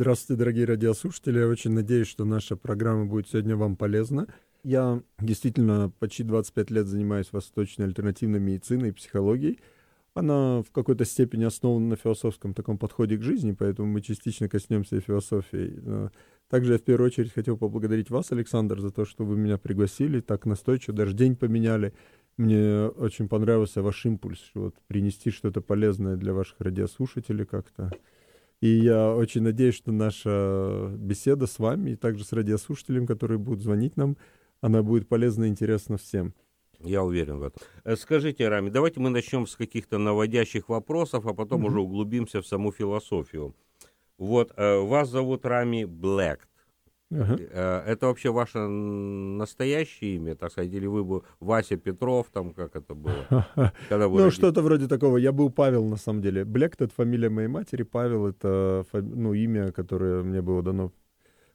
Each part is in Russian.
Здравствуйте, дорогие радиослушатели. Я очень надеюсь, что наша программа будет сегодня вам полезна. Я действительно почти 25 лет занимаюсь восточной альтернативной медициной и психологией. Она в какой-то степени основана на философском таком подходе к жизни, поэтому мы частично коснемся и философии. Также я в первую очередь хотел поблагодарить вас, Александр, за то, что вы меня пригласили так настойчиво, даже день поменяли. Мне очень понравился ваш импульс, вот, принести что-то полезное для ваших радиослушателей как-то. И я очень надеюсь, что наша беседа с вами и также с радиослушателем, которые будут звонить нам, она будет полезна и интересна всем. Я уверен в этом. Э, скажите, Рами, давайте мы начнем с каких-то наводящих вопросов, а потом mm-hmm. уже углубимся в саму философию. Вот, э, вас зовут Рами Блэк. Uh-huh. Это вообще ваше настоящее имя, так сказать, или вы бы Вася Петров, там как это было? Когда вы ну, что-то вроде такого. Я был Павел, на самом деле. Блек — это фамилия моей матери, Павел — это ну, имя, которое мне было дано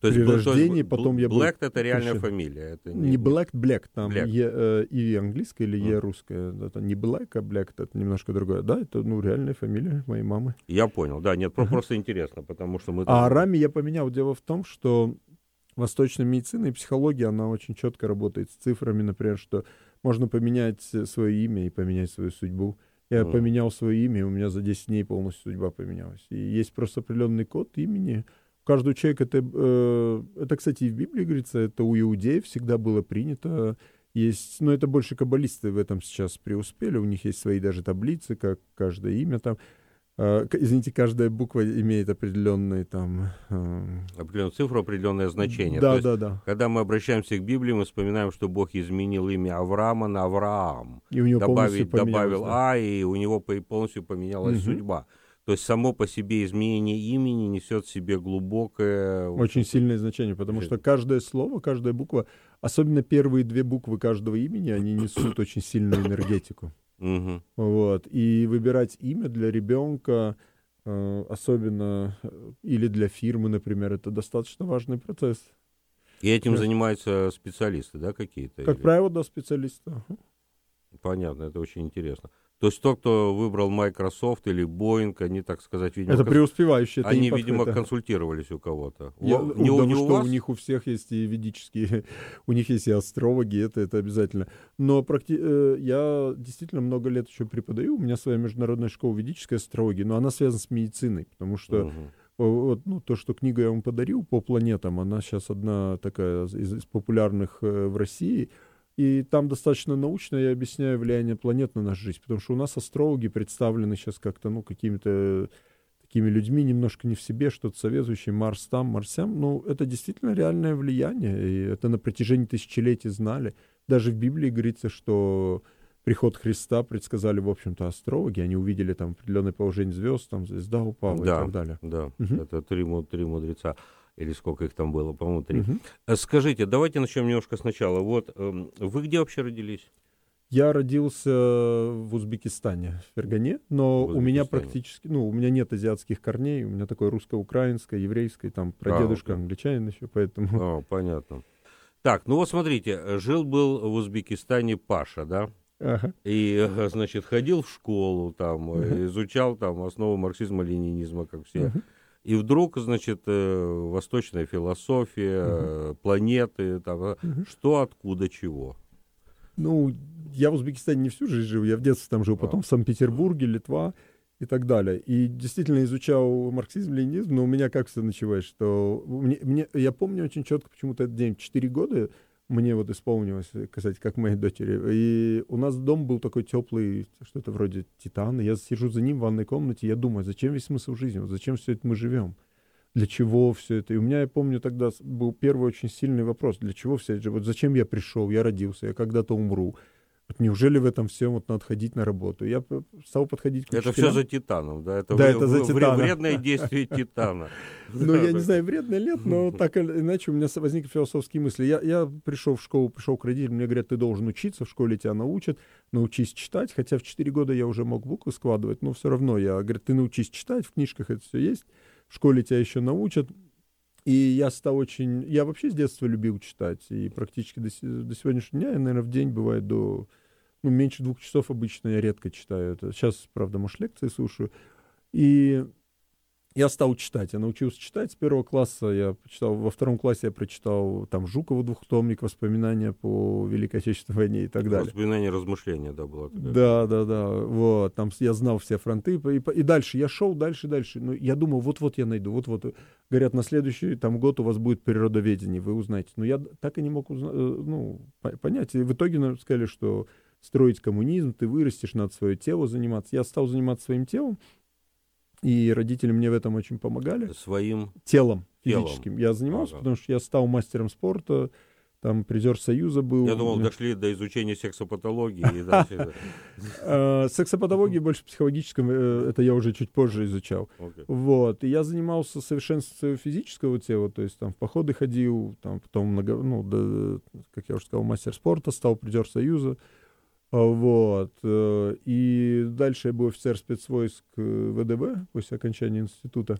то есть, при рождении, то потом я был... Блэк — это реальная крещен. фамилия. Это не не Блэк, Блэк, там Black. Е, э, и английская или Е русская. Это не Блэк, а Блэк, это немножко другое. Да, это ну, реальная фамилия моей мамы. Я понял, да, нет, uh-huh. просто интересно, потому что мы... А Рами я поменял. Дело в том, что восточная медицина и психология, она очень четко работает с цифрами, например, что можно поменять свое имя и поменять свою судьбу. Я mm. поменял свое имя, и у меня за 10 дней полностью судьба поменялась. И есть просто определенный код имени. У каждого человека это, э, это, кстати, и в Библии говорится, это у иудеев всегда было принято. Есть, но это больше каббалисты в этом сейчас преуспели, у них есть свои даже таблицы, как каждое имя там. А, извините, каждая буква имеет определенный там... Определенную цифру, определенное значение. Да, да, да. Когда мы обращаемся к Библии, мы вспоминаем, что Бог изменил имя Авраама на Авраам. И у него Добавить, добавил да. А, и у него полностью поменялась угу. судьба. То есть само по себе изменение имени несет в себе глубокое... Очень сильное значение, потому что каждое слово, каждая буква, особенно первые две буквы каждого имени, они несут очень сильную энергетику. Угу. Вот. И выбирать имя для ребенка, э, особенно э, или для фирмы, например, это достаточно важный процесс. И этим да. занимаются специалисты, да, какие-то? Как или? правило, да, специалисты. Понятно, это очень интересно. То есть тот, кто выбрал Microsoft или Boeing, они, так сказать, видимо... Это преуспевающие. Это они, видимо, консультировались у кого-то. Я, у, не, да, не у, что, вас? у них у всех есть и ведические, у них есть и астрологи, это, это обязательно. Но практи... Э, я действительно много лет еще преподаю, у меня своя международная школа ведической астрологии, но она связана с медициной, потому что... Угу. Вот, ну, то, что книгу я вам подарил по планетам, она сейчас одна такая из, из популярных э, в России — и там достаточно научно я объясняю влияние планет на нашу жизнь, потому что у нас астрологи представлены сейчас как-то, ну, какими-то такими людьми немножко не в себе, что-то советующие, Марс там, Марсям. Ну, это действительно реальное влияние, и это на протяжении тысячелетий знали. Даже в Библии говорится, что приход Христа предсказали, в общем-то, астрологи, они увидели там определенное положение звезд, там звезда упала да, и так далее. Да, угу. это три, три мудреца или сколько их там было, по-моему, три. Угу. Скажите, давайте начнем немножко сначала. Вот эм, вы где вообще родились? Я родился в Узбекистане, в Фергане, но в у меня практически, ну, у меня нет азиатских корней, у меня такое русско-украинское, еврейское, там прадедушка а, англичанин еще, поэтому... О, понятно. Так, ну вот смотрите, жил-был в Узбекистане Паша, да? Ага. И, значит, ходил в школу, там, ага. изучал там основу марксизма-ленинизма, как все. Ага. И вдруг, значит, э, восточная философия, угу. планеты, там, угу. что, откуда, чего. Ну, я в Узбекистане не всю жизнь жил, я в детстве там жил, потом а. в Санкт-Петербурге, Литва и так далее. И действительно изучал марксизм, ленинизм, но у меня как все началось, что мне, мне, я помню очень четко почему-то этот день, 4 года, мне вот исполнилось, кстати, как моей дочери. И у нас дом был такой теплый, что-то вроде титана. Я сижу за ним в ванной комнате, я думаю, зачем весь смысл жизни, вот зачем все это мы живем? Для чего все это? И у меня, я помню, тогда был первый очень сильный вопрос, для чего все это? Вот зачем я пришел, я родился, я когда-то умру. Вот неужели в этом всем вот надо ходить на работу? Я стал подходить к Это все за титаном, да? Это, да, в, это за титаном. вредное действие титана. Ну, я не знаю, вредно ли, но так или иначе у меня возникли философские мысли. Я, я пришел в школу, пришел к родителям, мне говорят, ты должен учиться, в школе тебя научат, научись читать. Хотя в 4 года я уже мог буквы складывать, но все равно я, говорю, ты научись читать, в книжках это все есть, в школе тебя еще научат. И я стал очень... Я вообще с детства любил читать. И практически до, до сегодняшнего дня, наверное, в день бывает до... Ну, меньше двух часов обычно я редко читаю. Это. Сейчас, правда, может, лекции слушаю. И я стал читать. Я научился читать с первого класса. Я прочитал, во втором классе я прочитал там Жукова двухтомник, воспоминания по Великой Отечественной войне и так далее. Воспоминания, размышления, да, было. Да, да, да. Вот, там я знал все фронты. И, и дальше я шел, дальше, дальше. Ну, я думал, вот-вот я найду, вот-вот. Говорят, на следующий там год у вас будет природоведение, вы узнаете. Но я так и не мог узна- э, ну, понять. И в итоге нам сказали, что строить коммунизм, ты вырастешь, надо свое тело заниматься. Я стал заниматься своим телом, и родители мне в этом очень помогали. Своим телом, физическим. Телом. Я занимался, ага. потому что я стал мастером спорта, там призер Союза был. Я думал, дошли до изучения сексопатологии. А, сексопатологии больше психологическом, э, это я уже чуть позже изучал. Вот. И я занимался совершенством своего физического тела, то есть там в походы ходил, там потом, много, ну, как я уже сказал, мастер спорта, стал призер Союза. Вот. Э, и дальше я был офицер спецвойск э, ВДВ после окончания института.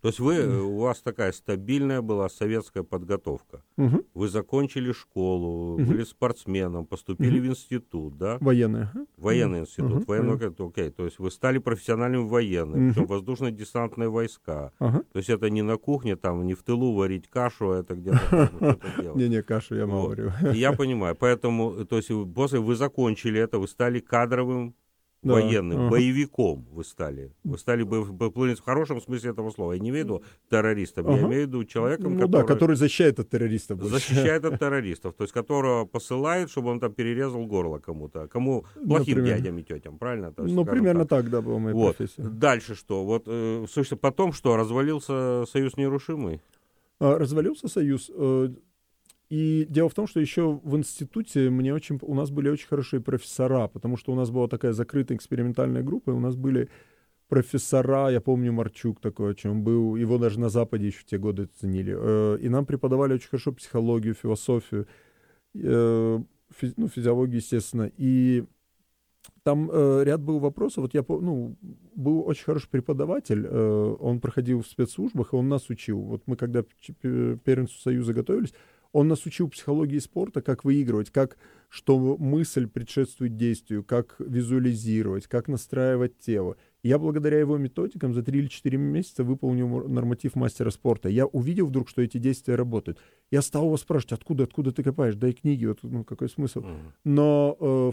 То есть вы, э, у вас такая стабильная была советская подготовка. Угу. Вы закончили школу, угу. были спортсменом, поступили угу. в институт, да? Военный. Военный институт. Угу. Военный, угу. окей. То есть вы стали профессиональным военным, угу. причем воздушно-десантные войска. Угу. То есть это не на кухне, там, не в тылу варить кашу, а это где-то Не-не, кашу я мало варю. Я понимаю. Поэтому, то есть после вы закончили это, вы стали кадровым да. военным, ага. боевиком вы стали. Вы стали бы в хорошем смысле этого слова. Я не имею в виду террористом, ага. я имею в виду человеком, ну, который... да, который защищает от террористов. Защищает от террористов, то есть которого посылает, чтобы он там перерезал горло кому-то. Кому? Плохим Например. дядям и тетям, правильно? То есть, ну, примерно так. так, да, была моя вот. профессия. Дальше что? Вот, э, собственно, потом что? Развалился Союз Нерушимый? А, развалился Союз. И дело в том, что еще в институте мне очень, у нас были очень хорошие профессора, потому что у нас была такая закрытая экспериментальная группа, и у нас были профессора, я помню Марчук такой, о чем был, его даже на Западе еще в те годы ценили. Э, и нам преподавали очень хорошо психологию, философию, э, ну, физиологию, естественно. И там э, ряд был вопросов. Вот я, ну, был очень хороший преподаватель, он проходил в спецслужбах, и он нас учил. Вот мы когда к первенству Союза готовились, он нас учил психологии спорта, как выигрывать, как что мысль предшествует действию, как визуализировать, как настраивать тело. Я благодаря его методикам за 3 или 4 месяца выполнил норматив мастера спорта. Я увидел вдруг, что эти действия работают. Я стал его спрашивать, откуда, откуда ты копаешь, дай книги, вот, ну, какой смысл. Но э,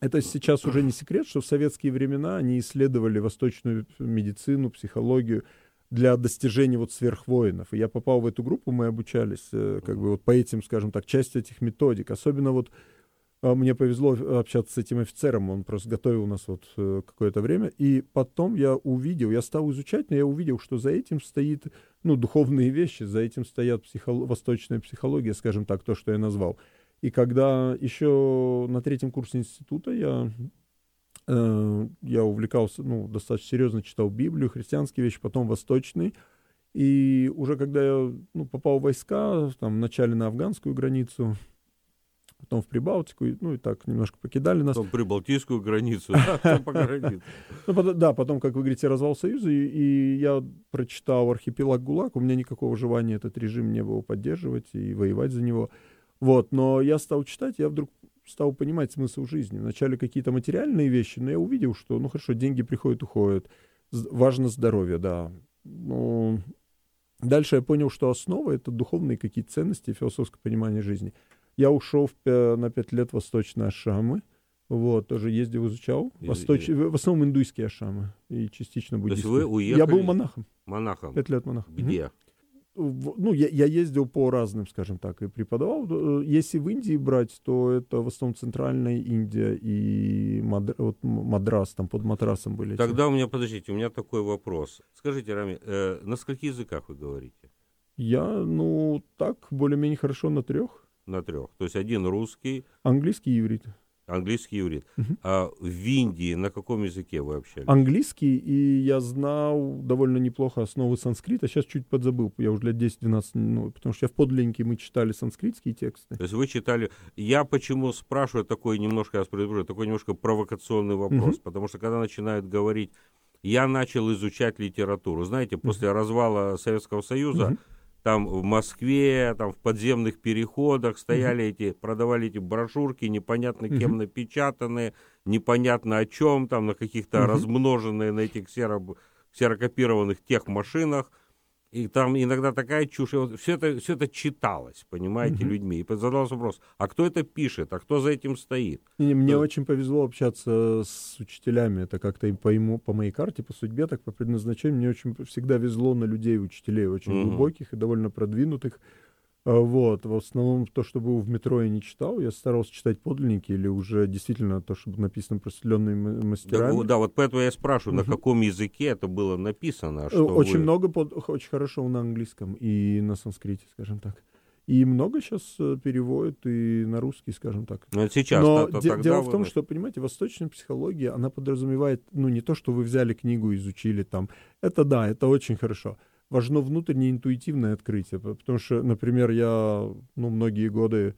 это сейчас уже не секрет, что в советские времена они исследовали восточную медицину, психологию, для достижения вот сверхвоинов. И я попал в эту группу, мы обучались э, как бы вот по этим, скажем так, части этих методик. Особенно вот а, мне повезло общаться с этим офицером, он просто готовил нас вот э, какое-то время, и потом я увидел, я стал изучать, но я увидел, что за этим стоит, ну, духовные вещи, за этим стоят психо... восточная психология, скажем так, то, что я назвал. И когда еще на третьем курсе института я я увлекался, ну, достаточно серьезно читал Библию, христианские вещи, потом восточные. И уже когда я ну, попал в войска, там, вначале на афганскую границу, потом в Прибалтику, ну и так немножко покидали нас. Потом Прибалтийскую границу, ну, да, потом, как вы говорите, развал Союза, и я прочитал «Архипелаг ГУЛАГ», у меня никакого желания этот режим не было поддерживать и воевать за него. Вот, но я стал читать, я вдруг стал понимать смысл жизни. Вначале какие-то материальные вещи, но я увидел, что, ну хорошо, деньги приходят, уходят. Важно здоровье, да. Но дальше я понял, что основа — это духовные какие-то ценности, философское понимание жизни. Я ушел в, на пять лет в восточные ашамы, вот, тоже ездил, изучал. Восточ... И... В основном индуйские ашамы и частично буддийские. То есть вы уехали... Я был монахом. Монахом? Пять лет монахом. Где? Угу ну, я, я ездил по разным, скажем так, и преподавал. Э, если в Индии брать, то это в основном центральная Индия и Мад, вот Мадрас, там под матрасом были. Тогда у меня, подождите, у меня такой вопрос. Скажите, Рами, э, на скольких языках вы говорите? Я, ну, так, более-менее хорошо на трех. На трех. То есть один русский. Английский и иврит. Английский иврит. Угу. А в Индии на каком языке вы общались? Английский, и я знал довольно неплохо основы санскрита. Сейчас чуть подзабыл, я уже лет 10-12, ну, потому что я в подлиннике мы читали санскритские тексты. То есть вы читали... Я почему спрашиваю такой немножко, я предупреждаю, такой немножко провокационный вопрос, угу. потому что когда начинают говорить, я начал изучать литературу. Знаете, после угу. развала Советского Союза... Угу там в Москве, там в подземных переходах стояли mm-hmm. эти, продавали эти брошюрки, непонятно кем mm-hmm. напечатанные, непонятно о чем, там на каких-то mm-hmm. размноженные на этих серо ксерокопированных тех машинах, и там иногда такая чушь. Вот все, это, все это читалось, понимаете, mm-hmm. людьми. И задался вопрос, а кто это пишет, а кто за этим стоит? Не, мне То... очень повезло общаться с учителями. Это как-то и по, ему, по моей карте, по судьбе, так по предназначению. Мне очень всегда везло на людей, учителей, очень mm-hmm. глубоких и довольно продвинутых. А, вот, в основном то, что было в метро, я не читал. Я старался читать подлинники или уже действительно то, что написано просветленными мастерами. Да, да, вот поэтому я спрашиваю, угу. на каком языке это было написано? Что очень вы... много, под, очень хорошо на английском и на санскрите, скажем так. И много сейчас э, переводят и на русский, скажем так. Но сейчас, Но то, де- дело в том, что, понимаете, восточная психология, она подразумевает, ну, не то, что вы взяли книгу, изучили там. Это да, это очень хорошо важно внутреннее интуитивное открытие. Потому что, например, я ну, многие годы...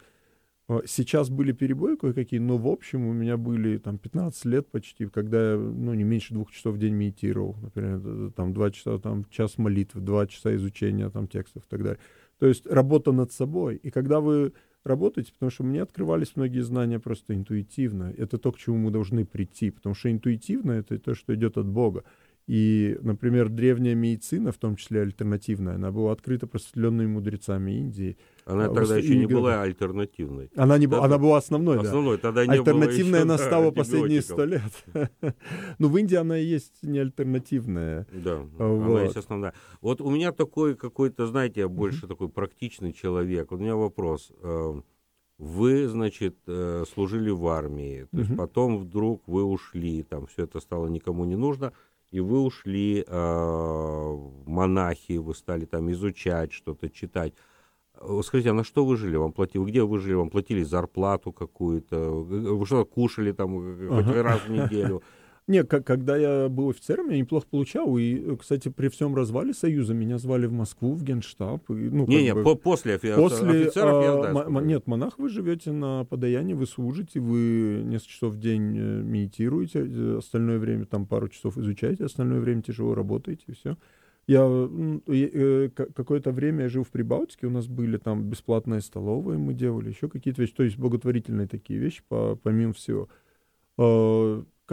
А, сейчас были перебои кое-какие, но в общем у меня были там 15 лет почти, когда я ну, не меньше двух часов в день медитировал. Например, там два часа, там час молитв, два часа изучения там текстов и так далее. То есть работа над собой. И когда вы работаете, потому что мне открывались многие знания просто интуитивно. Это то, к чему мы должны прийти, потому что интуитивно это то, что идет от Бога. И, например, древняя медицина, в том числе альтернативная, она была открыта просветленными мудрецами Индии. Она а, тогда еще не была альтернативной. Она, не, да, она была основной, основной да. Тогда не Альтернативная было еще, она стала последние сто лет. Но в Индии она и есть не альтернативная. Да, вот. она есть основная. Вот у меня такой какой-то, знаете, я больше такой практичный человек. У меня вопрос. Э, вы, значит, э, служили в армии, то есть потом вдруг вы ушли, там все это стало никому не нужно – и вы ушли э, монахи, вы стали там изучать что-то, читать. Скажите, а на что вы жили? Вам платили, где вы жили? Вам платили зарплату какую-то? Вы что кушали там ага. хоть раз в неделю? Не, когда я был офицером, я неплохо получал. И, кстати, при всем развале Союза меня звали в Москву, в Генштаб. И, ну, не, не, бы, после, офи- после офицеров я знаю. М- нет, монах вы живете на подаянии, вы служите, вы несколько часов в день э, медитируете, э, остальное время там пару часов изучаете, остальное время тяжело работаете, и все. Я э, какое-то время я жил в Прибалтике, у нас были там бесплатные столовые, мы делали еще какие-то вещи, то есть благотворительные такие вещи, по, помимо всего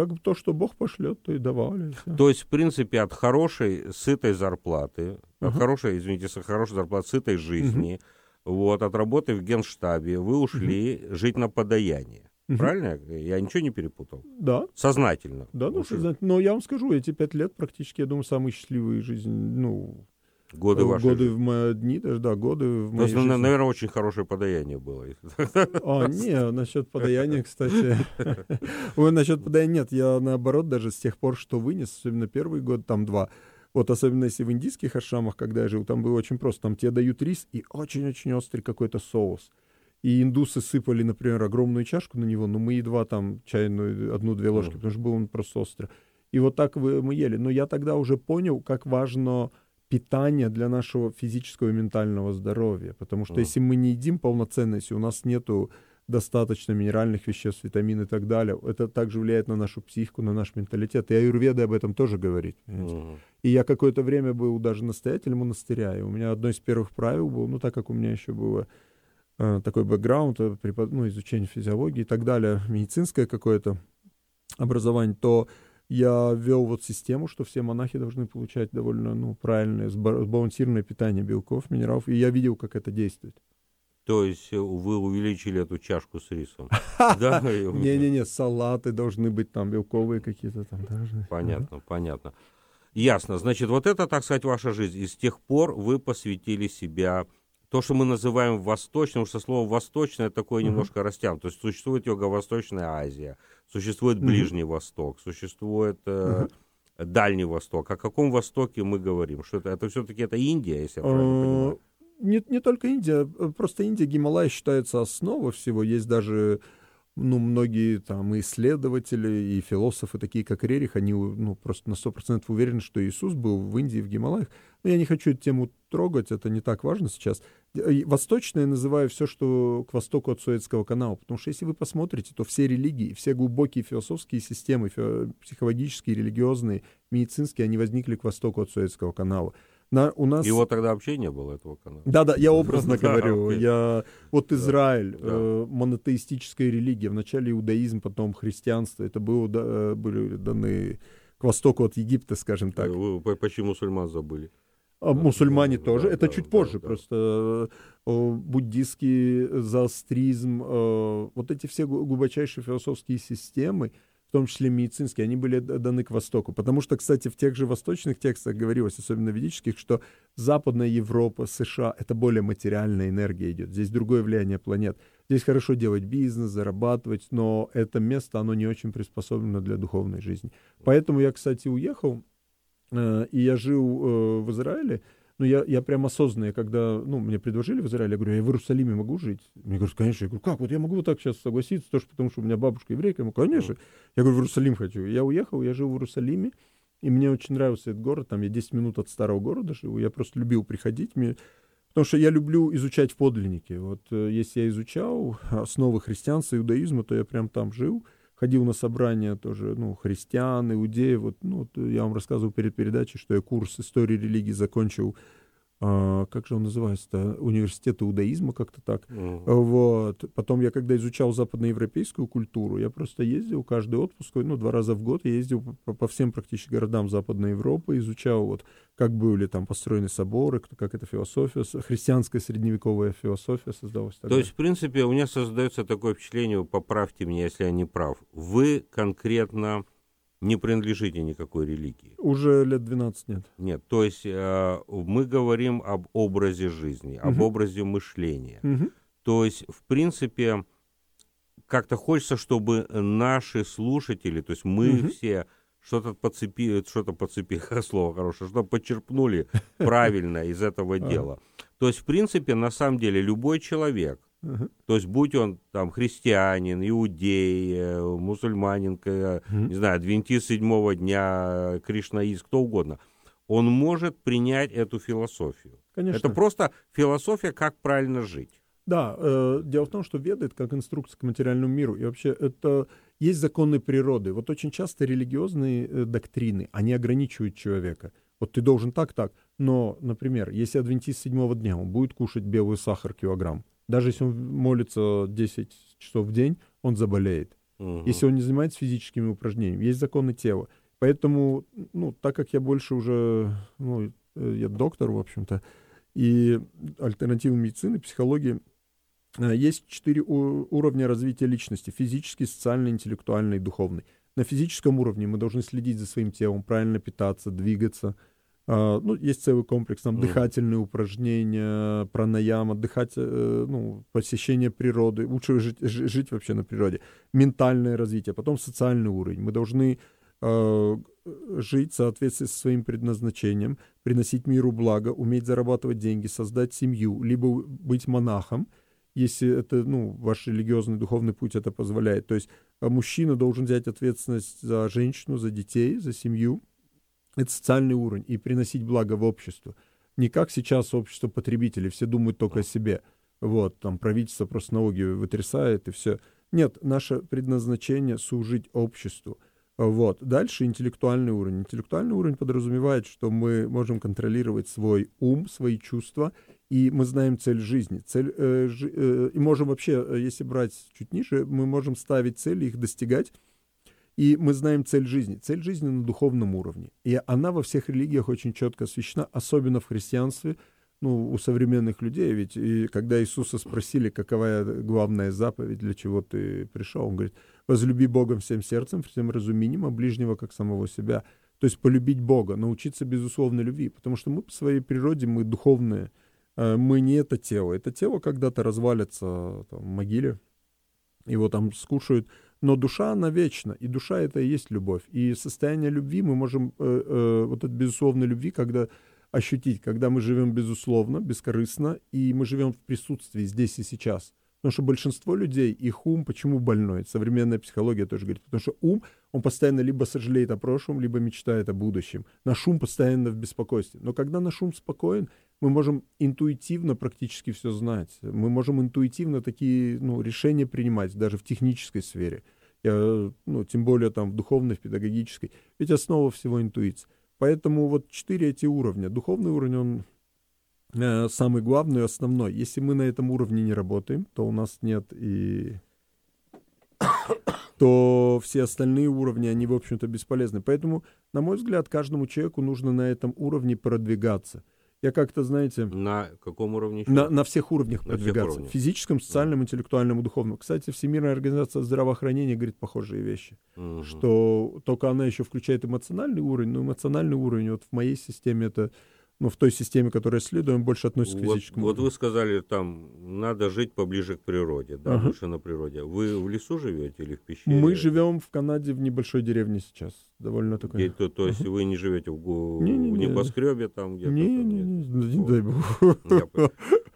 как то, что Бог пошлет, то и давали. Все. То есть, в принципе, от хорошей, сытой зарплаты, uh-huh. от хорошей, извините, с хорошей зарплаты, сытой жизни, uh-huh. вот, от работы в генштабе вы ушли uh-huh. жить на подаяние. Угу. Правильно? Я ничего не перепутал? Да. Сознательно? Да, да, сознательно. Но я вам скажу, эти пять лет практически, я думаю, самые счастливые жизни, ну, Годы вашей Годы в мои дни, даже, да, годы в моей То есть, жизни. наверное, очень хорошее подаяние было. А, не, насчет подаяния, кстати. Ой, насчет подаяния нет. Я, наоборот, даже с тех пор, что вынес, особенно первый год, там два, вот особенно если в индийских ашрамах, когда я жил, там было очень просто. Там тебе дают рис и очень-очень острый какой-то соус. И индусы сыпали, например, огромную чашку на него, но мы едва там чайную одну-две ложки, потому что был он просто острый. И вот так мы ели. Но я тогда уже понял, как важно питание для нашего физического и ментального здоровья. Потому что mm. если мы не едим полноценно, если у нас нету достаточно минеральных веществ, витамин и так далее, это также влияет на нашу психику, на наш менталитет. И аюрведа об этом тоже говорит. И я какое-то время был даже настоятелем монастыря, и у меня одно из первых правил было, ну так как у меня еще было э, такой бэкграунд, э, препод, ну, изучение физиологии и так далее, медицинское какое-то образование, то я ввел вот систему, что все монахи должны получать довольно ну, правильное, сбалансированное питание белков, минералов, и я видел, как это действует. То есть э, вы увеличили эту чашку с рисом? Не-не-не, салаты должны быть там, белковые какие-то там. Понятно, понятно. Ясно. Значит, вот это, так сказать, ваша жизнь. И с тех пор вы посвятили себя то, что мы называем восточным, потому что слово восточное такое немножко растянуто. То есть существует Юго-Восточная Азия, существует Ближний Восток, существует э, Дальний Восток. О каком Востоке мы говорим? Что это, это все-таки это Индия, если я правильно понимаю? Не, не только Индия, просто Индия, Гималай считается основой всего. Есть даже ну, многие там исследователи и философы, такие как Рерих, они ну, просто на 100% уверены, что Иисус был в Индии, в Гималаях. Но я не хочу эту тему трогать, это не так важно сейчас. Восточное называю все, что к востоку от Суэцкого канала, потому что если вы посмотрите, то все религии, все глубокие философские системы, психологические, религиозные, медицинские, они возникли к востоку от Суэцкого канала. На, у нас... Его тогда вообще не было, этого канала. Да-да, я образно говорю. Я... Вот Израиль, э, монотеистическая религия, вначале иудаизм, потом христианство, это было, да, были даны к востоку от Египта, скажем так. Вы почему мусульман забыли? А мусульмане тоже. Это чуть позже. Просто э, буддийский зоостризм, э, вот эти все глубочайшие философские системы, в том числе медицинские, они были даны к Востоку. Потому что, кстати, в тех же восточных текстах говорилось, особенно ведических, что Западная Европа, США — это более материальная энергия идет. Здесь другое влияние планет. Здесь хорошо делать бизнес, зарабатывать, но это место, оно не очень приспособлено для духовной жизни. Поэтому я, кстати, уехал, и я жил э, в Израиле, но я, я прям осознанно, когда, ну, мне предложили в Израиле, я говорю, я в Иерусалиме могу жить? Мне говорят, конечно. Я говорю, как, вот я могу вот так сейчас согласиться, тоже потому что у меня бабушка еврейка. Я говорю, конечно. Я говорю, в Иерусалим хочу. Я уехал, я жил в Иерусалиме, и мне очень нравился этот город, там я 10 минут от старого города живу, я просто любил приходить, мне... потому что я люблю изучать в подлиннике. Вот э, если я изучал основы христианства, иудаизма, то я прям там жил, ходил на собрания тоже, ну, христиан, иудеев. Вот, ну, я вам рассказывал перед передачей, что я курс истории религии закончил а, как же он называется-то, университет иудаизма, как-то так. Uh-huh. Вот. Потом я, когда изучал западноевропейскую культуру, я просто ездил каждый отпуск, ну, два раза в год я ездил по, по всем практически городам Западной Европы, изучал вот, как были там построены соборы, как эта философия, христианская средневековая философия создалась. Тогда. То есть, в принципе, у меня создается такое впечатление, поправьте меня, если я не прав, вы конкретно не принадлежите никакой религии. Уже лет 12 нет. Нет, то есть э, мы говорим об образе жизни, угу. об образе мышления. Угу. То есть, в принципе, как-то хочется, чтобы наши слушатели, то есть мы угу. все что-то подцепили, что-то подцепили, слово хорошее, что почерпнули правильно из этого дела. То есть, в принципе, на самом деле, любой человек, Uh-huh. То есть, будь он там христианин, иудей, э, мусульманин, uh-huh. не знаю, адвентист седьмого дня, кришнаист, кто угодно, он может принять эту философию. Конечно. Это просто философия, как правильно жить. Да, э, дело в том, что веды это как инструкция к материальному миру. И вообще это есть законы природы. Вот очень часто религиозные э, доктрины, они ограничивают человека. Вот ты должен так, так. Но, например, если адвентист седьмого дня, он будет кушать белый сахар килограмм, даже если он молится 10 часов в день, он заболеет. Угу. Если он не занимается физическими упражнениями, есть законы тела. Поэтому, ну, так как я больше уже, ну, э, я доктор, в общем-то, и альтернативной медицины, психологии, э, есть четыре уровня развития личности. Физический, социальный, интеллектуальный и духовный. На физическом уровне мы должны следить за своим телом, правильно питаться, двигаться – ну, есть целый комплекс, там, mm. дыхательные упражнения, пранаяма, дыхать, э, ну, посещение природы, лучше жить, жить вообще на природе, ментальное развитие, потом социальный уровень. Мы должны э, жить в соответствии со своим предназначением, приносить миру благо, уметь зарабатывать деньги, создать семью, либо быть монахом, если это, ну, ваш религиозный духовный путь это позволяет. То есть а мужчина должен взять ответственность за женщину, за детей, за семью, это социальный уровень, и приносить благо в общество. Не как сейчас общество потребителей, все думают только о себе. Вот, там правительство просто налоги вытрясает и все. Нет, наше предназначение — служить обществу. Вот. Дальше интеллектуальный уровень. Интеллектуальный уровень подразумевает, что мы можем контролировать свой ум, свои чувства, и мы знаем цель жизни. Цель, э, жи, э, и можем вообще, э, если брать чуть ниже, мы можем ставить цели, их достигать, и мы знаем цель жизни. Цель жизни на духовном уровне. И она во всех религиях очень четко освещена, особенно в христианстве, ну, у современных людей. Ведь и когда Иисуса спросили, какова главная заповедь, для чего ты пришел, он говорит, возлюби Бога всем сердцем, всем разумением, а ближнего как самого себя. То есть полюбить Бога, научиться безусловной любви. Потому что мы по своей природе, мы духовные. Э, мы не это тело. Это тело когда-то развалится там, в могиле, его там скушают но душа, она вечна, и душа — это и есть любовь. И состояние любви мы можем, э, э, вот это безусловной любви, когда ощутить, когда мы живем безусловно, бескорыстно, и мы живем в присутствии здесь и сейчас. Потому что большинство людей, их ум почему больной? Современная психология тоже говорит. Потому что ум, он постоянно либо сожалеет о прошлом, либо мечтает о будущем. Наш ум постоянно в беспокойстве. Но когда наш ум спокоен, мы можем интуитивно практически все знать. Мы можем интуитивно такие ну, решения принимать, даже в технической сфере. Я, ну, тем более там в духовной, в педагогической. Ведь основа всего интуиция. Поэтому вот четыре эти уровня. Духовный уровень, он э, самый главный, основной. Если мы на этом уровне не работаем, то у нас нет и то все остальные уровни, они, в общем-то, бесполезны. Поэтому на мой взгляд, каждому человеку нужно на этом уровне продвигаться. Я как-то, знаете... На каком уровне? На, на всех уровнях на продвигаться. Всех уровнях. Физическом, социальном, интеллектуальном и духовном. Кстати, Всемирная организация здравоохранения говорит похожие вещи. Угу. Что только она еще включает эмоциональный уровень, но эмоциональный уровень вот в моей системе это ну, в той системе, которую исследуем, больше относится вот, к физическому. Вот вы сказали, там, надо жить поближе к природе, да, ага. лучше на природе. Вы в лесу живете или в пещере? Мы живем в Канаде в небольшой деревне сейчас, довольно такой. И, то, то есть ага. вы не живете в, не, не, в небоскребе там где-то? Не, не, не, не, дай бог.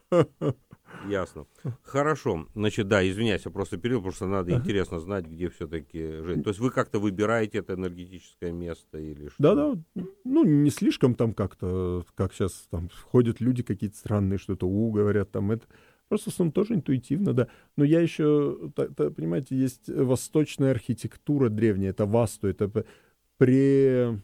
Ясно. Хорошо. Значит, да, извиняюсь, я просто перевел, потому что надо интересно знать, где все-таки жить. То есть вы как-то выбираете это энергетическое место или что? Да-да. Ну, не слишком там как-то, как сейчас там ходят люди какие-то странные, что-то у говорят там это. Просто в основном тоже интуитивно, да. Но я еще, понимаете, есть восточная архитектура древняя, это васту, это при...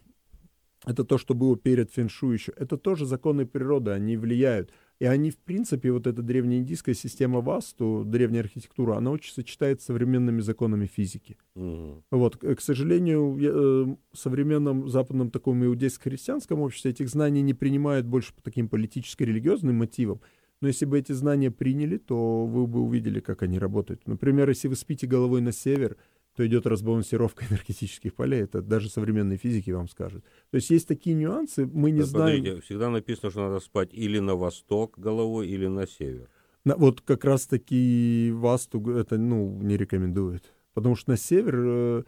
Это то, что было перед фэншуй еще. Это тоже законы природы, они влияют. И они, в принципе, вот эта древнеиндийская система Васту, древняя архитектура, она очень сочетается с современными законами физики. Mm-hmm. Вот, к сожалению, в э, современном западном таком иудейско-христианском обществе этих знаний не принимают больше по таким политическо-религиозным мотивам. Но если бы эти знания приняли, то вы бы увидели, как они работают. Например, если вы спите головой на север, то идет разбалансировка энергетических полей. Это даже современные физики вам скажут. То есть есть такие нюансы, мы не да, знаем... Подождите, всегда написано, что надо спать или на восток головой, или на север. На, вот как раз-таки Васту это ну, не рекомендует. Потому что на север э,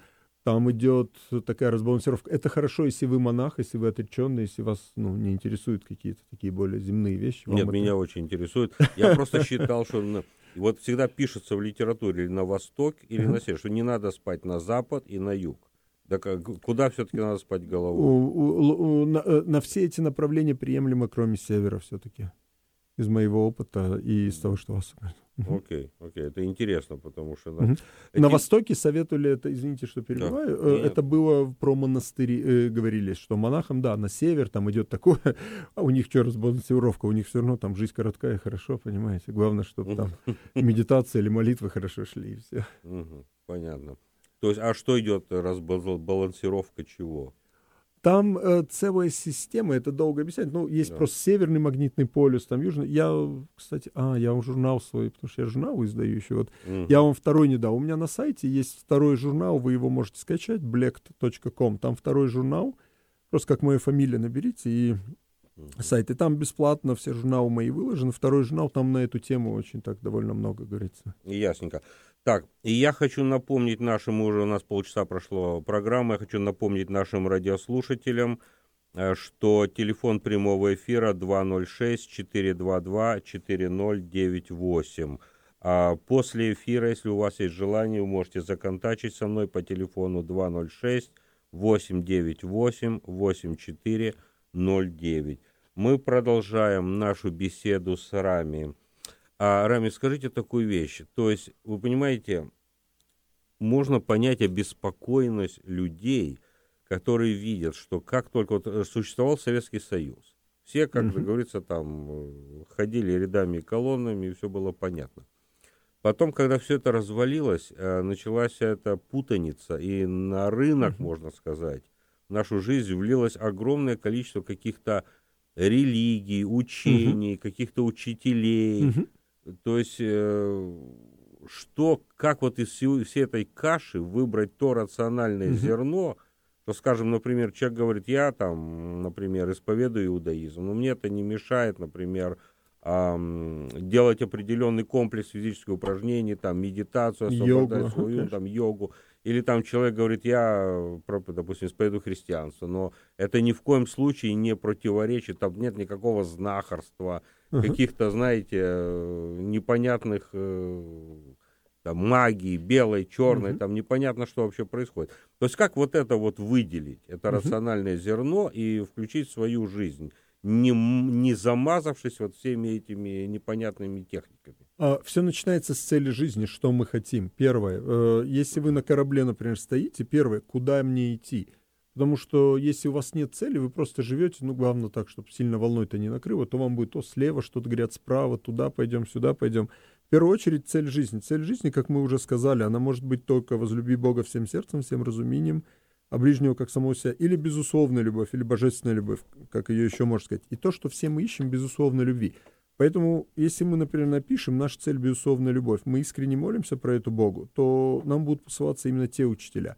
там идет такая разбалансировка. Это хорошо, если вы монах, если вы отреченный, если вас ну, не интересуют какие-то такие более земные вещи. Нет, это... меня очень интересует. Я просто считал, что вот всегда пишется в литературе на восток или на север, что не надо спать на запад и на юг. Так куда все-таки надо спать головой? На, э, на все эти направления приемлемо, кроме севера все-таки. Из моего опыта и из того, что вас Окей, окей, это интересно, потому что... Да, эти... На Востоке советовали это, извините, что перебиваю, да. Э, это было про монастыри, э, говорили, что монахам, да, на север там идет такое, а у них что, разбалансировка, у них все равно там жизнь короткая, хорошо, понимаете, главное, чтобы там медитация или молитвы хорошо шли, и все. Понятно. То есть, а что идет, разбалансировка чего? Там э, целая система, это долго объяснять. Ну, есть да. просто северный магнитный полюс, там южный. Я, кстати, а, я вам журнал свой, потому что я журнал издаю еще. Вот. Угу. Я вам второй не дал. У меня на сайте есть второй журнал, вы его можете скачать, blacked.com. Там второй журнал. Просто как моя фамилия наберите и. Сайт. И там бесплатно все журналы мои выложены. Второй журнал, там на эту тему очень так довольно много говорится. Ясненько. Так, и я хочу напомнить нашим, уже у нас полчаса прошло программы, я хочу напомнить нашим радиослушателям, э, что телефон прямого эфира 206-422-4098. А после эфира, если у вас есть желание, вы можете законтачить со мной по телефону 206-898-8409. Мы продолжаем нашу беседу с Рами а, Рами, скажите такую вещь. То есть, вы понимаете, можно понять обеспокоенность людей, которые видят, что как только вот э, существовал Советский Союз, все, как mm говорится, там э, ходили рядами и колоннами, и все было понятно. Потом, когда все это развалилось, э, началась эта путаница, и на рынок, mm можно сказать, в нашу жизнь влилось огромное количество каких-то религий, учений, mm каких-то учителей, mm то есть, э, что, как вот из всей, всей этой каши выбрать то рациональное mm-hmm. зерно, что, скажем, например, человек говорит, я там, например, исповедую иудаизм, но мне это не мешает, например, эм, делать определенный комплекс физических упражнений, там, медитацию, освобождать йогу, свою, там, йогу. Или там человек говорит, я, допустим, исповедую христианство, но это ни в коем случае не противоречит, там нет никакого знахарства, uh-huh. каких-то, знаете, э, непонятных э, там, магии, белой, черной, uh-huh. там непонятно, что вообще происходит. То есть как вот это вот выделить, это uh-huh. рациональное зерно и включить в свою жизнь, не, не замазавшись вот всеми этими непонятными техниками? А, все начинается с цели жизни, что мы хотим. Первое, э, если вы на корабле, например, стоите, первое, куда мне идти? Потому что если у вас нет цели, вы просто живете, ну, главное так, чтобы сильно волной-то не накрыло, то вам будет то слева что-то говорят, справа, туда пойдем, сюда пойдем. В первую очередь цель жизни. Цель жизни, как мы уже сказали, она может быть только возлюби Бога всем сердцем, всем разумением, а ближнего как самого себя, или безусловная любовь, или божественная любовь, как ее еще можно сказать. И то, что все мы ищем, безусловной любви. Поэтому, если мы, например, напишем «Наша цель – безусловная любовь», мы искренне молимся про эту Богу, то нам будут посылаться именно те учителя.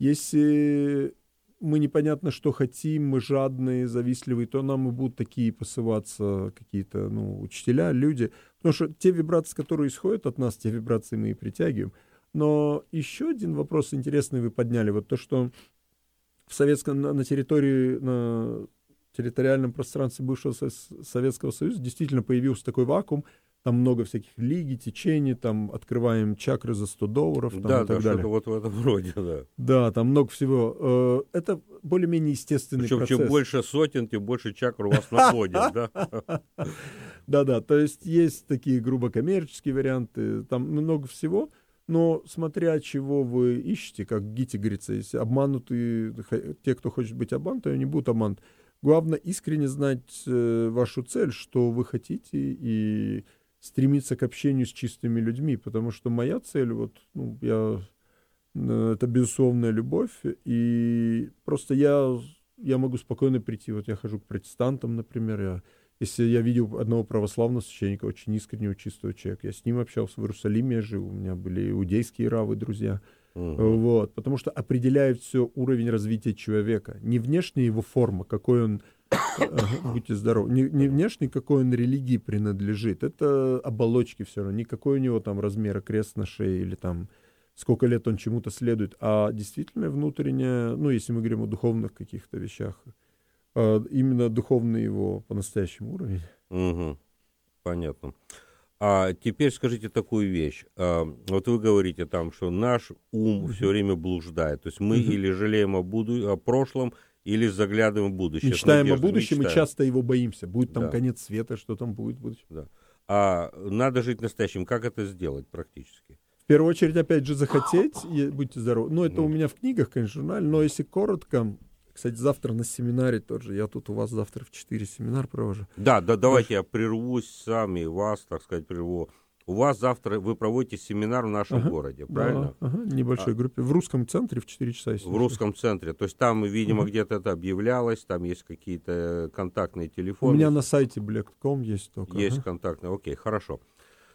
Если мы непонятно, что хотим, мы жадные, завистливые, то нам и будут такие посылаться какие-то ну, учителя, люди. Потому что те вибрации, которые исходят от нас, те вибрации мы и притягиваем. Но еще один вопрос интересный вы подняли. Вот то, что в советском, на, на территории, на территориальном пространстве бывшего Советского Союза действительно появился такой вакуум, там много всяких лиги, течений, там открываем чакры за 100 долларов. Там, да, и так да, что-то вот в этом роде, да. Да, там много всего. Э, это более-менее естественный Причем, процесс. чем больше сотен, тем больше чакр у вас находит, да? Да-да, то есть есть такие грубо коммерческие варианты, там много всего. Но смотря чего вы ищете, как Гити говорится, если обмануты, те, кто хочет быть обмануты, они будут обмануты. Главное искренне знать э, вашу цель, что вы хотите, и стремиться к общению с чистыми людьми, потому что моя цель, вот, ну, я, э, это безусловная любовь, и просто я, я могу спокойно прийти, вот я хожу к протестантам, например, я если я видел одного православного священника, очень искреннего, чистого человека, я с ним общался в Иерусалиме, я жил, у меня были иудейские равы, друзья. Угу. Вот, потому что определяет все уровень развития человека. Не внешняя его форма, какой он, будьте здоровы, не, не внешне, какой он религии принадлежит. Это оболочки все равно. Никакой у него там размера крест на шее или там сколько лет он чему-то следует, а действительно внутреннее, ну, если мы говорим о духовных каких-то вещах, именно духовный его по-настоящему уровень. Угу. Понятно. А теперь скажите такую вещь. А, вот вы говорите там, что наш ум угу. все время блуждает. То есть мы угу. или жалеем о, буду... о прошлом, или заглядываем в будущее. Мечтаем надеждой, о будущем мечтаем. и часто его боимся. Будет там да. конец света, что там будет в будущем. Да. А надо жить настоящим. Как это сделать практически? В первую очередь, опять же, захотеть, и будьте здоровы. Ну, это mm. у меня в книгах, конечно, журнале, но если коротко, кстати, завтра на семинаре тоже. Я тут у вас завтра в 4 семинар провожу. Да, да, давайте я прервусь сами, вас, так сказать, прерву. У вас завтра вы проводите семинар в нашем ага, городе, правильно? Да, ага, небольшой а, группе. В русском центре в 4 часа. В русском центре. То есть там, видимо, ага. где-то это объявлялось, там есть какие-то контактные телефоны. У меня на сайте black.com есть только. Есть ага. контактные, окей, хорошо.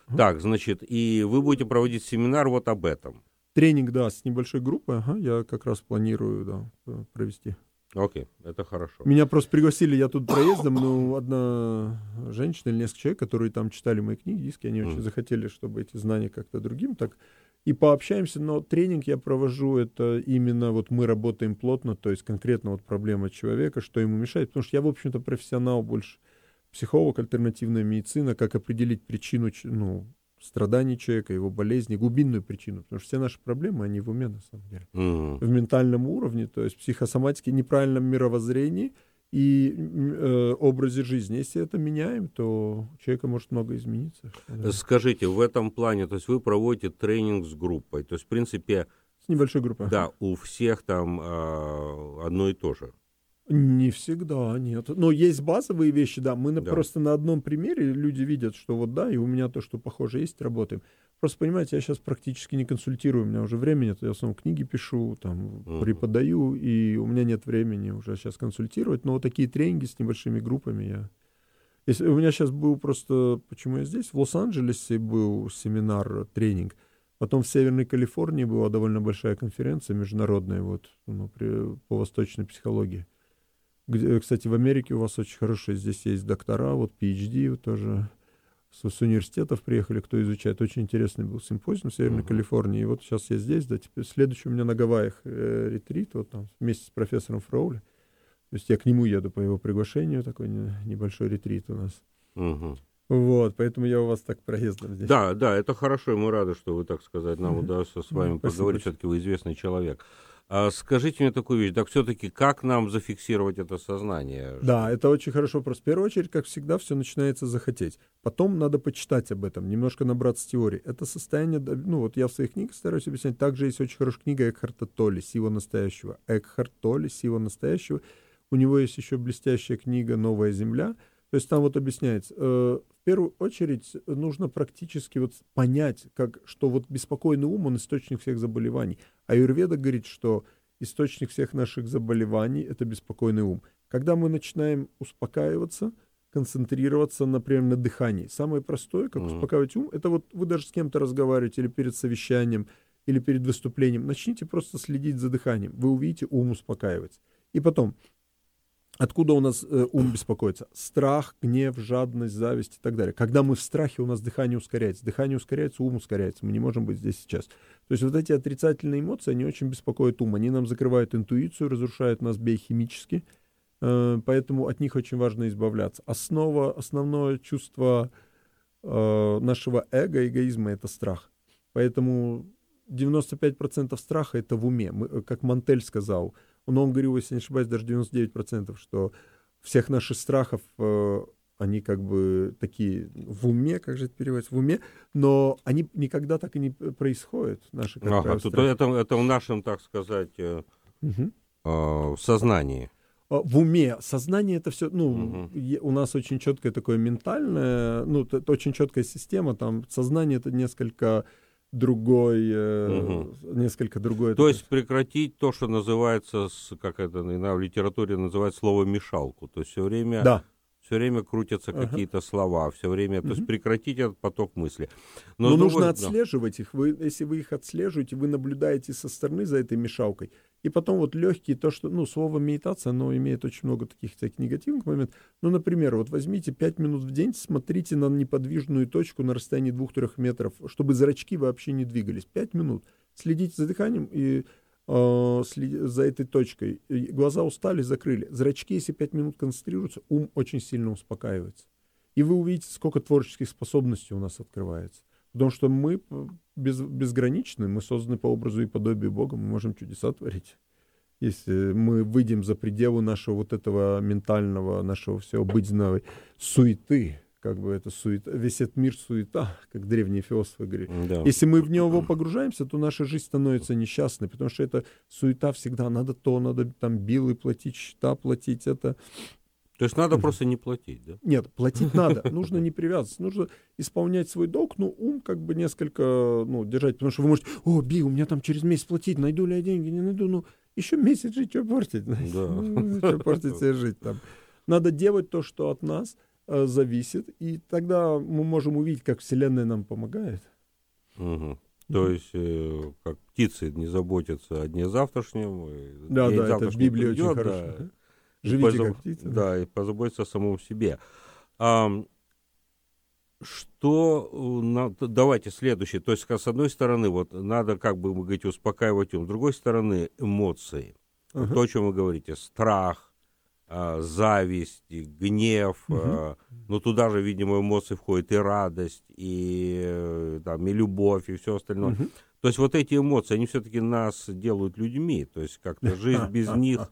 Ага. Так, значит, и вы будете проводить семинар вот об этом. Тренинг, да, с небольшой группой, ага, я как раз планирую, да, провести. Окей, это хорошо. Меня просто пригласили, я тут проездом, но одна женщина или несколько человек, которые там читали мои книги, диски, они mm. очень захотели, чтобы эти знания как-то другим так и пообщаемся, но тренинг я провожу, это именно вот мы работаем плотно, то есть конкретно вот проблема человека, что ему мешает, потому что я, в общем-то, профессионал больше, психолог, альтернативная медицина, как определить причину, ну, страданий человека, его болезни, глубинную причину, потому что все наши проблемы, они в уме на самом деле. Mm. В ментальном уровне, то есть психосоматике, неправильном мировоззрении и э, образе жизни. Если это меняем, то у человека может много измениться. Скажите, в этом плане, то есть вы проводите тренинг с группой, то есть в принципе... С небольшой группой. Да, у всех там э, одно и то же. Не всегда, нет. Но есть базовые вещи, да. Мы на, да. просто на одном примере люди видят, что вот да, и у меня то, что похоже есть, работаем. Просто понимаете, я сейчас практически не консультирую, у меня уже времени нет, я в основном книги пишу, там угу. преподаю, и у меня нет времени уже сейчас консультировать. Но вот такие тренинги с небольшими группами я. Если, у меня сейчас был просто, почему я здесь, в Лос-Анджелесе был семинар, тренинг. Потом в Северной Калифорнии была довольно большая конференция международная вот, ну, при, по восточной психологии. Где, кстати, в Америке у вас очень хорошие здесь есть доктора, вот PhD тоже с, с университетов приехали, кто изучает. Очень интересный был симпозиум в Северной uh-huh. Калифорнии. И вот сейчас я здесь, да, теперь следующий у меня на Гавайях э, ретрит, вот там вместе с профессором Фроули. То есть я к нему еду по его приглашению, такой небольшой ретрит у нас. Uh-huh. Вот, поэтому я у вас так проездом здесь. Да, да, это хорошо, и мы рады, что вы, так сказать, нам удастся с вами поговорить. Все-таки вы известный человек. А скажите мне такую вещь, так все-таки как нам зафиксировать это сознание? Да, это очень хорошо вопрос. В первую очередь, как всегда, все начинается захотеть. Потом надо почитать об этом, немножко набраться теории. Это состояние, ну вот я в своих книгах стараюсь объяснять. Также есть очень хорошая книга Экхарта Толли «Сила настоящего». Экхарт Толли «Сила настоящего». У него есть еще блестящая книга «Новая земля», то есть там вот объясняется, э, в первую очередь нужно практически вот понять, как, что вот беспокойный ум, он источник всех заболеваний. А Юрведа говорит, что источник всех наших заболеваний – это беспокойный ум. Когда мы начинаем успокаиваться, концентрироваться, например, на дыхании. Самое простое, как mm-hmm. успокаивать ум, это вот вы даже с кем-то разговариваете или перед совещанием, или перед выступлением. Начните просто следить за дыханием. Вы увидите, ум успокаивается. И потом, Откуда у нас э, ум беспокоится? Страх, гнев, жадность, зависть и так далее. Когда мы в страхе, у нас дыхание ускоряется. Дыхание ускоряется, ум ускоряется. Мы не можем быть здесь сейчас. То есть вот эти отрицательные эмоции, они очень беспокоят ум. Они нам закрывают интуицию, разрушают нас биохимически. Э, поэтому от них очень важно избавляться. Основа, основное чувство э, нашего эго, эгоизма — это страх. Поэтому 95% страха — это в уме. Мы, как Мантель сказал — но он говорил, если не ошибаюсь, даже 99%, что всех наших страхов, э, они как бы такие в уме, как же это переводится, в уме, но они никогда так и не происходят. Наши, как ага, то, это, это в нашем, так сказать, угу. э, сознании. А, в уме. Сознание это все, ну, угу. у нас очень четкое такое ментальное, ну, это очень четкая система, там сознание это несколько другой, угу. несколько другой. То есть прекратить то, что называется, как это в литературе называют слово мешалку. То есть все время, да. все время крутятся ага. какие-то слова, все время, угу. то есть прекратить этот поток мысли. Но, Но нужно отслеживать их. Вы, если вы их отслеживаете, вы наблюдаете со стороны за этой мешалкой. И потом вот легкие, то, что, ну, слово медитация, оно имеет очень много таких всяких негативных моментов. Ну, например, вот возьмите 5 минут в день, смотрите на неподвижную точку на расстоянии 2-3 метров, чтобы зрачки вообще не двигались. 5 минут. Следите за дыханием и следи, за этой точкой. Глаза устали, закрыли. Зрачки, если 5 минут концентрируются, ум очень сильно успокаивается. И вы увидите, сколько творческих способностей у нас открывается. Потому что мы без, безграничны, мы созданы по образу и подобию Бога, мы можем чудеса творить. Если мы выйдем за пределы нашего вот этого ментального, нашего всего обыденного суеты, как бы это суета, весь этот мир суета, как древние философы говорили. Да. Если мы в него погружаемся, то наша жизнь становится несчастной, потому что это суета всегда, надо то, надо там билы платить, счета платить, это то есть надо просто не платить, да? Нет, платить надо. Нужно не привязываться. Нужно исполнять свой долг, но ум как бы несколько, ну, держать. Потому что вы можете, о, Би, у меня там через месяц платить, найду ли я деньги, не найду. Ну, еще месяц жить, что портить? Да. Ну, что портить себе жить там? Надо делать то, что от нас э, зависит, и тогда мы можем увидеть, как Вселенная нам помогает. Угу. То есть, э, как птицы не заботятся о дне завтрашнем. Да, да, это в Библии придет, очень хорошо. Да. Живите позаб... как птица. Да, и позаботиться о самом себе. А, что, давайте следующее. То есть, с одной стороны, вот надо, как бы мы говорить, успокаивать ум. С другой стороны, эмоции. Uh-huh. То, о чем вы говорите, страх, а, зависть, гнев. Uh-huh. А, ну, туда же, видимо, эмоции входят и радость, и, э, там, и любовь, и все остальное. Uh-huh. То есть вот эти эмоции, они все-таки нас делают людьми. То есть как-то жизнь без них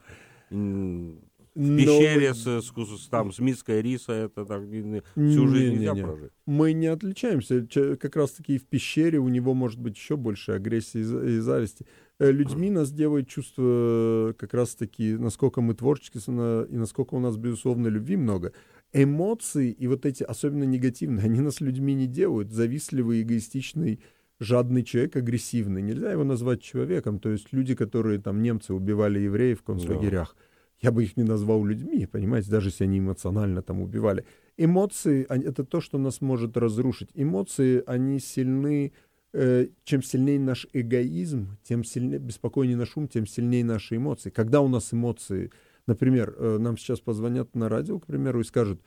в пещере Но... с, с, там, с миской риса это так, всю жизнь не, нельзя не, не. прожить. Мы не отличаемся. Как раз таки в пещере у него может быть еще больше агрессии и зависти. Э, людьми нас делает чувство э, как раз таки, насколько мы творчески и насколько у нас, безусловно, любви много. Эмоции и вот эти, особенно негативные, они нас людьми не делают. Завистливый, эгоистичный, жадный человек, агрессивный. Нельзя его назвать человеком. То есть люди, которые там немцы убивали евреев в концлагерях. Да я бы их не назвал людьми, понимаете, даже если они эмоционально там убивали. Эмоции — это то, что нас может разрушить. Эмоции, они сильны, э, чем сильнее наш эгоизм, тем сильнее, беспокойнее наш ум, тем сильнее наши эмоции. Когда у нас эмоции, например, э, нам сейчас позвонят на радио, к примеру, и скажут,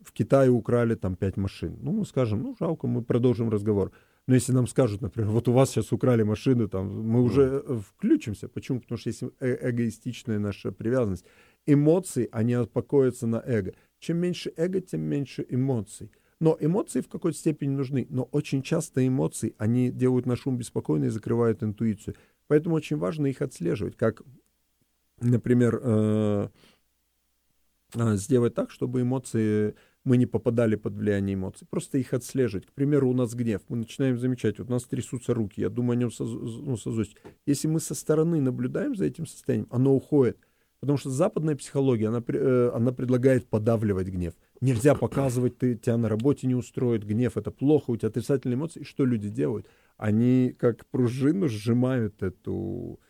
в Китае украли там пять машин. Ну, мы скажем, ну, жалко, мы продолжим разговор. Но если нам скажут, например, вот у вас сейчас украли машину, там, мы уже э, включимся. Почему? Потому что есть э эгоистичная наша привязанность. Эмоции, они покоятся на эго. Чем меньше эго, тем меньше эмоций. Но эмоции в какой-то степени нужны. Но очень часто эмоции, они делают наш ум беспокойный и закрывают интуицию. Поэтому очень важно их отслеживать. Как, например, э сделать так, чтобы эмоции мы не попадали под влияние эмоций. Просто их отслеживать. К примеру, у нас гнев. Мы начинаем замечать, вот у нас трясутся руки, я думаю о нем соз, ну, созусь. Если мы со стороны наблюдаем за этим состоянием, оно уходит. Потому что западная психология, она, э, она предлагает подавливать гнев. Нельзя показывать, ты, тебя на работе не устроит, гнев это плохо, у тебя отрицательные эмоции. И что люди делают? Они как пружину сжимают эту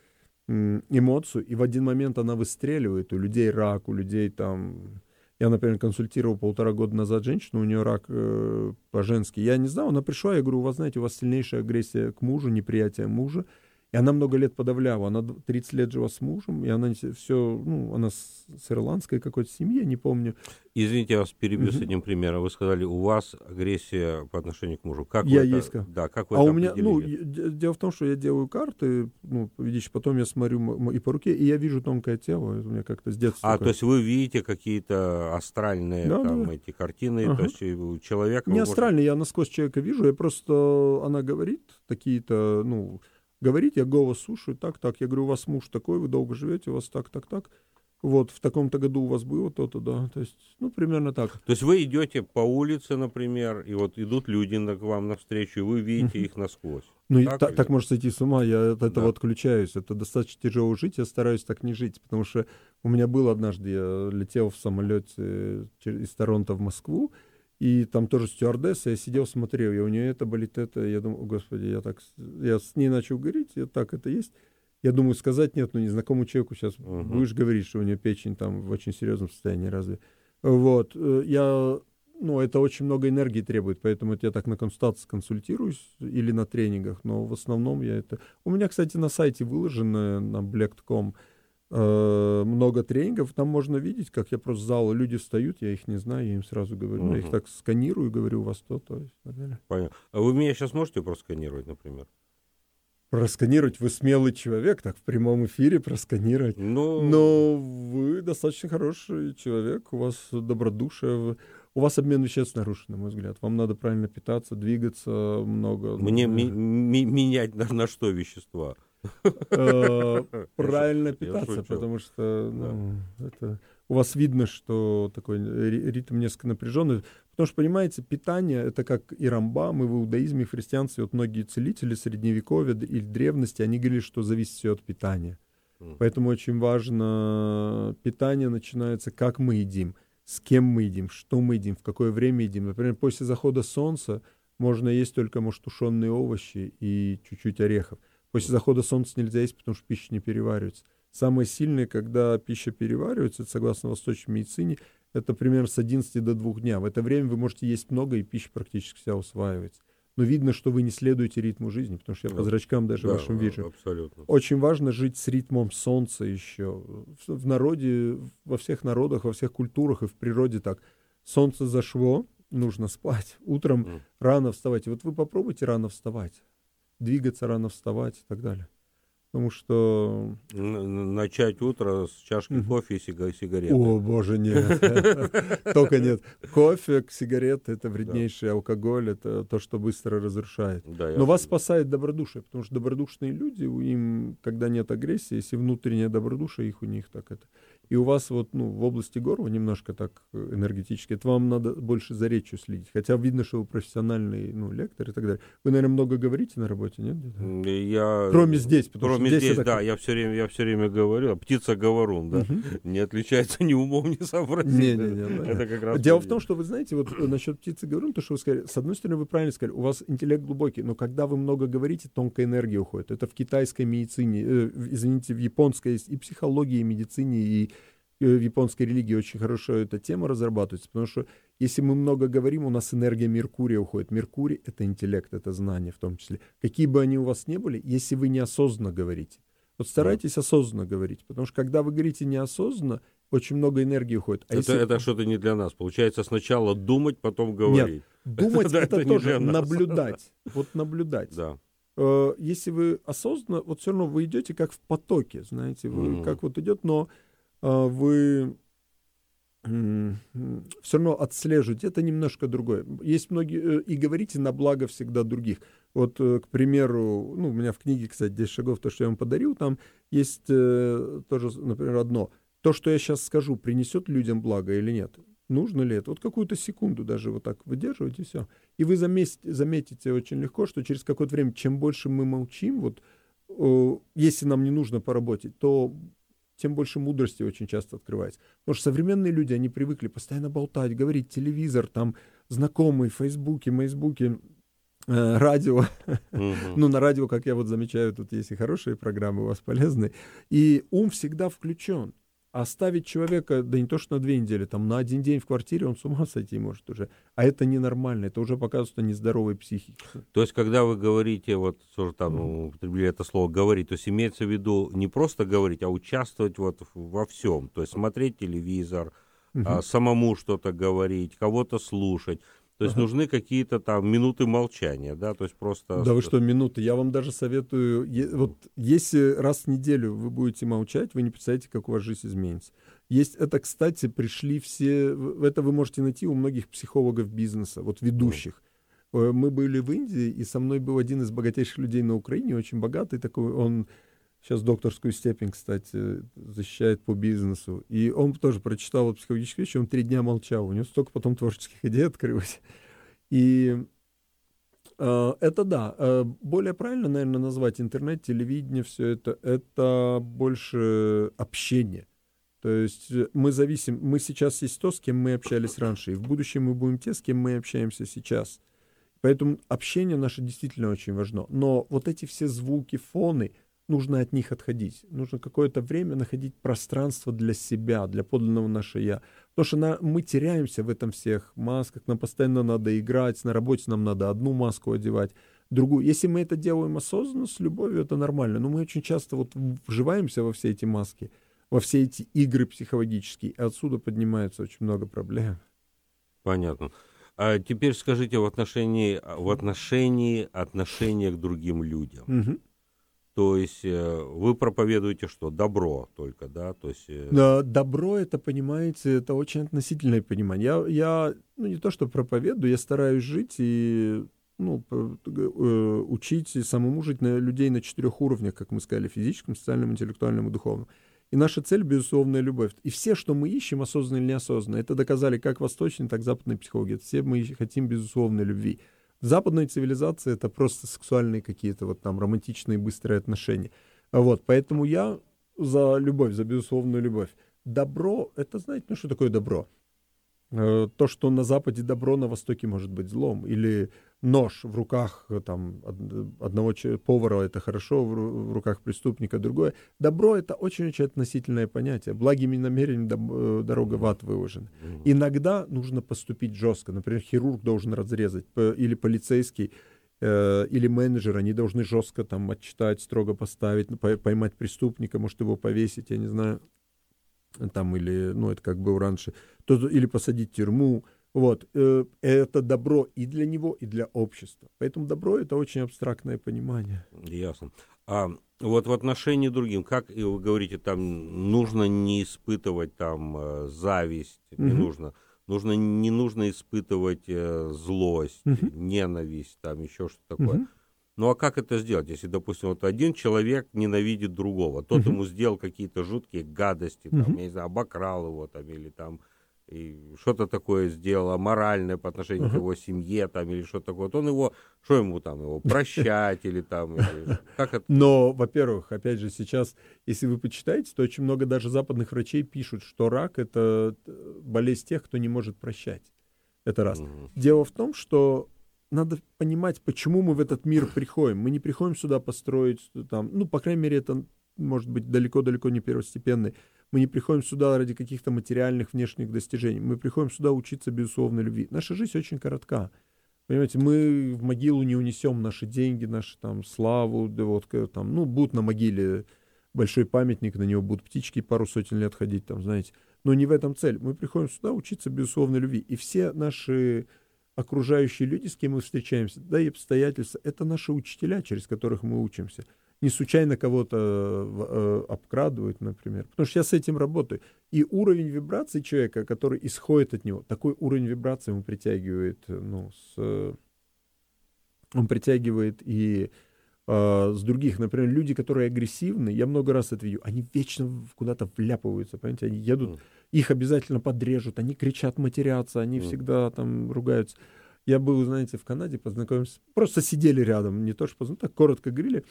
эмоцию, и в один момент она выстреливает. У людей рак, у людей там... Я, например, консультировал полтора года назад женщину, у нее рак э, по-женски. Я не знаю, она пришла, я говорю, у вас, знаете, у вас сильнейшая агрессия к мужу, неприятие мужа. И она много лет подавляла. Она 30 лет жила с мужем, и она все, ну, она с, с ирландской какой-то семьи, не помню. Извините, я вас перебью с этим примером. Вы сказали, у вас агрессия по отношению к мужу. Как я вы есть. Это, да, как вы а у меня, ну, дело в том, что я делаю карты, ну, видишь, потом я смотрю и по руке, и я вижу тонкое тело. У меня как-то с детства. А, такое. то есть вы видите какие-то астральные да, там, да. эти картины, ага. то есть у человека... Не астральные, может... я насквозь человека вижу, я просто, она говорит какие-то, ну, говорить, я голос слушаю, так, так. Я говорю, у вас муж такой, вы долго живете, у вас так, так, так. Вот, в таком-то году у вас было то-то, да. То есть, ну, примерно так. То есть вы идете по улице, например, и вот идут люди к вам навстречу, и вы видите их насквозь. Ну, так, так, так может сойти с ума, я от этого да. отключаюсь. Это достаточно тяжело жить, я стараюсь так не жить, потому что у меня было однажды, я летел в самолете из Торонто в Москву, и там тоже стюардесса, я сидел, смотрел, и у нее это болит, это. Я думаю, господи, я так... Я с ней начал говорить, и так это есть. Я думаю, сказать нет, ну, незнакомому человеку сейчас uh-huh. будешь говорить, что у нее печень там в очень серьезном состоянии разве. Вот. Э, я... Ну, это очень много энергии требует, поэтому я так на консультации консультируюсь или на тренингах, но в основном я это... У меня, кстати, на сайте выложено, на black.com, много тренингов, там можно видеть, как я просто зал, люди встают, я их не знаю, я им сразу говорю, угу. я их так сканирую, говорю, у вас то, то есть, Понятно. А вы меня сейчас можете просканировать, например? Просканировать, вы смелый человек, так в прямом эфире просканировать. Ну... Но вы достаточно хороший человек, у вас добродушие, у вас обмен веществ нарушен, на мой взгляд. Вам надо правильно питаться, двигаться много. Мне ми- ми- менять на, на что вещества? Э, правильно питаться, потому что ну, это у вас видно, что такой ритм несколько напряженный. Потому что, понимаете, питание — это как и Рамбам, и в иудаизме, и в христианстве. Вот многие целители средневековья или древности, они говорили, что зависит все от питания. Поэтому очень важно, питание начинается, как мы едим, с кем мы едим, что мы едим, в какое время едим. Например, после захода солнца можно есть только, может, тушеные овощи и чуть-чуть орехов. После захода солнца нельзя есть, потому что пища не переваривается. Самое сильное, когда пища переваривается, это, согласно восточной медицине, это примерно с 11 до 2 дня. В это время вы можете есть много, и пища практически вся усваивается. Но видно, что вы не следуете ритму жизни, потому что я да. по зрачкам даже да, вашим вижу. Абсолютно. Очень важно жить с ритмом солнца еще. В народе, во всех народах, во всех культурах и в природе так. Солнце зашло, нужно спать. Утром mm. рано вставать. И вот вы попробуйте рано вставать двигаться рано, вставать и так далее. Потому что... Начать утро с чашки кофе и сигареты. О, боже, нет. Только нет. Кофе, сигареты — это вреднейший алкоголь, это то, что быстро разрушает. Но вас спасает добродушие, потому что добродушные люди, им, когда нет агрессии, если внутренняя добродушие, их у них так это и у вас вот ну, в области горла немножко так э, энергетически, это вам надо больше за речью следить. Хотя видно, что вы профессиональный ну, лектор и так далее. Вы, наверное, много говорите на работе, нет? Я... Кроме здесь, потому Кроме что здесь, здесь да, я все время, я все время говорю, а птица говорун, да, угу. не отличается ни умом, ни сообразительностью. Не, не, не, это как раз Дело в том, что вы знаете, вот э, насчет птицы говорун, то, что вы сказали, с одной стороны, вы правильно сказали, у вас интеллект глубокий, но когда вы много говорите, тонкая энергия уходит. Это в китайской медицине, э, извините, в японской есть и психологии, и медицине, и в японской религии очень хорошо эта тема разрабатывается, потому что если мы много говорим, у нас энергия Меркурия уходит. Меркурий — это интеллект, это знание в том числе. Какие бы они у вас ни были, если вы неосознанно говорите. Вот старайтесь да. осознанно говорить, потому что когда вы говорите неосознанно, очень много энергии уходит. А это, если... это что-то не для нас. Получается, сначала думать, потом говорить. Нет, думать — это тоже наблюдать. Вот наблюдать. Да э, если вы осознанно, вот все равно вы идете как в потоке, знаете, вы mm-hmm. как вот идет, но вы все равно отслеживаете, это немножко другое. Есть многие, э, и говорите на благо всегда других. Вот, э, к примеру, ну, у меня в книге, кстати, 10 шагов, то, что я вам подарил, там есть э, тоже, например, одно. То, что я сейчас скажу, принесет людям благо или нет? Нужно ли это? Вот какую-то секунду даже вот так выдерживать, и все. И вы заметите, заметите очень легко, что через какое-то время, чем больше мы молчим, вот, если нам не нужно поработать, то тем больше мудрости очень часто открывается. Потому что современные люди, они привыкли постоянно болтать, говорить, телевизор, там, знакомые, фейсбуке, мейсбуке. э, радио. ну, на радио, как я вот замечаю, тут есть и хорошие программы у вас полезные. И ум всегда включен. Оставить человека, да не то что на две недели, там на один день в квартире, он с ума сойти может уже. А это ненормально, это уже показывает, что нездоровой психики. То есть, когда вы говорите, вот, тоже там употребили это слово «говорить», то есть имеется в виду не просто говорить, а участвовать вот во всем. То есть смотреть телевизор, mm-hmm. а, самому что-то говорить, кого-то слушать. То есть ага. нужны какие-то там минуты молчания, да, то есть просто... Да вы что, минуты? Я вам даже советую, вот если раз в неделю вы будете молчать, вы не представляете, как у вас жизнь изменится. Есть это, кстати, пришли все, это вы можете найти у многих психологов бизнеса, вот ведущих. Mm. Мы были в Индии, и со мной был один из богатейших людей на Украине, очень богатый такой, он сейчас докторскую степень, кстати, защищает по бизнесу. И он тоже прочитал психологические вещи, он три дня молчал. У него столько потом творческих идей открылось. И э, это да. Э, более правильно, наверное, назвать интернет, телевидение, все это, это больше общение. То есть мы зависим, мы сейчас есть то, с кем мы общались раньше, и в будущем мы будем те, с кем мы общаемся сейчас. Поэтому общение наше действительно очень важно. Но вот эти все звуки, фоны — нужно от них отходить. Нужно какое-то время находить пространство для себя, для подлинного нашего «я». Потому что на, мы теряемся в этом всех масках, нам постоянно надо играть, на работе нам надо одну маску одевать, другую. Если мы это делаем осознанно, с любовью, это нормально. Но мы очень часто вот вживаемся во все эти маски, во все эти игры психологические, и отсюда поднимается очень много проблем. Понятно. А теперь скажите в отношении, в отношении отношения к другим людям. Угу. То есть э, вы проповедуете что? Добро только, да? То есть... Э, добро, это, понимаете, это очень относительное понимание. Я, я ну, не то что проповедую, я стараюсь жить и ну, э, учить самому жить на людей на четырех уровнях, как мы сказали, физическом, социальном, интеллектуальном и духовном. И наша цель — безусловная любовь. И все, что мы ищем, осознанно или неосознанно, это доказали как восточные, так и западные психологи. Все мы хотим безусловной любви. Западная цивилизация это просто сексуальные какие-то вот там романтичные быстрые отношения. Вот, поэтому я за любовь, за безусловную любовь. Добро, это знаете, ну что такое добро? Э, то, что на Западе добро, на Востоке может быть злом. Или нож в руках э, там, одного повара это хорошо, в руках преступника другое. Добро — это очень-очень относительное понятие. Благими намерениями э, дорога в ад выложена. Иногда нужно поступить жестко. Например, хирург должен разрезать, или полицейский, или менеджер, они должны жестко там отчитать, строго поставить, поймать преступника, может его повесить, я не знаю там или, ну, это как было раньше, то, или посадить в тюрьму. Вот, э, это добро и для него, и для общества. Поэтому добро это очень абстрактное понимание. Ясно. А вот в отношении другим, как и вы говорите, там нужно не испытывать там э, зависть, угу. не нужно, нужно не нужно испытывать э, злость, угу. ненависть, там еще что-то такое. Угу. Ну а как это сделать, если, допустим, вот один человек ненавидит другого, тот uh-huh. ему сделал какие-то жуткие гадости, там, uh-huh. я не знаю, обокрал его там или там и что-то такое сделал аморальное по отношению uh-huh. к его семье там или что-то такое, вот он его, что ему там, его прощать или там, или, как это? Но, во-первых, опять же, сейчас, если вы почитаете, то очень много даже западных врачей пишут, что рак — это болезнь тех, кто не может прощать. Это раз. Uh-huh. Дело в том, что надо понимать, почему мы в этот мир приходим. Мы не приходим сюда построить, там, ну, по крайней мере, это может быть далеко-далеко не первостепенный. Мы не приходим сюда ради каких-то материальных внешних достижений. Мы приходим сюда учиться безусловной любви. Наша жизнь очень коротка. Понимаете, мы в могилу не унесем наши деньги, наши там славу, да вот там, ну, будут на могиле большой памятник, на него будут птички пару сотен лет ходить, там, знаете. Но не в этом цель. Мы приходим сюда учиться безусловной любви. И все наши окружающие люди, с кем мы встречаемся, да и обстоятельства, это наши учителя, через которых мы учимся. Не случайно кого-то э, обкрадывают, например. Потому что я с этим работаю. И уровень вибрации человека, который исходит от него, такой уровень вибрации он притягивает, ну, с, он притягивает и э, с других. Например, люди, которые агрессивны, я много раз это видел, они вечно куда-то вляпываются, понимаете, они едут... Их обязательно подрежут, они кричат, матерятся, они mm. всегда там ругаются. Я был, знаете, в Канаде, познакомился, просто сидели рядом, не то что познакомились, так коротко говорили.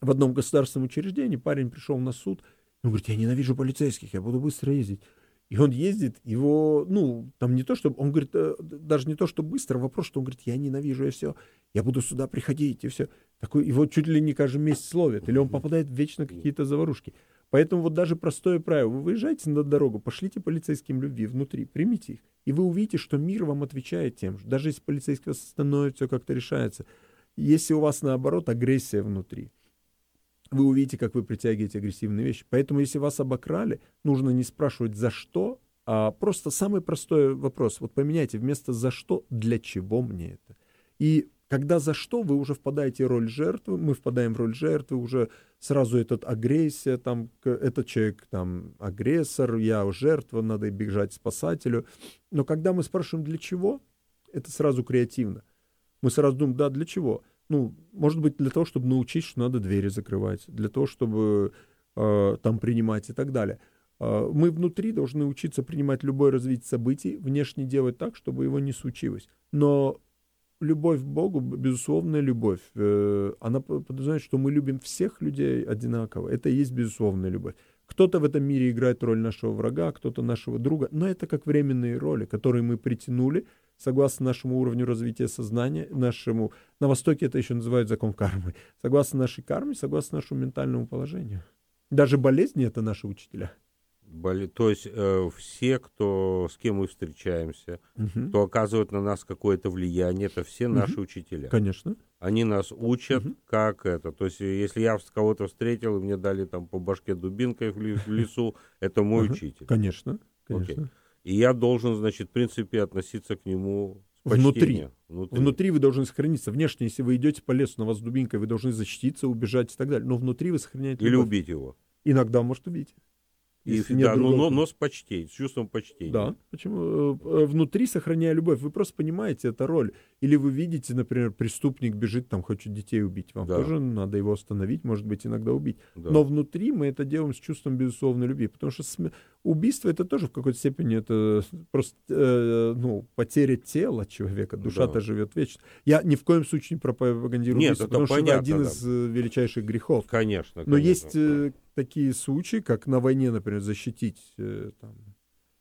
В одном государственном учреждении парень пришел на суд, он говорит, я ненавижу полицейских, я буду быстро ездить. И он ездит, его, ну, там не то, что, он говорит, э, даже не то, что быстро, вопрос, что он говорит, я ненавижу, я все, я буду сюда приходить, и все. Такой, его чуть ли не каждый месяц ловят, или он попадает в вечно какие-то заварушки. Поэтому вот даже простое правило, вы выезжаете на дорогу, пошлите полицейским любви внутри, примите их, и вы увидите, что мир вам отвечает тем же. Даже если полицейский вас остановит, все как-то решается. Если у вас, наоборот, агрессия внутри, вы увидите, как вы притягиваете агрессивные вещи. Поэтому, если вас обокрали, нужно не спрашивать «за что?», а просто самый простой вопрос. Вот поменяйте вместо «за что?» «для чего мне это?». И когда «за что?» вы уже впадаете в роль жертвы, мы впадаем в роль жертвы, уже сразу этот агрессия, там, этот человек там агрессор, я жертва, надо бежать спасателю. Но когда мы спрашиваем «для чего?», это сразу креативно. Мы сразу думаем «да, для чего?». Ну, может быть, для того, чтобы научить, что надо двери закрывать, для того, чтобы э, там принимать и так далее. Э, мы внутри должны учиться принимать любое развитие событий, внешне делать так, чтобы его не случилось. Но любовь к Богу, безусловная любовь, э, она подразумевает, что мы любим всех людей одинаково. Это и есть безусловная любовь. Кто-то в этом мире играет роль нашего врага, кто-то нашего друга, но это как временные роли, которые мы притянули, согласно нашему уровню развития сознания, нашему, на Востоке это еще называют закон кармы, согласно нашей карме, согласно нашему ментальному положению. Даже болезни — это наши учителя. Боли... То есть э, все, кто, с кем мы встречаемся, угу. кто оказывает на нас какое-то влияние, это все угу. наши учителя. Конечно. Они нас учат, угу. как это. То есть если я кого-то встретил, и мне дали там по башке дубинкой в лесу, это мой учитель. Конечно, конечно. И я должен, значит, в принципе, относиться к нему Внутри. внутри. Внутри вы должны сохраниться. Внешне, если вы идете по лесу, на вас дубинкой, вы должны защититься, убежать и так далее. Но внутри вы сохраняете Или любовь. убить его. Иногда может убить. И, да, но, но, но с почтением, с чувством почтения. Да, почему? Э, внутри сохраняя любовь. Вы просто понимаете эту роль. Или вы видите, например, преступник бежит, там хочет детей убить. Вам да. тоже надо его остановить, может быть, иногда убить. Да. Но внутри мы это делаем с чувством безусловной любви. Потому что см... убийство это тоже в какой-то степени это просто э, ну, потеря тела человека. Душа-то да. живет вечно. Я ни в коем случае не пропагандирую Нет, убийство, потому понятно, что это один да. из э, величайших грехов. Конечно. Но есть э, такие случаи, как на войне, например, защитить э, там,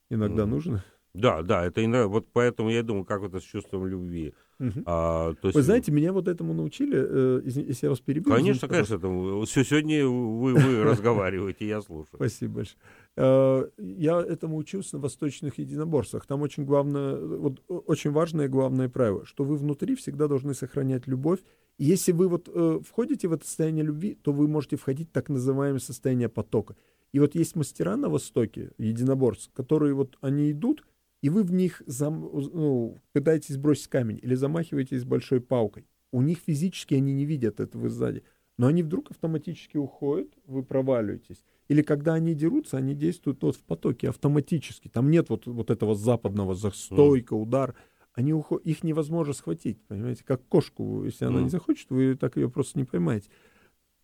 иногда mm. нужно. Да, да, это иногда, вот поэтому я думаю, как это с чувством любви. Угу. А, то есть... Вы знаете, меня вот этому научили, э, если я вас перебил. Конечно, конечно, этому. Сегодня вы, вы разговариваете, я слушаю. Спасибо большое. Э, я этому учился на восточных единоборствах. Там очень главное, вот очень важное главное правило, что вы внутри всегда должны сохранять любовь. Если вы вот э, входите в это состояние любви, то вы можете входить в так называемое состояние потока. И вот есть мастера на Востоке, единоборцы, которые вот они идут, и вы в них зам, ну, пытаетесь бросить камень или замахиваетесь большой палкой. У них физически они не видят этого сзади. Но они вдруг автоматически уходят, вы проваливаетесь. Или когда они дерутся, они действуют вот в потоке автоматически. Там нет вот, вот этого западного застойка, удар. Они уход... Их невозможно схватить, понимаете, как кошку. Если она не захочет, вы так ее просто не поймаете.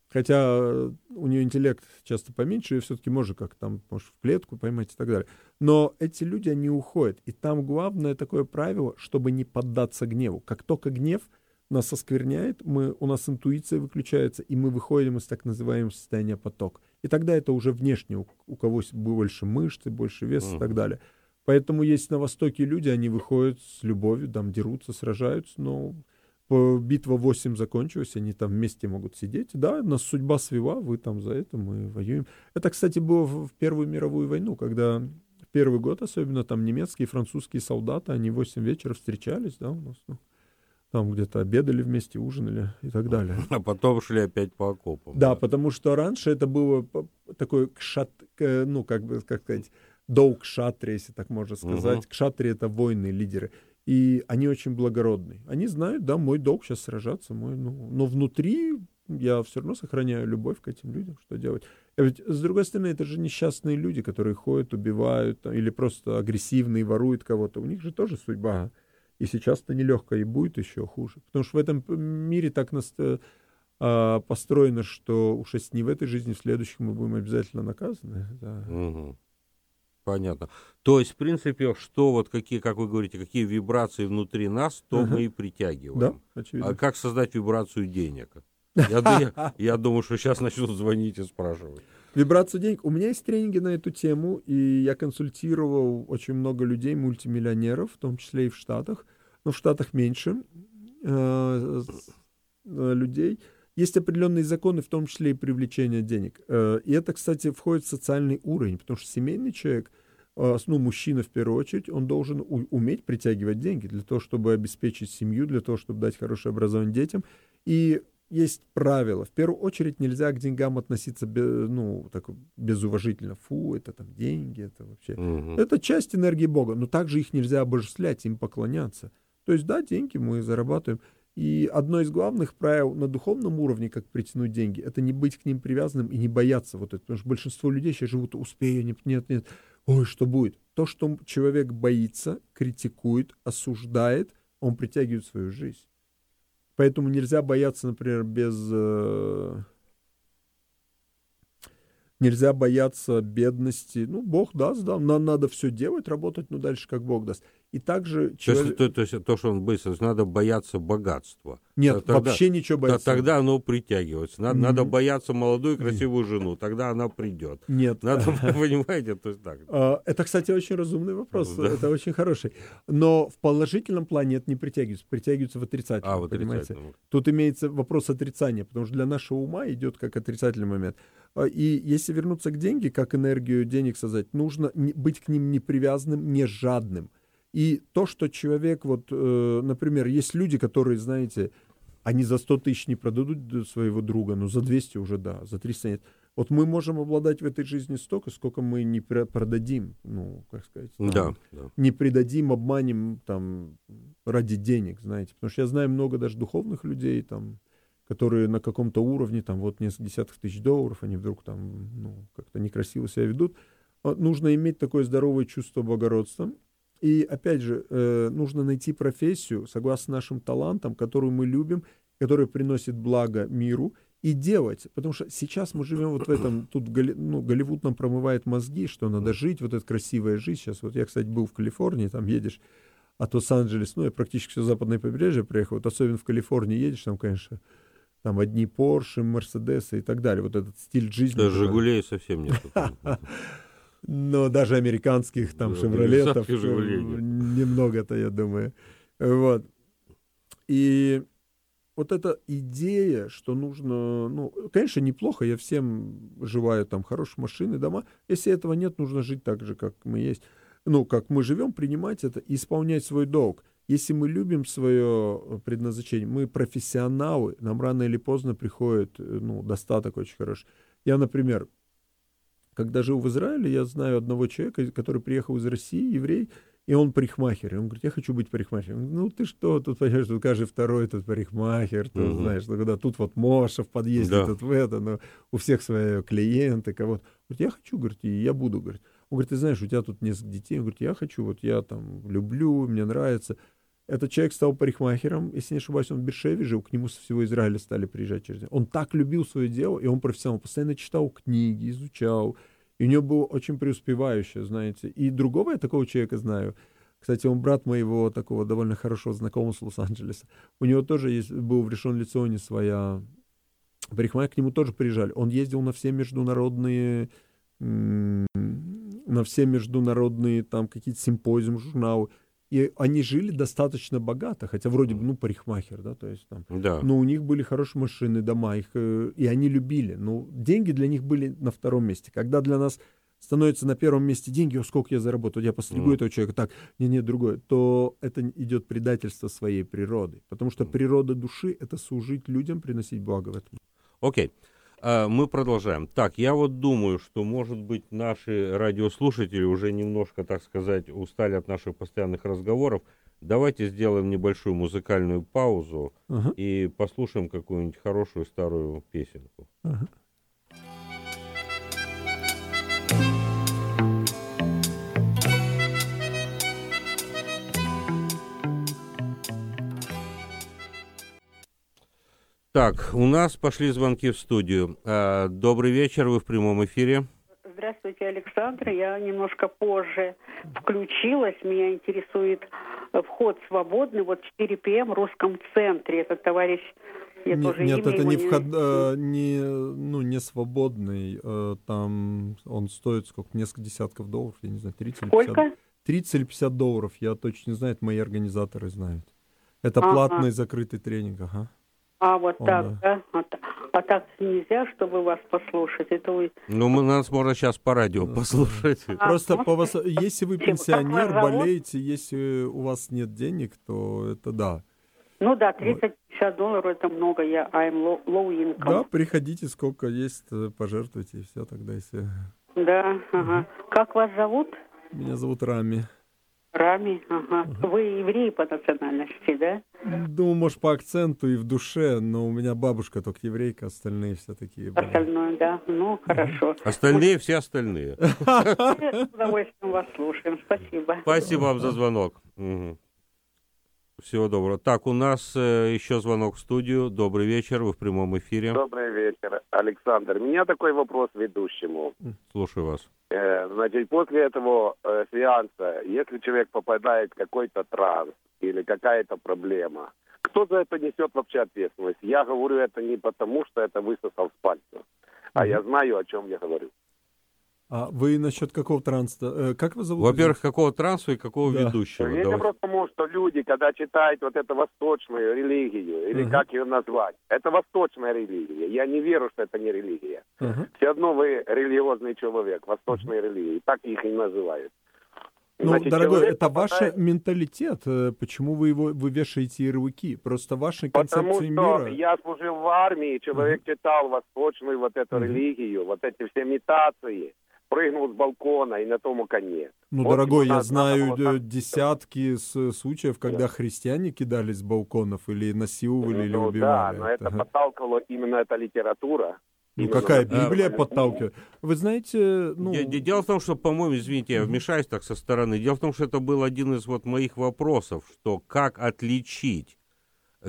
Хотя у нее интеллект часто поменьше, и все-таки можно как там, может, в клетку поймать и так далее. Но эти люди, они уходят. И там главное такое правило, чтобы не поддаться гневу. Как только гнев нас оскверняет, мы, у нас интуиция выключается, и мы выходим из так называемого состояния поток. И тогда это уже внешне, у, у кого больше мышцы, больше веса mm. и так далее. Поэтому есть на Востоке люди, они выходят с любовью, там дерутся, сражаются, но битва 8 закончилась, они там вместе могут сидеть. Да, нас судьба свела, вы там за это, мы воюем. Это, кстати, было в Первую мировую войну, когда в первый год, особенно там немецкие и французские солдаты, они в 8 вечера встречались, да, у нас, ну, там где-то обедали вместе, ужинали и так далее. А потом шли опять по окопам. Да, да. потому что раньше это было такой кшат, ну, как бы, как сказать, долг кшатри, если так можно сказать. Угу. Кшатри — это воины, лидеры. И они очень благородные. Они знают, да, мой долг сейчас сражаться, мой, ну, но внутри я все равно сохраняю любовь к этим людям, что делать. А ведь, с другой стороны, это же несчастные люди, которые ходят, убивают там, или просто агрессивные, воруют кого-то. У них же тоже судьба. И сейчас-то нелегкая, и будет еще хуже. Потому что в этом мире так нас, а, построено, что уж если не в этой жизни, в следующих мы будем обязательно наказаны. Да. Угу. Понятно. То есть, в принципе, что вот какие, как вы говорите, какие вибрации внутри нас, то мы и притягиваем. Да, очевидно. А как создать вибрацию денег? Я, я, я думаю, что сейчас начнут звонить и спрашивать. Вибрацию денег. У меня есть тренинги на эту тему, и я консультировал очень много людей, мультимиллионеров, в том числе и в Штатах. Но в Штатах меньше э, э, людей. Есть определенные законы, в том числе и привлечение денег. Э, и это, кстати, входит в социальный уровень, потому что семейный человек, э, ну, мужчина в первую очередь, он должен уметь притягивать деньги для того, чтобы обеспечить семью, для того, чтобы дать хорошее образование детям. И есть правило. В первую очередь нельзя к деньгам относиться ну, так, безуважительно. Фу, это там деньги, это вообще... Мгм. Это часть энергии Бога, но также их нельзя обожествлять, им поклоняться. То есть, да, деньги мы зарабатываем. И одно из главных правил на духовном уровне, как притянуть деньги, это не быть к ним привязанным и не бояться вот этого. Потому что большинство людей сейчас живут, успею, нет, нет, нет, ой, что будет? То, что человек боится, критикует, осуждает, он притягивает свою жизнь. Поэтому нельзя бояться, например, без... э, Нельзя бояться бедности. Ну, Бог даст, да. Нам надо все делать, работать, но дальше как Бог даст. И также То, есть, человек... то, то есть то, что он то есть надо бояться богатства. Нет, тогда- вообще ничего бояться. тогда оно притягивается. Надо, Мгм. надо бояться молодую красивую жену, тогда она придет. Нет. Надо, понимаете, то есть так. А, Это, кстати, очень разумный вопрос. Да. Это очень хороший. Но в положительном плане это не притягивается. Притягивается в отрицательном. А, вот понимаете? Тут имеется вопрос отрицания, потому что для нашего ума идет как отрицательный момент. А, И если вернуться к деньги, как энергию денег создать, нужно быть к ним не привязанным, не жадным. И то, что человек, вот, э, например, есть люди, которые, знаете, они за 100 тысяч не продадут своего друга, но за 200 уже да, за 300 нет. Вот мы можем обладать в этой жизни столько, сколько мы не пр- продадим, ну, как сказать. там, Да, да. не предадим, обманем там ради денег, знаете. Потому что я знаю много даже духовных людей, там, которые на каком-то уровне, там, вот несколько десятков тысяч долларов, они вдруг там, ну, как-то некрасиво себя ведут. Вот нужно иметь такое здоровое чувство благородства. И, опять же, э, нужно найти профессию, согласно нашим талантам, которую мы любим, которая приносит благо миру, и делать. Потому что сейчас мы живем вот в этом, тут Голли- ну, Голливуд нам промывает мозги, что надо жить, вот эта красивая жизнь. Сейчас вот я, кстати, был в Калифорнии, там едешь от Лос-Анджелес, ну, я практически все западное побережье приехал, вот особенно в Калифорнии едешь, там, конечно, там одни Порше, Мерседесы и так далее. Вот этот стиль жизни. Да, который- Жигулей совсем нет. но даже американских там Да, «Шевролетов» немного-то, я думаю. Вот. И вот эта идея, что нужно, ну, конечно, неплохо, я всем желаю там хорошие машины, дома. Если этого нет, нужно жить так же, как мы есть. Ну, как мы живем, принимать это и исполнять свой долг. Если мы любим свое предназначение, мы профессионалы, нам рано или поздно приходит ну, достаток очень хороший. Я, например, когда жил в Израиле, я знаю одного человека, который приехал из России, еврей, и он парикмахер. И он говорит, я хочу быть парикмахером. Говорю, Ну ты что, тут, понимаешь, тут каждый второй тут парикмахер, тут, Мгм. знаешь, ну, когда тут вот Моша в подъезде, Да. тут в это, но у всех свои клиенты, кого-то. Говорит, я хочу, говорит, и я буду, говорит. Он говорит, ты знаешь, у тебя тут несколько детей. Он говорит, я хочу, вот я там люблю, мне нравится. Этот человек стал парикмахером, если не ошибаюсь, он в Бершеве жил, к нему со всего Израиля стали приезжать через него. Он так любил свое дело, и он профессионал, постоянно читал книги, изучал, и у него было очень преуспевающее, знаете. И другого я такого человека знаю. Кстати, он брат моего такого довольно хорошего знакомого с Лос-Анджелеса. У него тоже есть, был в решен лицоне своя парикмахер, к нему тоже приезжали. Он ездил на все международные на все международные там какие-то симпозиумы, журналы. И они жили достаточно богато, хотя вроде бы, ну, парикмахер, да, то есть там. Да. Но у них были хорошие машины, дома, их, э, и они любили. Но деньги для них были на втором месте. Когда для нас становится на первом месте деньги, о, сколько я заработал, я постригу Мгм. этого человека, так, не, не, другое, то это идет предательство своей природы. Потому что природа души — это служить людям, приносить благо в этом. Окей. А, Мы продолжаем. Так, я вот думаю, что, может быть, наши радиослушатели уже немножко, так сказать, устали от наших постоянных разговоров. Давайте сделаем небольшую музыкальную паузу Ага, и послушаем какую-нибудь хорошую старую песенку. ага. Так, у нас пошли звонки в студию. А, Добрый вечер, вы в прямом эфире. Здравствуйте, Александр. Я немножко позже включилась. Меня интересует вход свободный, вот 4 ПМ в русском центре. Этот товарищ я не, тоже нет, это не, не... Вход, э, не, ну, не свободный. Э, там он стоит сколько? Несколько десятков долларов, я не знаю, 30 или 50. Сколько? 30 или 50 долларов, я точно не знаю, это мои организаторы знают. Это ага. платный закрытый тренинг, ага. А, вот он, так, да? да? А, а так нельзя, чтобы вас послушать? Это вы... Ну, мы, нас можно сейчас по радио послушать. А, Просто ну, по вас... если вы пенсионер, болеете, если у вас нет денег, то это да. Ну да, 30-50 долларов это много, я I'm low, low income. Да, приходите, сколько есть, э, пожертвуйте, и все тогда, если... Да, ага. Угу. Как вас зовут? Меня зовут Рами. Рами, ага. Вы еврей по национальности, да? Ну, может, по акценту и в душе, но у меня бабушка только еврейка, остальные все такие. Были. Остальное, да. Ну, хорошо. Остальные все остальные. С удовольствием вас слушаем. Спасибо. Спасибо вам за звонок. Угу. Всего доброго. Так, у нас э, еще звонок в студию. Добрый вечер, вы в прямом эфире. Добрый вечер, Александр. У меня такой вопрос ведущему. Слушаю вас. Э, значит, после этого э, сеанса, если человек попадает в какой-то транс или какая-то проблема, кто за это несет вообще ответственность? Я говорю это не потому, что это высосал с пальца, а я знаю, о чем я говорю. А вы насчет какого транса? Э, как вы зовут? Во-первых, какого транса и какого да. ведущего? Я Давай. просто потому, что люди, когда читают вот эту восточную религию, или uh-huh. как ее назвать, это восточная религия. Я не верю, что это не религия. Uh-huh. Все одно вы религиозный человек, восточной uh-huh. религии. Так их и называют. Ну, Значит, дорогой, это попадает... ваш менталитет. Э, почему вы его вы вешаете ярлыки? Просто ваши концепции Потому что я служил в армии, человек uh-huh. читал восточную вот эту uh-huh. религию, вот эти все имитации прыгнул с балкона и на тому коне. Ну, вот дорогой, я знаю было... десятки случаев, когда да. христиане кидались с балконов или насиловали, ну, или убивали. Да, но это ага. подталкивало именно эта литература. Ну, именно какая Библия подталкивает? Вы знаете, ну... Дело в том, что, по-моему, извините, я вмешаюсь так со стороны. Дело в том, что это был один из вот моих вопросов, что как отличить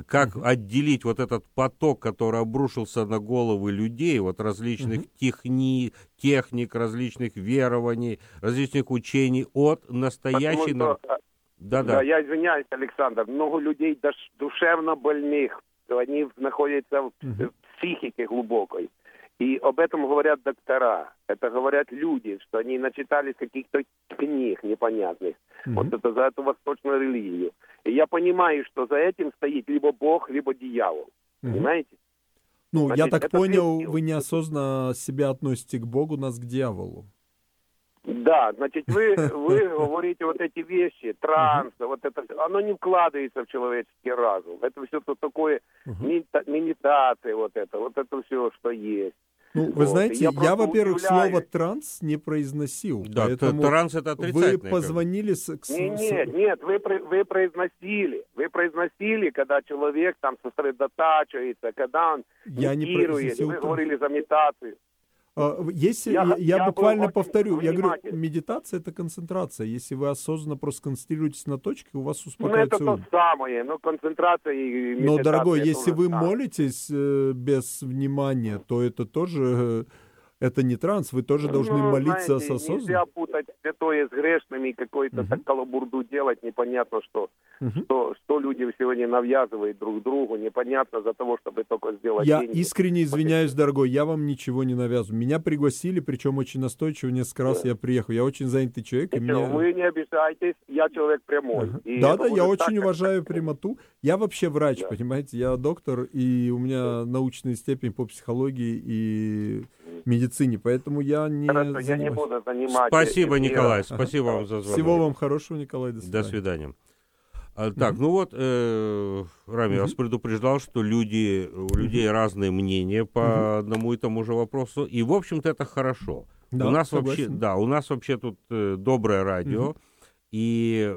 как отделить вот этот поток, который обрушился на головы людей, вот различных uh-huh. техни, техник, различных верований, различных учений от настоящей... Потому что, да, да. да, я извиняюсь, Александр, много людей душевно больных, они находятся в, uh-huh. в психике глубокой. И об этом говорят доктора, это говорят люди, что они начитались каких-то книг непонятных. Mm-hmm. Вот это за эту восточную религию. И я понимаю, что за этим стоит либо Бог, либо дьявол. Mm-hmm. Понимаете? Ну, Значит, я так понял, вы неосознанно себя относите к Богу, нас к дьяволу. Да, значит, вы, вы говорите вот эти вещи, транс, uh-huh. вот это, оно не вкладывается в человеческий разум. Это все такое, uh-huh. медитация вот это, вот это все, что есть. Ну, вы вот. знаете, я, я во-первых, слово транс не произносил. Да, поэтому транс это отрицательное. Вы позвонили с... Нет, нет, нет, вы, вы произносили. Вы произносили, когда человек там сосредотачивается, когда он я. Не вы говорили за медитацию. А, если, я, я, я буквально повторю, я говорю, медитация это концентрация. Если вы осознанно просто концентрируетесь на точке, у вас успокаивается Ну, это то самое, но концентрация и медитация. Но, дорогой, если вы молитесь э, без внимания, то это тоже... Это не транс, вы тоже должны ну, молиться знаете, осознанно. Нельзя путать святое с грешными, какой-то uh-huh. калабурду делать, непонятно что, uh-huh. что, что люди сегодня навязывают друг другу, непонятно за того, чтобы только сделать Я деньги. искренне извиняюсь, дорогой, я вам ничего не навязываю. Меня пригласили, причем очень настойчиво, несколько раз да. я приехал. Я очень занятый человек. И мне... Вы не обижайтесь, я человек прямой. Uh-huh. Да, да, я так, очень уважаю как... прямоту. Я вообще врач, да. понимаете, я доктор, и у меня научная степень по психологии и медицине, поэтому я не Хорошо, я не буду занимать. Спасибо, эфир. Николай, спасибо вам за звонок. Всего вам хорошего, Николай, до свидания. До свидания. А, так, mm-hmm. ну вот, э, Рами mm-hmm. вас предупреждал, что люди, у людей mm-hmm. разные мнения по mm-hmm. одному и тому же вопросу, и, в общем-то, это хорошо. Да, у нас согласен. вообще, да, у нас вообще тут э, доброе радио, mm-hmm. и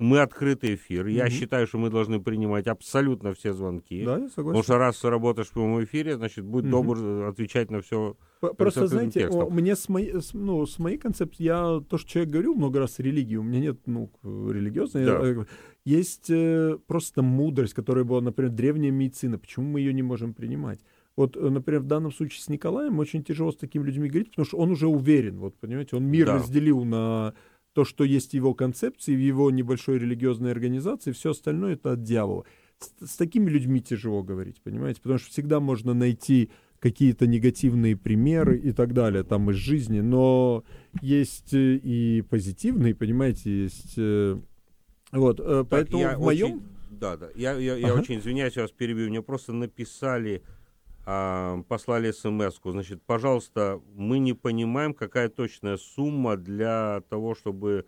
мы открытый эфир. Я угу. считаю, что мы должны принимать абсолютно все звонки. Да, я согласен. Потому что раз работаешь в прямом эфире, значит, будь угу. добр отвечать на все. Просто, знаете, о, мне с моей, ну, с моей концепцией, я то, что человек говорил много раз религии, у меня нет, ну, религиозной. Да. Э, есть э, просто мудрость, которая была, например, древняя медицина. Почему мы ее не можем принимать? Вот, э, например, в данном случае с Николаем очень тяжело с такими людьми говорить, потому что он уже уверен, вот, понимаете, он мир да. разделил на то, что есть в его концепции, в его небольшой религиозной организации, все остальное это от дьявола. С, с такими людьми тяжело говорить, понимаете? Потому что всегда можно найти какие-то негативные примеры и так далее там из жизни, но есть э, и позитивные, понимаете, есть... Э, вот, так, поэтому в моем... Очень, да, да, я, я, ага. я очень извиняюсь, я вас перебью, мне просто написали послали смс. Значит, пожалуйста, мы не понимаем, какая точная сумма для того, чтобы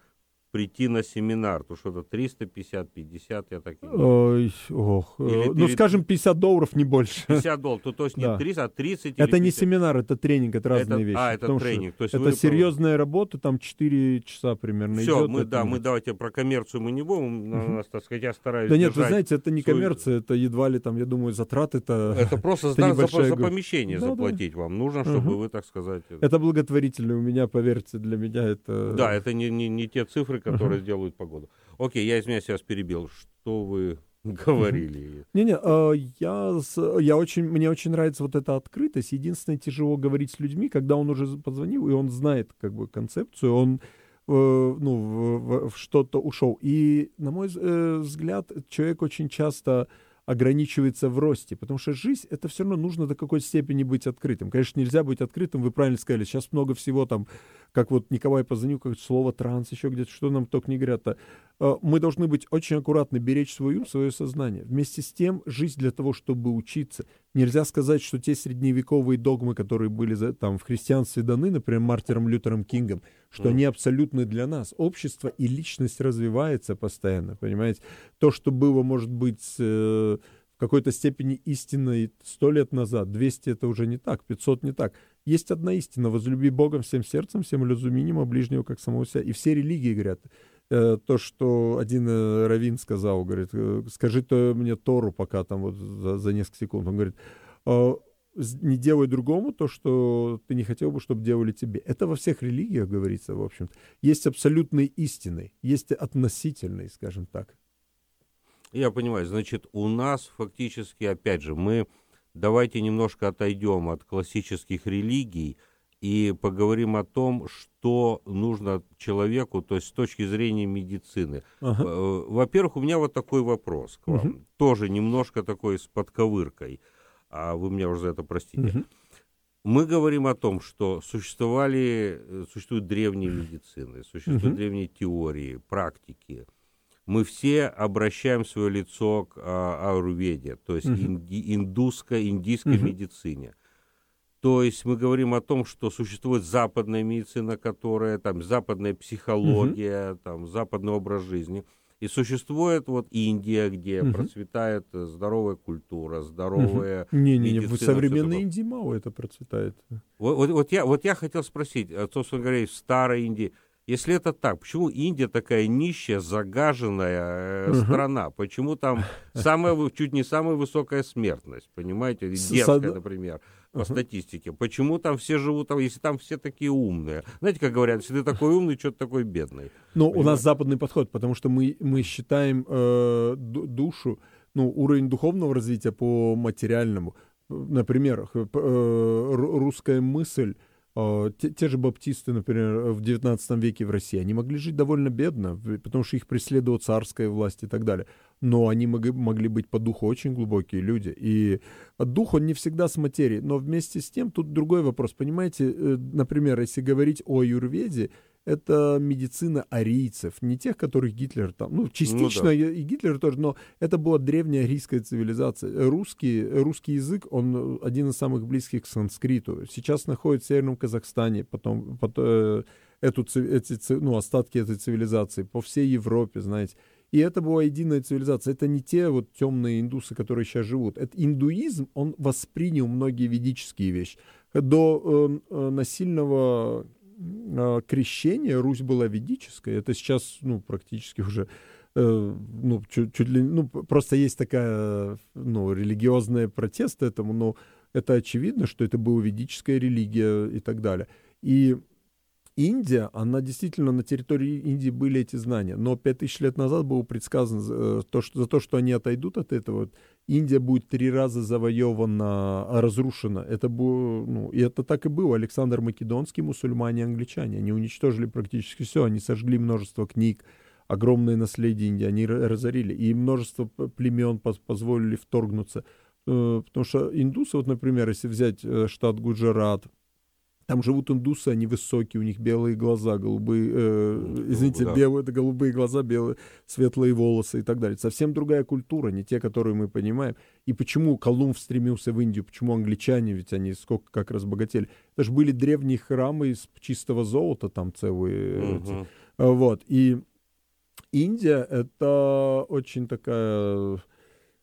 прийти на семинар, то что-то 350, 50, я так и Ой, ох, э, Или ну, скажем, 50 долларов, не больше. 50 долларов, то, то есть не да. 30, а 30 Это не семинар, это тренинг, это разные это, вещи. А, это тренинг. То есть это вы... серьезная работа, там 4 часа примерно Все, идет. мы, да, мы давайте про коммерцию мы не будем, на нас, так сказать, я стараюсь Да нет, вы знаете, это не коммерция, это едва ли там, я думаю, затраты это Это просто это за, за, за помещение да, заплатить да. вам нужно, чтобы угу. вы, так сказать... Это благотворительно у меня, поверьте, для меня это... Да, это не, не, не те цифры, которые угу. делают погоду. Окей, я извиняюсь, я вас перебил. Что вы говорили? Не-не, а, я, я очень, мне очень нравится вот эта открытость. Единственное, тяжело говорить с людьми, когда он уже позвонил, и он знает как бы концепцию, он э, ну, в, в что-то ушел. И, на мой э, взгляд, человек очень часто ограничивается в росте, потому что жизнь, это все равно нужно до какой степени быть открытым. Конечно, нельзя быть открытым, вы правильно сказали, сейчас много всего там, как вот Николай позвонил, как слово транс, еще где-то, что нам только не говорят-то. А, мы должны быть очень аккуратны, беречь свой ум, свое сознание. Вместе с тем, жизнь для того, чтобы учиться. Нельзя сказать, что те средневековые догмы, которые были там в христианстве даны, например, Мартиром Лютером Кингом, что они абсолютны для нас. Общество и личность развивается постоянно, понимаете? То, что было, может быть, э, какой-то степени истиной сто лет назад, 200 это уже не так, 500 не так. Есть одна истина, возлюби Бога всем сердцем, всем разумением, а ближнего как самого себя. И все религии говорят, э, то, что один э, раввин сказал, говорит, скажи то мне Тору пока там вот за, за несколько секунд. Он говорит, не делай другому то, что ты не хотел бы, чтобы делали тебе. Это во всех религиях говорится, в общем-то. Есть абсолютные истины, есть относительные, скажем так. Я понимаю. Значит, у нас фактически, опять же, мы давайте немножко отойдем от классических религий и поговорим о том, что нужно человеку, то есть с точки зрения медицины. Ага. Э, во-первых, у меня вот такой вопрос к вам, угу. тоже немножко такой с подковыркой а вы меня уже за это простите. Угу. Мы говорим о том, что существовали, э, существуют древние медицины, существуют угу. древние теории, практики. Мы все обращаем свое лицо к а, аюрведе, то есть угу. инди, индусской, индийской угу. медицине. То есть мы говорим о том, что существует западная медицина, которая там западная психология, угу. там западный образ жизни. И существует вот Индия, где угу. процветает здоровая культура, здоровая угу. Не, не, не, в современной Индии мало это процветает. Вот, вот, вот, я, вот я хотел спросить, э, собственно говоря, в старой Индии, если это так, почему Индия такая нищая, загаженная угу. страна? Почему там самая, чуть не самая высокая смертность, понимаете, детская, например? по uh-huh. статистике. Почему там все живут, там, если там все такие умные? Знаете, как говорят, если ты такой умный, что ты такой бедный? Ну, у нас западный подход, потому что мы, мы считаем э, душу, ну, уровень духовного развития по материальному. Например, э, русская мысль те, те же баптисты, например, в XIX веке в России, они могли жить довольно бедно, потому что их преследовала царская власть и так далее. Но они могли, могли быть по духу очень глубокие люди. И дух, он не всегда с материей. Но вместе с тем, тут другой вопрос. Понимаете, э, например, если говорить о юрведе, это медицина арийцев, не тех, которых Гитлер там, ну, частично ну, да. и Гитлер тоже, но это была древняя арийская цивилизация. Русский, русский язык, он один из самых близких к санскриту. Сейчас находится в Северном Казахстане, потом, потом э, эту, эти, ну, остатки этой цивилизации по всей Европе, знаете. И это была единая цивилизация. Это не те вот темные индусы, которые сейчас живут. Это индуизм, он воспринял многие ведические вещи. До э, э насильного крещение Русь была ведическая. Это сейчас, ну, практически уже э, ну, чуть, чуть ли, ну, просто есть такая, ну, религиозная протест этому, но это очевидно, что это была ведическая религия и так далее. И Индия, она действительно на территории Индии были эти знания, но 5000 лет назад было предсказано э, то, что, за то, что они отойдут от этого, Индия будет три раза завоевана, разрушена. Это было, ну, и это так и было. Александр Македонский, мусульмане, англичане, они уничтожили практически все, они сожгли множество книг, огромное наследие Индии, они разорили, и множество племен позволили вторгнуться. Э, потому что индусы, вот, например, если взять э, штат Гуджарат, там живут индусы, они высокие, у них белые глаза, голубые, э, извините, да. белые, это голубые глаза, белые, светлые волосы и так далее. Совсем другая культура, не те, которые мы понимаем. И почему Колумб стремился в Индию, почему англичане, ведь они сколько как разбогатели. Это же были древние храмы из чистого золота, там целые. Угу. Эти, вот. И Индия — это очень такая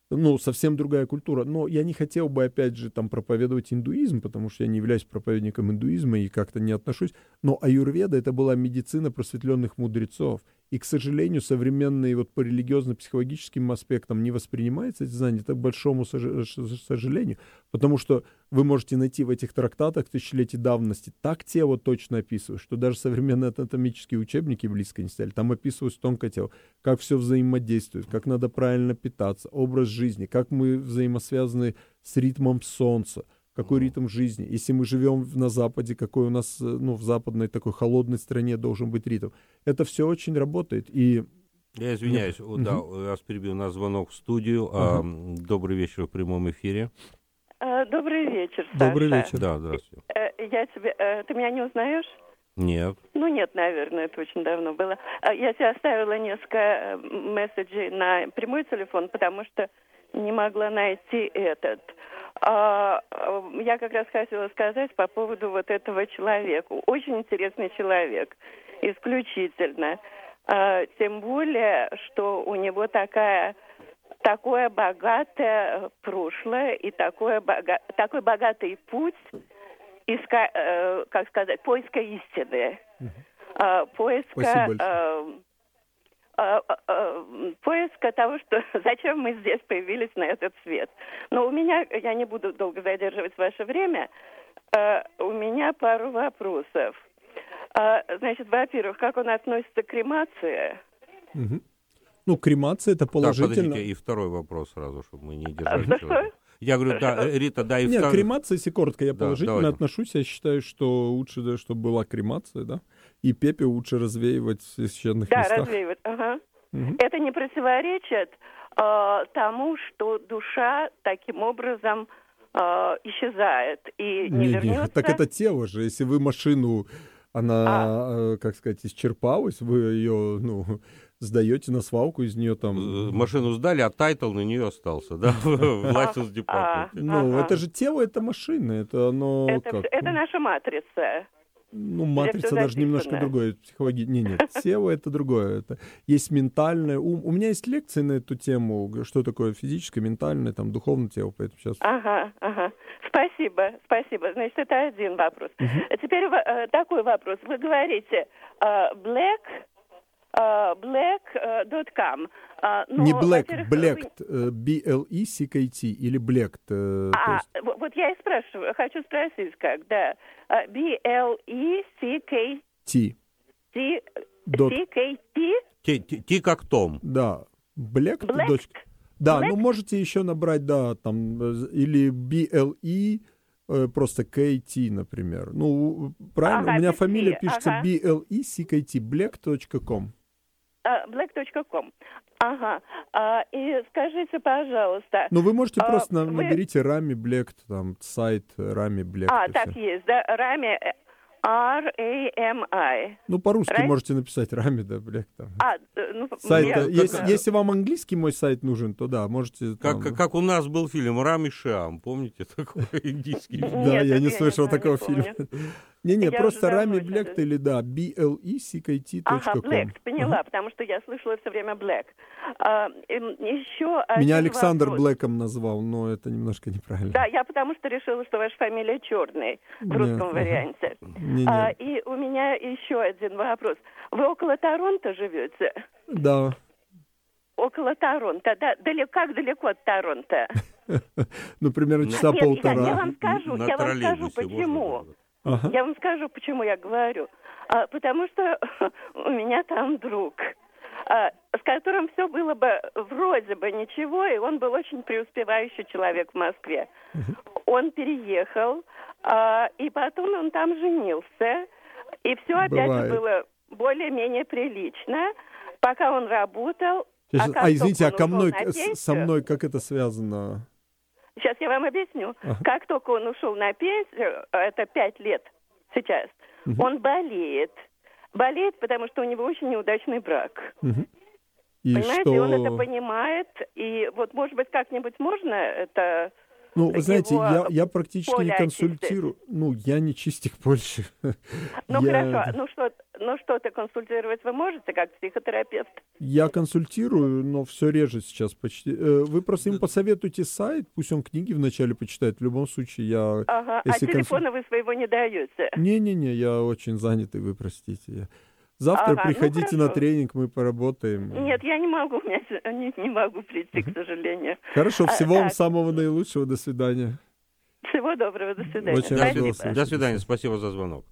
ну, совсем другая культура. Но я не хотел бы, опять же, там проповедовать индуизм, потому что я не являюсь проповедником индуизма и как-то не отношусь. Но аюрведа — это была медицина просветленных мудрецов. И, к сожалению, современные вот по религиозно-психологическим аспектам не воспринимается эти знания, это к большому сожалению, потому что вы можете найти в этих трактатах тысячелетий давности так тело точно описывают, что даже современные анатомические учебники близко не стояли. Там описывают тонкое тело, как все взаимодействует, как надо правильно питаться, образ жизни, как мы взаимосвязаны с ритмом солнца — какой ритм жизни. Если мы живем на Западе, какой у нас, э, ну, в западной такой холодной стране должен быть ритм. Это все очень работает. И я извиняюсь, Нет. да, угу. вас перебил, у нас звонок в студию. Угу. А, добрый вечер в прямом эфире. А, добрый вечер, Саша. Добрый вечер. Да, здравствуйте. Э, я тебе, э, ты меня не узнаешь? Нет. Ну нет, наверное, это очень давно было. Я тебе оставила несколько месседжей на прямой телефон, потому что не могла найти этот. А, я как раз хотела сказать по поводу вот этого человека. Очень интересный человек, исключительно. А, тем более, что у него такая такое богатое прошлое и такое бога, такой богатый путь иска, э, как сказать, поиска истины, э, поиска а, а, а, поиска того, что зачем мы здесь появились на этот свет. Но у меня, я не буду долго задерживать ваше время, у меня пару вопросов. Значит, во-первых, как он относится к кремации? Угу. Ну, кремация это положительно. Да, подождите, и второй вопрос сразу, чтобы мы не держали. А, что? Я говорю, да, Рита, да, и Нет, второй... кремация, если коротко, я да, положительно давайте. отношусь. Я считаю, что лучше, чтобы была кремация, да и пепел лучше развеивать в священных да, местах. Да, развеивать, ага. Угу. Это не противоречит э, тому, что душа таким образом э, исчезает и не, не вернется. Не, так это тело же, если вы машину, она, а. э, как сказать, исчерпалась, вы ее, ну, сдаете на свалку, из нее там... Машину сдали, а title на нее остался, да, в license department. Ну, это же тело, это машина, это оно... Это наша матрица. Ну, матрица даже немножко другое. Психологи... Не, нет, SEO это другое. Это есть ментальное. У, у меня есть лекции на эту тему, что такое физическое, ментальное, там, духовное тело, поэтому сейчас... Ага, ага. Спасибо, спасибо. Значит, это один вопрос. Угу. Теперь э, такой вопрос. Вы говорите э, black black.com. Uh, ну, Не black, black, вы... B-L-E-C-K-T или black. Uh, а, есть... вот я и спрашиваю, хочу спросить, как, да. B-L-E-C-K... T. T. C-K-T? T как Том. Да. Black. Black? Да, Black? ну можете еще набрать, да, там, или B-L-E, просто KT, например. Ну, правильно, ага, у меня фамилия пишется ага. B-L-E-C-K-T, black.com black.com. Ага. А, и скажите, пожалуйста. Ну, вы можете а, просто вы... наберите Рами Блек, там сайт Рами Блек. А, так все. есть, да? Рами э, R-A-M-I. Ну, по-русски right? можете написать Рами, да, Блек. Там. А, э, ну, сайт, я, если, как... если вам английский мой сайт нужен, то да, можете... Как, там... как у нас был фильм «Рами Шам», помните такой индийский? Да, я не слышал такого фильма. Не-не, просто Рами Блэк или да, B-L-E-C-K-T.com. Ага, Блэк, поняла, потому что я слышала все время Блэк. А, еще Меня Александр вопрос. Блэком назвал, но это немножко неправильно. Да, я потому что решила, что ваша фамилия Черный в русском варианте. Не, а, и у меня еще один вопрос. Вы около Торонто живете? Да. Около Торонто, да. Далеко, как далеко от Торонто? Ну, примерно часа полтора. Я вам скажу, я вам скажу, почему. Ага. Я вам скажу, почему я говорю. А, потому что у меня там друг, а, с которым все было бы вроде бы ничего, и он был очень преуспевающий человек в Москве. Он переехал, а, и потом он там женился, и все опять же было более-менее прилично, пока он работал. Сейчас, а, а извините, а ко мной, со мной как это связано? Сейчас я вам объясню. Ага. Как только он ушел на пенсию, это пять лет сейчас, угу. он болеет. Болеет, потому что у него очень неудачный брак. Угу. И Понимаете, что... он это понимает, и вот, может быть, как-нибудь можно это ну, вы знаете, я, я практически не консультирую. Очистить. Ну, я не чистик больше. Ну, я... хорошо. Ну, что, ну, что-то консультировать вы можете, как психотерапевт? Я консультирую, но все реже сейчас почти. Э, вы просто им посоветуйте сайт, пусть он книги вначале почитает. В любом случае, я... Ага, а телефона консуль... вы своего не даете? Не-не-не, я очень занятый, вы простите. Я... Завтра ага, ну приходите ну, на тренинг, мы поработаем. Нет, я не могу, я не, не могу прийти, к сожалению. Хорошо, а, всего а, вам так. самого наилучшего, до свидания. Всего доброго, до свидания. Очень спасибо. До свидания, спасибо за звонок.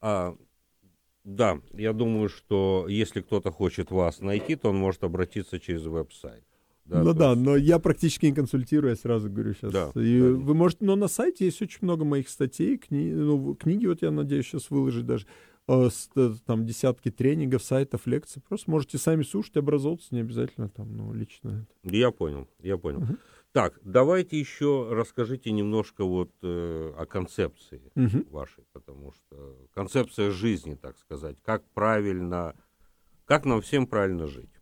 А, да, я думаю, что если кто-то хочет вас найти, то он может обратиться через веб-сайт. Да, ну да, есть... но я практически не консультирую, я сразу говорю сейчас. Да, и да. вы можете, но на сайте есть очень много моих статей, кни... ну, книги вот я надеюсь сейчас выложить даже. Э, э, там десятки тренингов, сайтов, лекций. Просто можете сами слушать, образовываться, не обязательно там, ну, лично. Я понял, я понял. Угу. Так, давайте еще расскажите немножко вот э, о концепции угу. вашей, потому что концепция жизни, так сказать, как правильно, как нам всем правильно жить.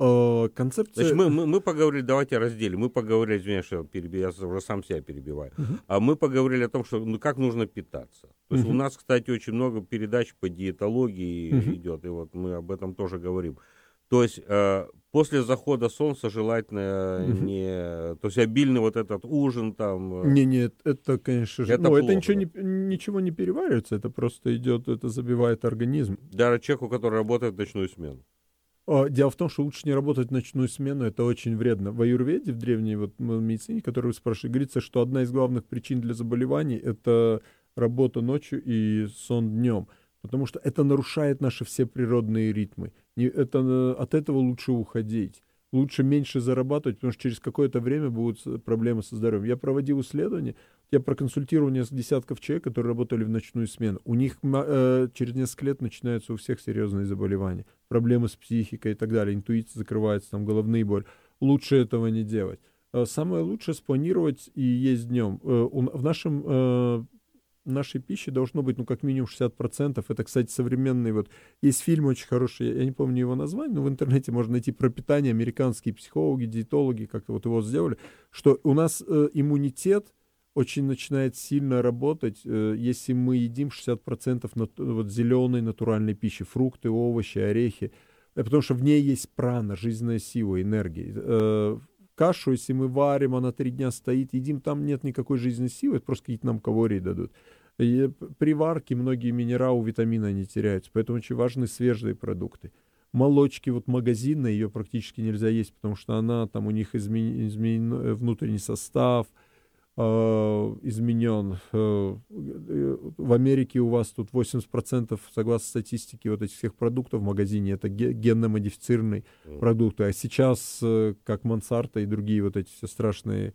Э, концепция... Значит, мы, мы, мы поговорили, давайте разделим. Мы поговорили, извиняюсь, что я, перебив, я уже сам себя перебиваю. Uh-huh. А мы поговорили о том, что ну, как нужно питаться. То есть uh-huh. у нас, кстати, очень много передач по диетологии uh-huh. идет, и вот мы об этом тоже говорим. То есть э, после захода солнца желательно угу. не... То есть обильный вот этот ужин там... Э, не, нет, это, конечно же... Это, ну, это ничего, не, ничего не переваривается, это просто идет, это забивает организм. Даже человеку, который работает в ночную смену. Дело в том, что лучше не работать в ночную смену, это очень вредно. В аюрведе, в древней вот, медицине, которую вы спрашивали, говорится, что одна из главных причин для заболеваний – это работа ночью и сон днем, потому что это нарушает наши все природные ритмы. Это, э, от этого лучше уходить. Лучше меньше зарабатывать, потому что через какое-то время будут проблемы со здоровьем. Я проводил исследования, я проконсультировал несколько десятков человек, которые работали в ночную смену. У них э, через несколько лет начинаются у всех серьезные заболевания, проблемы с психикой и так далее. Интуиция закрывается, там головные боли. Лучше этого не делать. Э, самое лучшее спланировать и есть днем. Э, в нашем э, нашей пищи должно быть, ну, как минимум 60%. Это, кстати, современный вот... Есть фильм очень хороший, я не помню его название, но в интернете можно найти про питание. Американские психологи, диетологи как-то вот его сделали, что у нас э, иммунитет очень начинает сильно работать, э, если мы едим 60% нат- вот зеленой натуральной пищи, фрукты, овощи, орехи, э, потому что в ней есть прана, жизненная сила, энергия. Э, кашу, если мы варим, она три дня стоит, едим, там нет никакой жизненной силы, просто какие-то нам калории дадут. И при варке многие минералы, витамины не теряются, поэтому очень важны свежие продукты. Молочки, вот магазинные, ее практически нельзя есть, потому что она, там у них измен, изменен внутренний состав – изменен. Э, в Америке у вас тут 80%, согласно статистике, вот этих всех продуктов в магазине, это генно-модифицированные продукты. А сейчас, э, как Мансарта и другие вот эти все страшные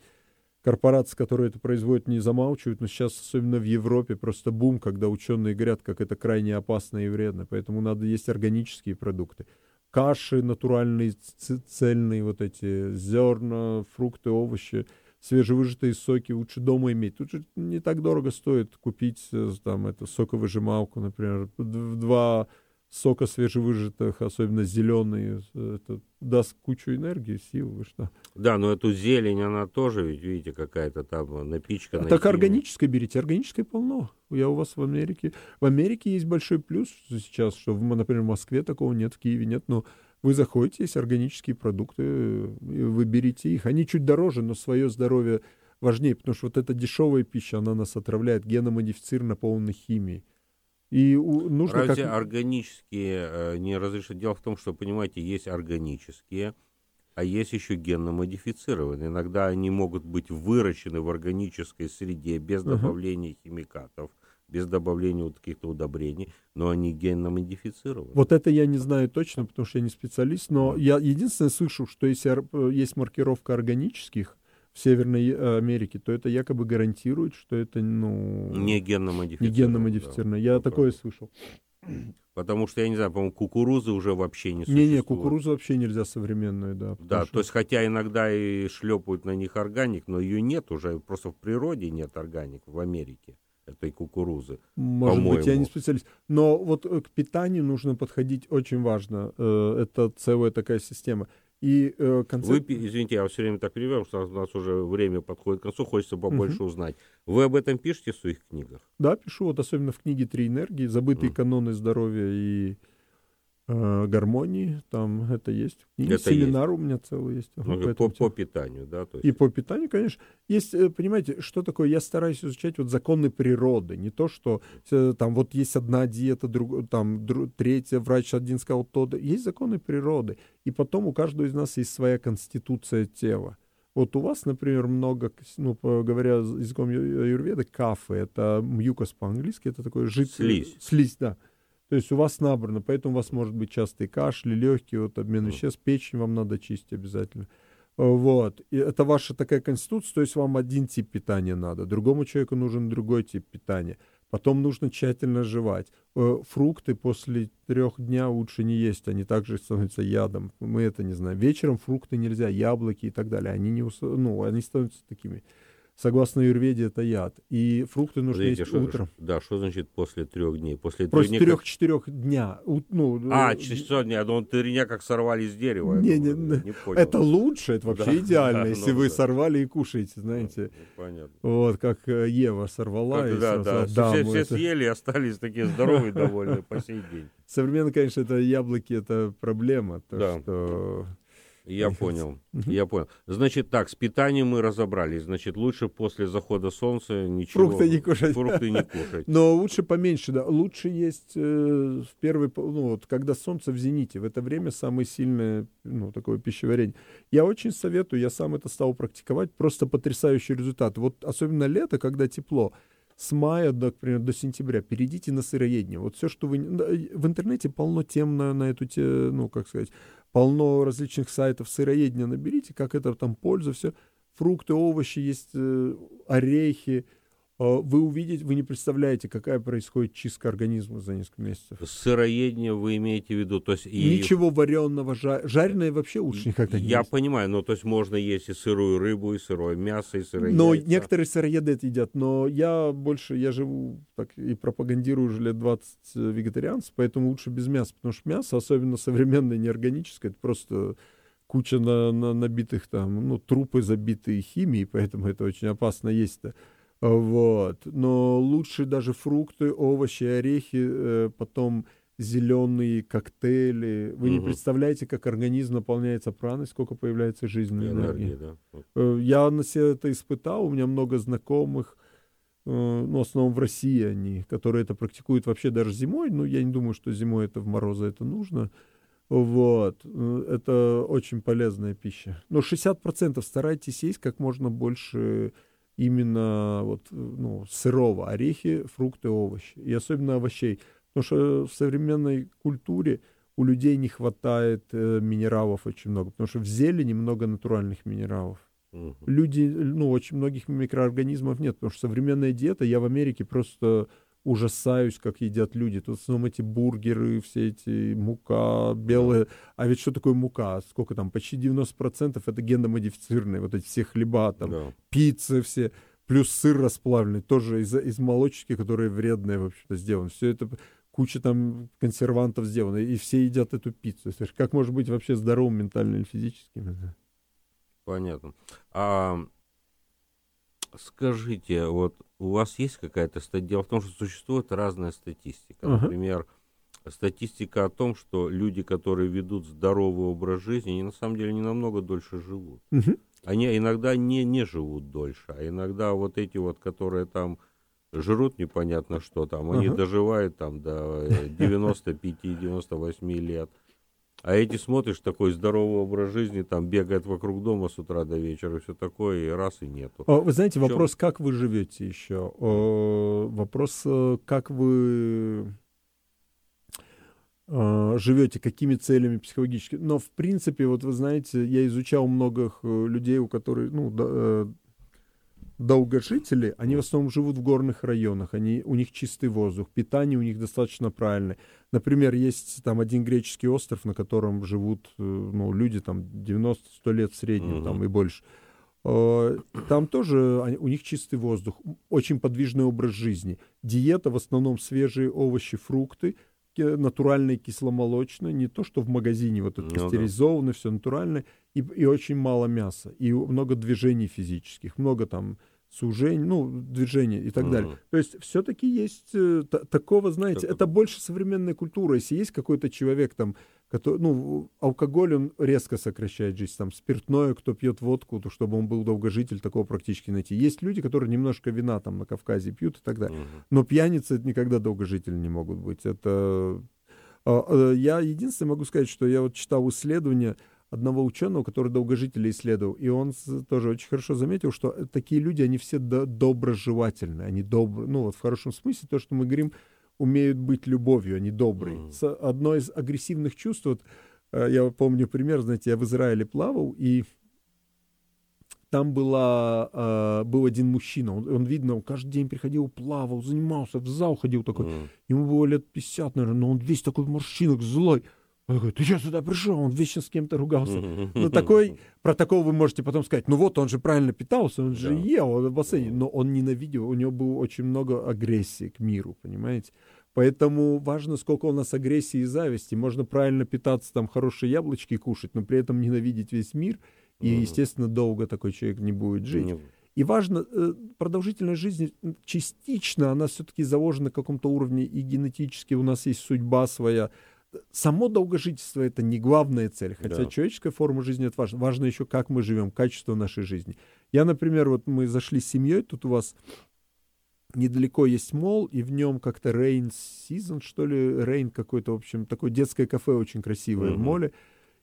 корпорации, которые это производят, не замалчивают, но сейчас, особенно в Европе, просто бум, когда ученые говорят, как это крайне опасно и вредно. Поэтому надо есть органические продукты. Каши натуральные, цельные, вот эти зерна, фрукты, овощи – свежевыжатые соки лучше дома иметь. Тут же не так дорого стоит купить э, там это соковыжималку, например, два сока свежевыжатых, особенно зеленые, это даст кучу энергии, сил, вы что. Да, но эту зелень, она тоже, ведь видите, какая-то там напичка. А так органической берите, органической полно. Я у вас в Америке. В Америке есть большой плюс сейчас, что, например, в Москве такого нет, в Киеве нет, но вы заходите, есть органические продукты, вы берите их. Они чуть дороже, но свое здоровье важнее, потому что вот эта дешевая пища, она нас отравляет, геномодифицирована полной химией. И нужно Разве как... органические э, не разрешат? Дело в том, что, понимаете, есть органические, а есть еще генно-модифицированные. Иногда они могут быть выращены в органической среде без добавления uh-huh. химикатов, без добавления вот каких-то удобрений, но они генно модифицированы. Вот это я не знаю точно, потому что я не специалист, но я единственное слышу, что если есть маркировка органических, в Северной э, Америке, то это якобы гарантирует, что это ну, не генно модифицировано. Не генно модифицировано. Да, я такое правда. слышал. Потому что, я не знаю, по-моему, кукурузы уже вообще не существует. Не-не, кукурузу вообще нельзя современную, да. Да, что... то есть, хотя иногда и шлепают на них органик, но ее нет уже, просто в природе нет органик в Америке этой кукурузы. Может быть, я не специалист. Но вот э, к питанию нужно подходить очень важно. Э, это целая такая система. И э, концепт... Вы, извините, я все время так перебиваю, что у нас уже время подходит к концу, хочется побольше угу. узнать. Вы об этом пишете в своих книгах? Да, пишу, вот особенно в книге «Три энергии», «Забытые mm. каноны здоровья и гармонии», там это есть. И это семинар есть. у меня целый есть. Ну, по, по, по питанию, да? То есть... И по питанию, конечно. Есть, э, понимаете, что такое? Я стараюсь изучать вот законы природы, не то, что э, там вот есть одна диета, друг, там друг, третья, врач один сказал то, да. Есть законы природы. И потом у каждого из нас есть своя конституция тела. Вот у вас, например, много, ну, говоря языком аюрведа, кафе, это мьюкос по-английски, это такой жидкий... Слизь. Слизь, да. То есть у вас набрано, поэтому у вас может быть частые кашли, легкие, вот обмен веществ, печень вам надо чистить обязательно. Вот. И это ваша такая конституция, то есть вам один тип питания надо, другому человеку нужен другой тип питания. Потом нужно тщательно жевать. Э, фрукты после трех дня лучше не есть, они также становятся ядом. Мы это не знаем. Вечером фрукты нельзя, яблоки и так далее. Они, не, ну, они становятся такими согласно юрведе, это яд. И фрукты нужно Подождите, есть что, утром. Да, что значит после трех дней? После трех-четырех дня. Ну, а, э, четырех дня, он три дня как сорвали с дерева. Не, не, не, не понял. Это лучше, это вообще да, идеально, да, если ну, вы да. сорвали и кушаете, знаете. Ну, понятно. Вот, как э, Ева сорвала. Как, и да, да, да. Все, все это... съели, остались такие здоровые, довольные по сей день. Современно, конечно, это яблоки, это проблема. То, да. что я понял, я понял. Значит так, с питанием мы разобрались. Значит, лучше после захода солнца ничего... Фрукты не кушать. Фрукты не кушать. Но лучше поменьше, да. Лучше есть э, в первый... Ну, вот, когда солнце в зените. В это время самое сильное, ну, такое пищеварение. Я очень советую, я сам это стал практиковать. Просто потрясающий результат. Вот особенно лето, когда тепло с мая, например, до сентября перейдите на сыроедение. Вот все, что вы... В интернете полно тем на, на эту, ну, как сказать, полно различных сайтов сыроедения наберите, как это там польза, все. Фрукты, овощи, есть э, орехи, вы увидите, вы не представляете, какая происходит чистка организма за несколько месяцев. Сыроедение вы имеете в виду? То есть и... Ничего вареного, жар... жареное вообще лучше никогда не Я есть. понимаю, но то есть можно есть и сырую рыбу, и сырое мясо, и сырое Но яйца. некоторые сыроеды это едят, но я больше, я живу так и пропагандирую уже лет 20 э, вегетарианцев, поэтому лучше без мяса, потому что мясо, особенно современное, неорганическое, это просто куча на, на, набитых там, ну, трупы забитые химией, поэтому это очень опасно есть-то. Вот. Но лучше даже фрукты, овощи, орехи, э, потом зеленые коктейли. Вы угу. не представляете, как организм наполняется праной, сколько появляется жизненной энергии. энергии да. Э, я на себе это испытал, у меня много знакомых, э, ну, в основном в России они, которые это практикуют вообще даже зимой. Ну, я не думаю, что зимой это в морозы это нужно. Вот. Это очень полезная пища. Но 60% старайтесь есть как можно больше именно вот, ну, сырого, орехи, фрукты, овощи. И особенно овощей. Потому что в современной культуре у людей не хватает э, минералов очень много. Потому что в зелени много натуральных минералов. Угу. Люди, ну, очень многих микроорганизмов нет. Потому что современная диета, я в Америке просто ужасаюсь, как едят люди. Тут в основном эти бургеры, все эти мука, белые. А ведь что такое мука? Сколько там? Почти 90% это геномодифицированные, вот эти все хлеба, там, да. пиццы все. Плюс сыр расплавленный, тоже из, из молочки, которые вредные, в общем-то, сделаны. Все это куча там консервантов сделано, и все едят эту пиццу. Как может быть вообще здоровым ментально или физически? Понятно. А скажите, вот у вас есть какая-то статья? Дело в том, что существует разная статистика. Uh-huh. Например, статистика о том, что люди, которые ведут здоровый образ жизни, они на самом деле не намного дольше живут. Uh-huh. Они иногда не, не живут дольше, а иногда вот эти вот, которые там жрут непонятно что там, они uh-huh. доживают там до 95-98 лет. А эти смотришь, такой здоровый образ жизни, там бегает вокруг дома с утра до вечера, все такое, и раз и нету. Вы знаете, вопрос, как вы живете еще? Вопрос, э, как вы э, живете, какими целями психологически. Но, в принципе, вот вы знаете, я изучал многих э, людей, у которых, ну, долгожители, они в основном живут в горных районах, они, у них чистый воздух, питание у них достаточно правильное. Например, есть там один греческий остров, на котором живут э, ну, люди там 90-100 лет в среднем, uh-huh. там и больше. Э, там тоже у них чистый воздух, очень подвижный образ жизни. Диета в основном свежие овощи, фрукты, натуральные кисломолочные, не то, что в магазине вот это ну, пастеризованное, да. все натуральное, и, и очень мало мяса, и много движений физических, много там сужений, ну, движения и так mm. далее. То есть все-таки есть э, такого, знаете, это больше современная культура. Если есть какой-то человек там, который, ну, алкоголь, он резко сокращает жизнь, там, спиртное, кто пьет водку, то чтобы он был долгожитель, такого практически найти. Есть люди, которые немножко вина там на Кавказе пьют и так далее. Mm-hmm. Но пьяницы никогда долгожители не могут быть. Это... А, э, я единственное могу сказать, что я вот читал исследования, одного ученого, который долгожителей исследовал, и он тоже очень хорошо заметил, что такие люди, они все до доброжелательны, они добры, ну вот в хорошем смысле то, что мы говорим, умеют быть любовью, они добрые. Mm. Одно из агрессивных чувств, вот, э, я помню пример, знаете, я в Израиле плавал, и там была, э, был один мужчина, он, он, видно, он каждый день приходил, плавал, занимался, в зал ходил такой, mm. ему было лет 50, наверное, но он весь такой в морщинах, злой. Он говорит, ты что сюда пришел? Он вечно с кем-то ругался. Ну, такой, про такого вы можете потом сказать, ну вот, он же правильно питался, он же да. ел он в бассейне, но он ненавидел, у него было очень много агрессии к миру, понимаете? Поэтому важно, сколько у нас агрессии и зависти. Можно правильно питаться, там, хорошие яблочки кушать, но при этом ненавидеть весь мир, и, естественно, долго такой человек не будет жить. И важно, э, продолжительность жизни частично, она все-таки заложена на каком-то уровне и генетически, у нас есть судьба своя, само долгожительство это не главная цель, хотя да. человеческая форма жизни это важно. Важно еще, как мы живем, качество нашей жизни. Я, например, вот мы зашли с семьей, тут у вас недалеко есть мол, и в нем как-то Rain Season, что ли, Rain какой-то, в общем, такое детское кафе очень красивое mm-hmm. в моле.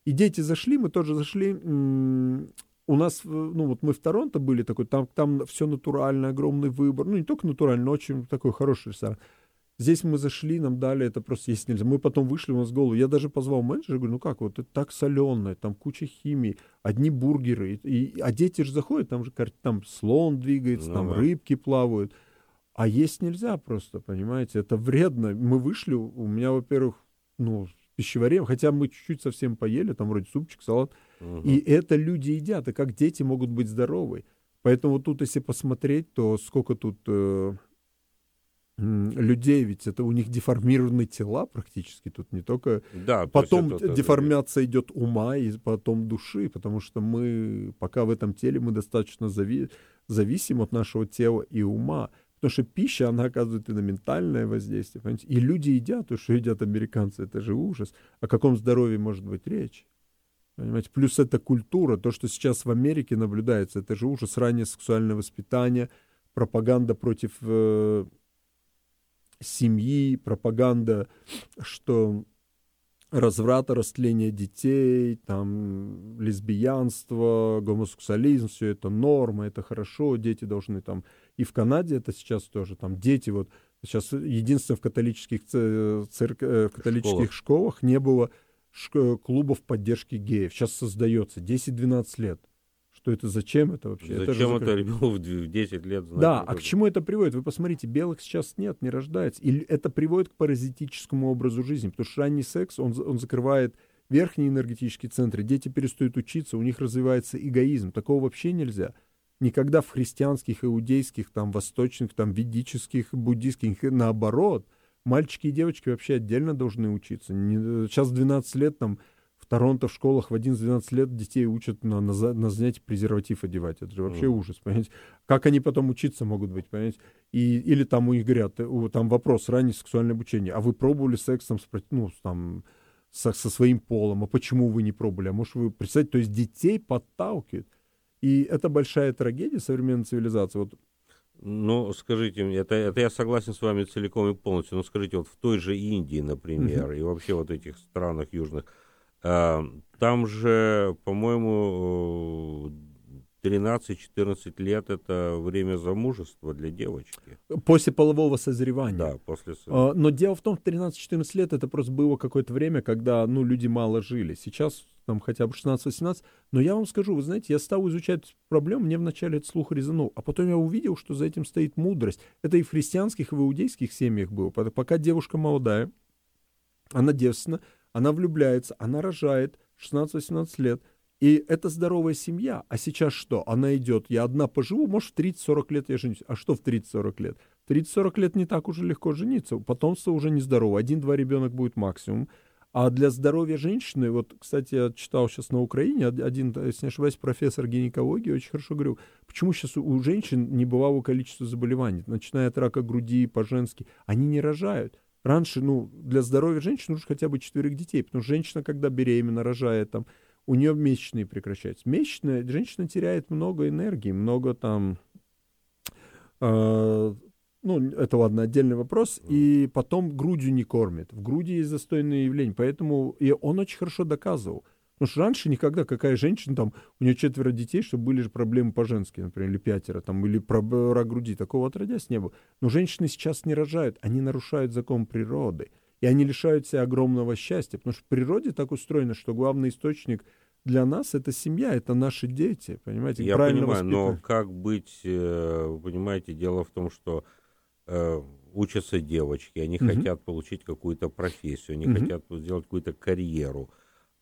И дети зашли, мы тоже зашли. У нас, ну вот мы в Торонто были такой, там, там все натурально, огромный выбор. Ну не только натурально, но очень такой хороший ресторан. Здесь мы зашли, нам дали это просто есть нельзя. Мы потом вышли, у нас голову. Я даже позвал менеджера, говорю, ну как, вот это так соленое, там куча химии, одни бургеры. И, и, а дети же заходят, там же там слон двигается, ну, там да. рыбки плавают. А есть нельзя просто, понимаете, это вредно. Мы вышли, у меня, во-первых, ну, пищеварение, хотя мы чуть-чуть совсем поели, там вроде супчик, салат, угу. и это люди едят, и как дети могут быть здоровы. Поэтому тут, если посмотреть, то сколько тут э, людей, ведь это у них деформированные тела практически, тут не только... Да, потом это, деформация это... идет ума и потом души, потому что мы, пока в этом теле, мы достаточно зави... зависим от нашего тела и ума. Потому что пища, она оказывает и на ментальное воздействие. Понимаете? И люди едят то, что едят американцы, это же ужас. О каком здоровье может быть речь? Понимаете? Плюс это культура, то, что сейчас в Америке наблюдается, это же ужас, раннее сексуальное воспитание, пропаганда против э, семьи, пропаганда, что разврата, растление детей, там, лесбиянство, гомосексуализм, все это норма, это хорошо, дети должны там... И в Канаде это сейчас тоже, там, дети вот... Сейчас единственное в католических, церк... Э, в католических школах. школах не было клубов поддержки геев. Сейчас создается 10-12 лет что это, зачем это вообще? Зачем это, это ребенку в 10 лет знать? Да, а к чему это приводит? Вы посмотрите, белых сейчас нет, не рождается. И это приводит к паразитическому образу жизни, потому что ранний секс, он, он закрывает верхние энергетические центры, дети перестают учиться, у них развивается эгоизм. Такого вообще нельзя. Никогда в христианских, иудейских, там, восточных, там, ведических, буддийских, наоборот, мальчики и девочки вообще отдельно должны учиться. Не, сейчас 12 лет там Торонто в школах в 11-12 лет детей учат на, на, на занятии презерватив одевать. Это же вообще mm. ужас, понимаете? Как они потом учиться могут быть, понимаете? И, или там у них говорят, там вопрос, раннее сексуальное обучение. А вы пробовали секс там, с, ну, там, со, со своим полом? А почему вы не пробовали? А может вы представьте, то есть детей подталкивают. И это большая трагедия современной цивилизации. Вот ну, скажите, это, это я согласен с вами целиком и полностью, но скажите, вот в той же Индии, например, mm-hmm. и вообще вот этих странах южных, там же, по-моему, 13-14 лет это время замужества для девочки. После полового созревания. Да, после а, Но дело в том, что 13-14 лет это просто было какое-то время, когда ну, люди мало жили. Сейчас там хотя бы 16-18. Но я вам скажу, вы знаете, я стал изучать проблему, мне вначале этот слух резанул, а потом я увидел, что за этим стоит мудрость. Это и в христианских, и в иудейских семьях было. Пока девушка молодая, она девственна, она влюбляется, она рожает 16-18 лет – и это здоровая семья. А сейчас что? Она идет, я одна поживу, может, в 30-40 лет я женюсь. А что в 30-40 лет? В 30-40 лет не так уже легко жениться. Потомство уже нездорово. Один-два ребенок будет максимум. А для здоровья женщины, вот, кстати, я читал сейчас на Украине, один, если не ошибаюсь, профессор гинекологии очень хорошо говорил, почему сейчас у женщин не бывало количество заболеваний, начиная от рака груди по-женски, они не рожают. Раньше, ну, для здоровья женщины нужно хотя бы четверых детей, потому что женщина, когда беременна, рожает, там, у нее месячные прекращаются. Месячные, женщина теряет много энергии, много там... Э, ну, это ладно, отдельный вопрос. И потом грудью не кормит. В груди есть застойное явление. Поэтому и он очень хорошо доказывал. Потому что раньше никогда какая женщина, там, у нее четверо детей, чтобы были же проблемы по-женски, например, или пятеро, там, или про рак груди, такого отродясь не было. Но женщины сейчас не рожают, они нарушают закон природы. И они лишают себя огромного счастья, потому что в природе так устроено, что главный источник для нас это семья, это наши дети, понимаете? Я понимаю, воспитаны. но как быть, э, вы понимаете, дело в том, что э, учатся девочки, они угу. хотят получить какую-то профессию, они угу. хотят сделать какую-то карьеру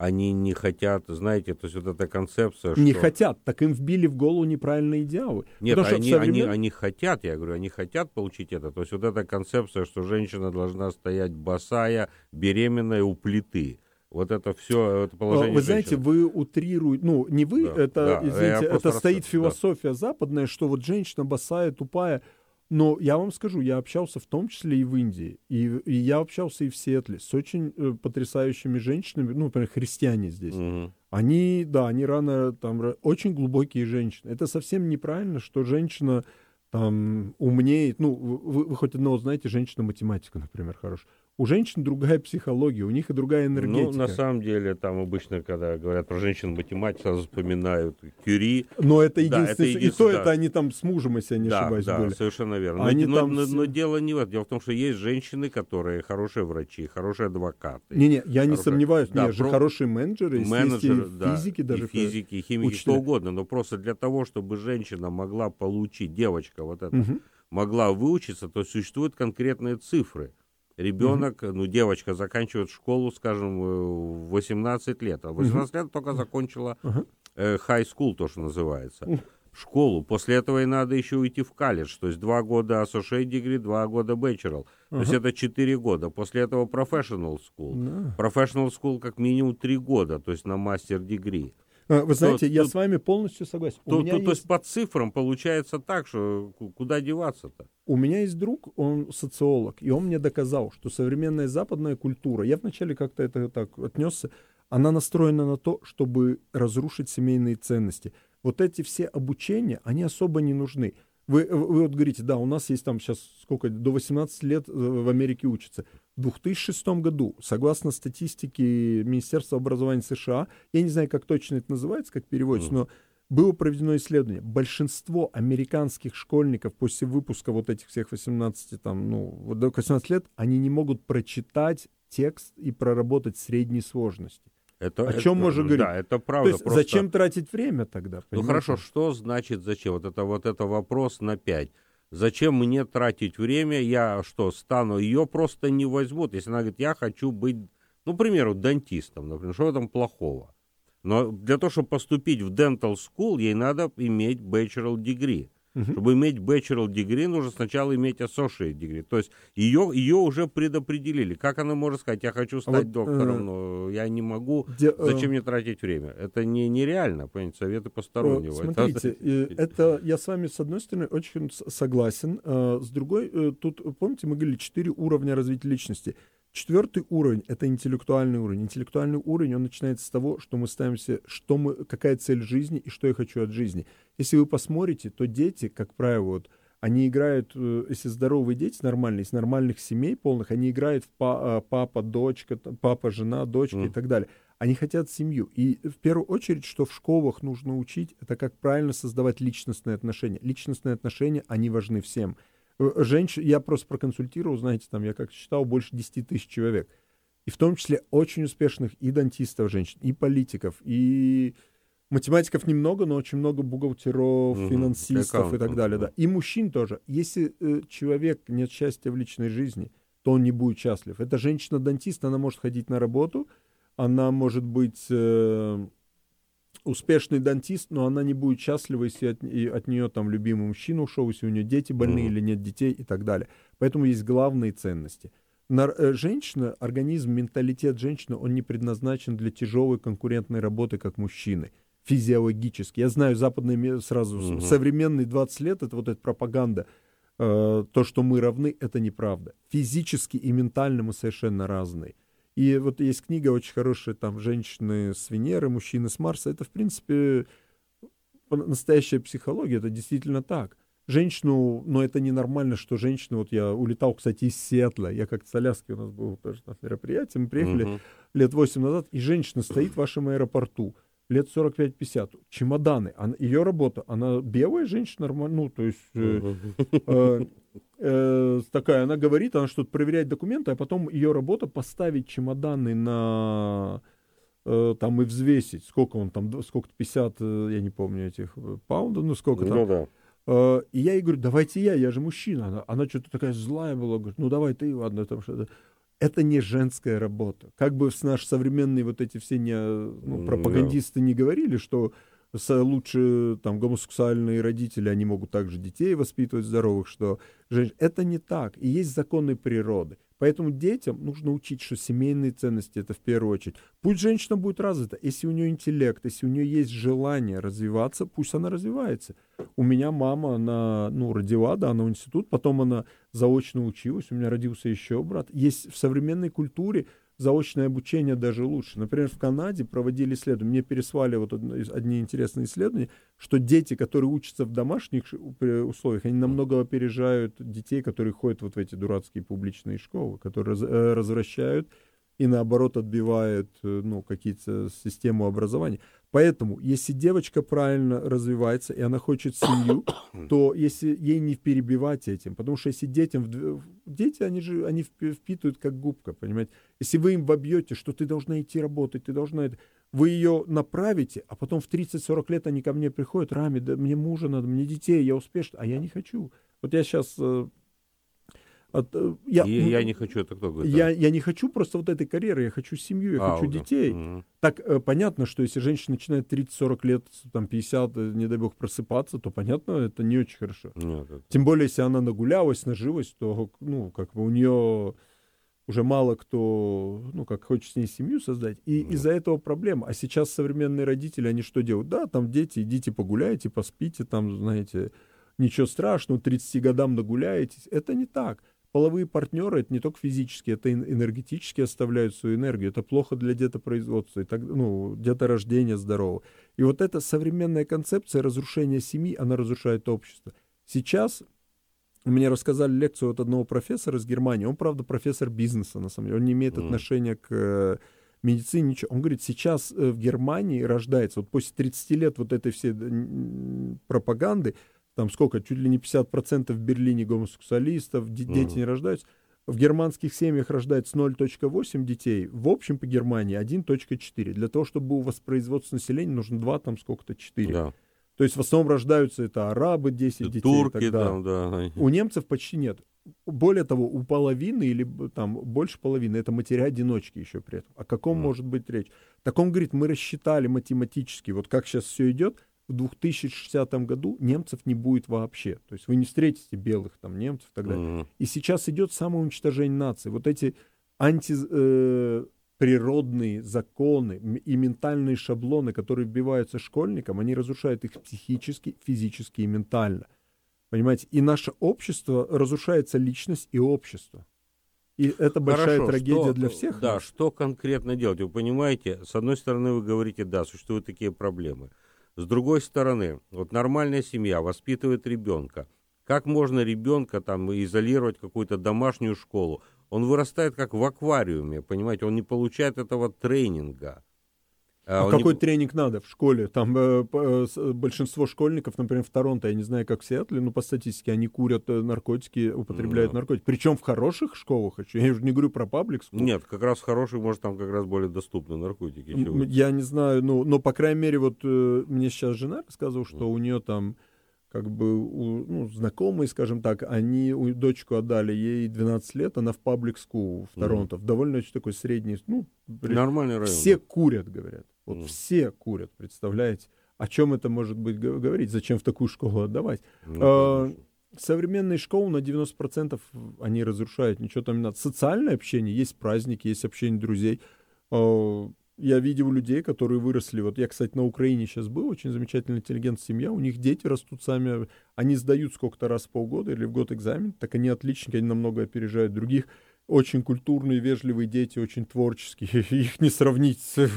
они не хотят, знаете, то есть вот эта концепция, Не хотят, так им вбили в голову неправильные идеалы. Нет, они, современ... они, они хотят, я говорю, они хотят получить это. То есть вот эта концепция, что женщина должна стоять босая, беременная у плиты. Вот это все, это положение Вы знаете, женщины. вы утрируете, ну, не вы, да, это, да, извините, это стоит философия да. западная, что вот женщина босая, тупая, но я вам скажу, я общался в том числе и в Индии, и, и я общался и в Сиэтле с очень э, потрясающими женщинами, ну, например, христиане здесь. Угу. Они, да, они рано там очень глубокие женщины. Это совсем неправильно, что женщина там умнеет. Ну, вы, вы хоть одного знаете, женщина-математика, например, хорошая у женщин другая психология, у них и другая энергетика. Ну, на самом деле, там обычно, когда говорят про женщин математику, сразу вспоминают Кюри. Но это единственное, да, это единственное и то да. это они там с мужем, если я не да, ошибаюсь, да, были. совершенно верно. Они но, там... но, но, но дело не в этом. Дело в том, что есть женщины, которые хорошие врачи, хорошие адвокаты. Не-не, я хорошие... не сомневаюсь, да, нет, про... же хорошие менеджеры, менеджеры, да, физики даже. И физики, и химики, учителя. что угодно. Но просто для того, чтобы женщина могла получить, девочка вот эта, угу. могла выучиться, то существуют конкретные цифры ребенок, mm-hmm. ну, девочка заканчивает школу, скажем, в 18 лет, а 18 mm-hmm. лет только закончила uh-huh. э, high school, то, что называется, uh-huh. школу. После этого и надо еще уйти в колледж, то есть два года associate degree, два года bachelor. Uh-huh. То есть это четыре года. После этого professional school. Uh-huh. Professional school как минимум три года, то есть на мастер degree. А, вы знаете, то, я тут, с вами полностью согласен. То, то, есть... то есть по цифрам получается так, что куда деваться-то? У меня есть друг, он социолог, и он мне доказал, что современная западная культура, я вначале как-то это так отнесся, она настроена на то, чтобы разрушить семейные ценности. Вот эти все обучения, они особо не нужны. Вы, вы вот говорите, да, у нас есть там сейчас сколько, до 18 лет э, в Америке учатся. В 2006 году, согласно статистике Министерства образования США, я не знаю, как точно это называется, как переводится, mm. но было проведено исследование. Большинство американских школьников после выпуска вот этих всех 18, там, ну, до 18 лет, они не могут прочитать текст и проработать средней сложности. Это, О чем это, можно говорить? Да, это правда. То есть просто... Зачем тратить время тогда? Понимаете? Ну хорошо, что значит зачем? Вот это вот это вопрос на пять. Зачем мне тратить время? Я что, стану? Ее просто не возьмут. Если она говорит, я хочу быть, ну, к примеру, дантистом, например, что в этом плохого? Но для того, чтобы поступить в dental school, ей надо иметь bachelor degree. Угу. Чтобы иметь bachelor degree, нужно сначала иметь associate degree. То есть ее, ее уже предопределили. Как она может сказать, я хочу стать вот, доктором, э, но я не могу, де, э, зачем мне тратить время? Это не, нереально, понимаете, советы постороннего. Смотрите, это... это я с вами, с одной стороны, очень согласен. Э, с другой, э, тут, помните, мы говорили, четыре уровня развития личности. Четвертый уровень — это интеллектуальный уровень. Интеллектуальный уровень, он начинается с того, что мы ставимся, что мы, какая цель жизни и что я хочу от жизни. Если вы посмотрите, то дети, как правило, вот, Они играют, э, если здоровые дети нормальные, из нормальных семей полных, они играют в па- папа, дочка, папа, жена, дочка mm. и так далее. Они хотят семью. И в первую очередь, что в школах нужно учить, это как правильно создавать личностные отношения. Личностные отношения, они важны всем. Э, женщин, я просто проконсультировал, знаете, там я как считал, больше 10 тысяч человек. И в том числе очень успешных и дантистов женщин, и политиков, и математиков немного, но очень много бухгалтеров, угу, финансистов и так далее. Да. И мужчин тоже. Если э, человек нет счастья в личной жизни, то он не будет счастлив. Эта женщина-дантист, она может ходить на работу, она может быть э, успешный дантист, но она не будет счастлива, если от, и от нее там любимый мужчина ушел, если у нее дети больные mm. или нет детей и так далее. Поэтому есть главные ценности. На, э, женщина, организм, менталитет женщины, он не предназначен для тяжелой конкурентной работы, как мужчины физиологически. Я знаю западные сразу угу. современные 20 лет это вот эта пропаганда. Э, то, что мы равны, это неправда. Физически и ментально мы совершенно разные. И вот есть книга очень хорошая, там, «Женщины с Венеры, мужчины с Марса». Это, в принципе, настоящая психология, это действительно так. Женщину, но это ненормально, что женщина, вот я улетал, кстати, из Сиэтла, я как-то с Аляски у нас был тоже на мероприятии, мы приехали uh-huh. лет 8 назад, и женщина стоит в вашем аэропорту, лет 45-50, чемоданы, она, ее работа, она белая женщина, нормально, ну, то есть э, э, э, такая, она говорит, она что-то проверяет документы, а потом ее работа поставить чемоданы на э, там и взвесить, сколько он там, сколько-то 50, э, я не помню этих э, паундов, ну сколько там. Ну, да. И я ей говорю, давайте я, я же мужчина. Она, она что-то такая злая была, говорит, ну давай ты, ладно, там что-то. Это не женская работа. Как бы наши современные вот эти все не, ну, пропагандисты не говорили, что лучше там гомосексуальные родители, они могут также детей воспитывать здоровых, что женщин. Это не так. И есть законы природы. Поэтому детям нужно учить, что семейные ценности это в первую очередь. Пусть женщина будет развита. Если у нее интеллект, если у нее есть желание развиваться, пусть она развивается. У меня мама, она ну, родила, да, она в институт, потом она заочно училась, у меня родился еще брат. Есть в современной культуре заочное обучение даже лучше. Например, в Канаде проводили исследования, мне переслали вот одни интересные исследования, что дети, которые учатся в домашних условиях, они намного опережают детей, которые ходят вот в эти дурацкие публичные школы, которые э, развращают и наоборот отбивают э, ну, какие-то систему образования. Поэтому, если девочка правильно развивается, и она хочет семью, то если ей не перебивать этим, потому что если детям, дети, они же, они впитывают как губка, понимаете? Если вы им вобьете, что ты должна идти работать, ты должна это, вы ее направите, а потом в 30-40 лет они ко мне приходят, Рами, да мне мужа надо, мне детей, я успешный, а я не хочу. Вот я сейчас э, от, э, я, и я не хочу, это кто говорит? Я, я не хочу просто вот этой карьеры, я хочу семью, я а, хочу уже. детей. Угу. Так э, понятно, что если женщина начинает 30-40 лет, там 50, э, не дай бог, просыпаться, то понятно, это не очень хорошо. Нет, это... Тем более, если она нагулялась, нажилась, то ну, как бы у нее уже мало кто, ну, как хочет с ней семью создать. И mm. из-за этого проблема. А сейчас современные родители, они что делают? Да, там дети, идите погуляйте, поспите, там, знаете, ничего страшного, 30 годам нагуляетесь. Это не так половые партнеры это не только физически, это энергетически оставляют свою энергию. Это плохо для детопроизводства, и так, ну, деторождения здорового. И вот эта современная концепция разрушения семьи, она разрушает общество. Сейчас мне рассказали лекцию от одного профессора из Германии. Он, правда, профессор бизнеса, на самом деле. Он не имеет отношения к э, медицине, ничего. Он говорит, сейчас э, в Германии рождается, вот после 30 лет вот этой всей пропаганды, там сколько, чуть ли не 50% в Берлине гомосексуалистов, mm-hmm. дети не рождаются. В германских семьях рождается 0.8 детей, в общем по Германии 1.4. Для того, чтобы был воспроизводство населения, нужно 2, там сколько-то, 4. Да. То есть в основном рождаются это арабы, 10 это детей. Турки там, да. У немцев почти нет. Более того, у половины или там больше половины это матеря-одиночки еще при этом. О каком mm. может быть речь? Так он говорит, мы рассчитали математически, вот как сейчас все идет, в 2060 году немцев не будет вообще. То есть вы не встретите белых там немцев и так далее. Mm-hmm. И сейчас идет самоуничтожение нации. Вот эти антиприродные э, законы и ментальные шаблоны, которые вбиваются школьникам, они разрушают их психически, физически и ментально. Понимаете? И наше общество, разрушается личность и общество. И это большая Хорошо, трагедия что, для всех. Да, что конкретно делать? Вы понимаете, с одной стороны, вы говорите, да, существуют такие проблемы. С другой стороны, вот нормальная семья воспитывает ребенка. Как можно ребенка там изолировать какую-то домашнюю школу? Он вырастает как в аквариуме, понимаете, он не получает этого тренинга. А, а какой не... тренинг надо в школе? Там э, э, большинство школьников, например, в Торонто, я не знаю, как в Сиэтле, но по статистике они курят э, наркотики, употребляют no. наркотики. Причем в хороших школах, я уже не говорю про паблик. Нет, как раз в хороших, может, там как раз более доступны наркотики. Я не знаю, ну, но, по крайней мере, вот э, мне сейчас жена рассказывала, что mm. у нее там как бы у, ну, знакомые, скажем так, они у дочку отдали, ей 12 лет, она в паблик school в Торонто, mm. в довольно очень такой средний, ну, нормальный район. Все курят, говорят. Вот mm. все курят, представляете? О чем это может быть говорить? Зачем в такую школу отдавать? Ну, а, современные школы на 90% они разрушают, ничего там не надо. Социальное общение, есть праздники, есть общение друзей. А, я видел людей, которые выросли. Вот я, кстати, на Украине сейчас был, очень замечательная интеллигент семья. У них дети растут сами, они сдают сколько-то раз в полгода или в год экзамен, так они отличники, они намного опережают других очень культурные, вежливые дети, очень творческие. Их не сравнить с,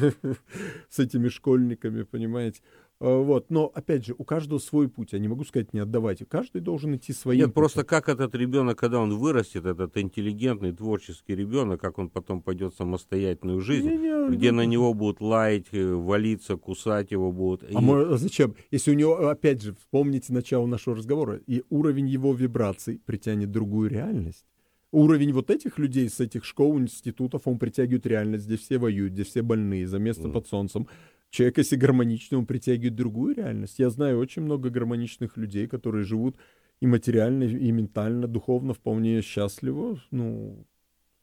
с этими школьниками, понимаете. А, вот. Но, опять же, у каждого свой путь. Я не могу сказать, не отдавайте. Каждый должен идти своим Нет, путем. просто как этот ребенок, когда он вырастет, этот интеллигентный, творческий ребенок, как он потом пойдет в самостоятельную жизнь, не, не, где не, на него будут лаять, э, валиться, кусать его будут. А, и... мы, зачем? Если у него, опять же, вспомните начало нашего разговора, и уровень его вибраций притянет другую реальность уровень вот этих людей с этих школ, институтов, он притягивает реальность, где все воюют, где все больные, за место mm. под солнцем. Человек, если гармоничный, он притягивает другую реальность. Я знаю очень много гармоничных людей, которые живут и материально, и ментально, духовно вполне счастливо, ну,